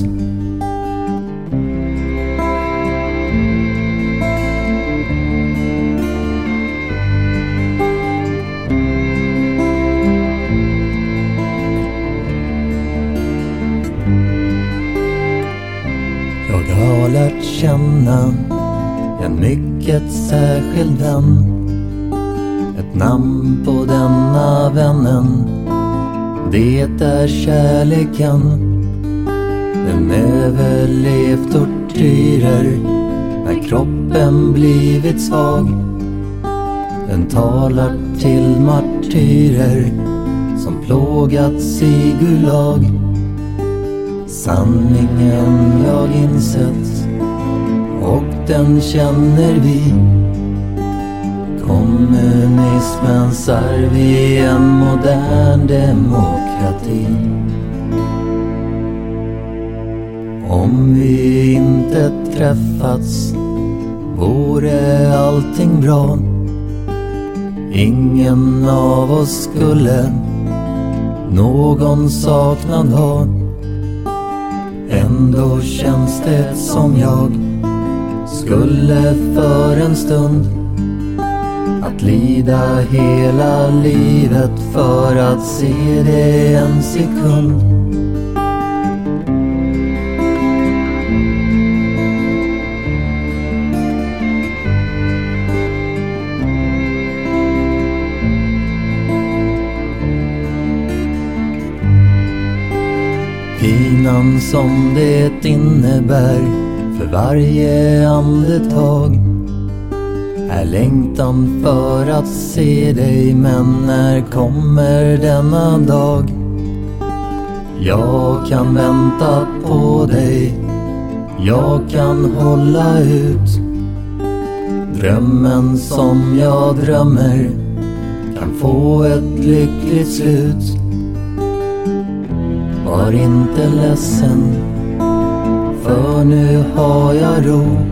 Jag har lärt känna en mycket särskild vän. Namn på denna vännen, det är kärleken. Den överlevt tortyrer när kroppen blivit svag. Den talar till martyrer som plågats i Gulag. Sanningen jag insett och den känner vi. Kommunismens arv i en modern demokrati. Om vi inte träffats vore allting bra. Ingen av oss skulle någon saknad ha. Ändå känns det som jag skulle för en stund att lida hela livet för att se det en sekund. Pinan som det innebär för varje andetag är längtan för att se dig men när kommer denna dag? Jag kan vänta på dig. Jag kan hålla ut. Drömmen som jag drömmer kan få ett lyckligt slut. Var inte ledsen för nu har jag ro.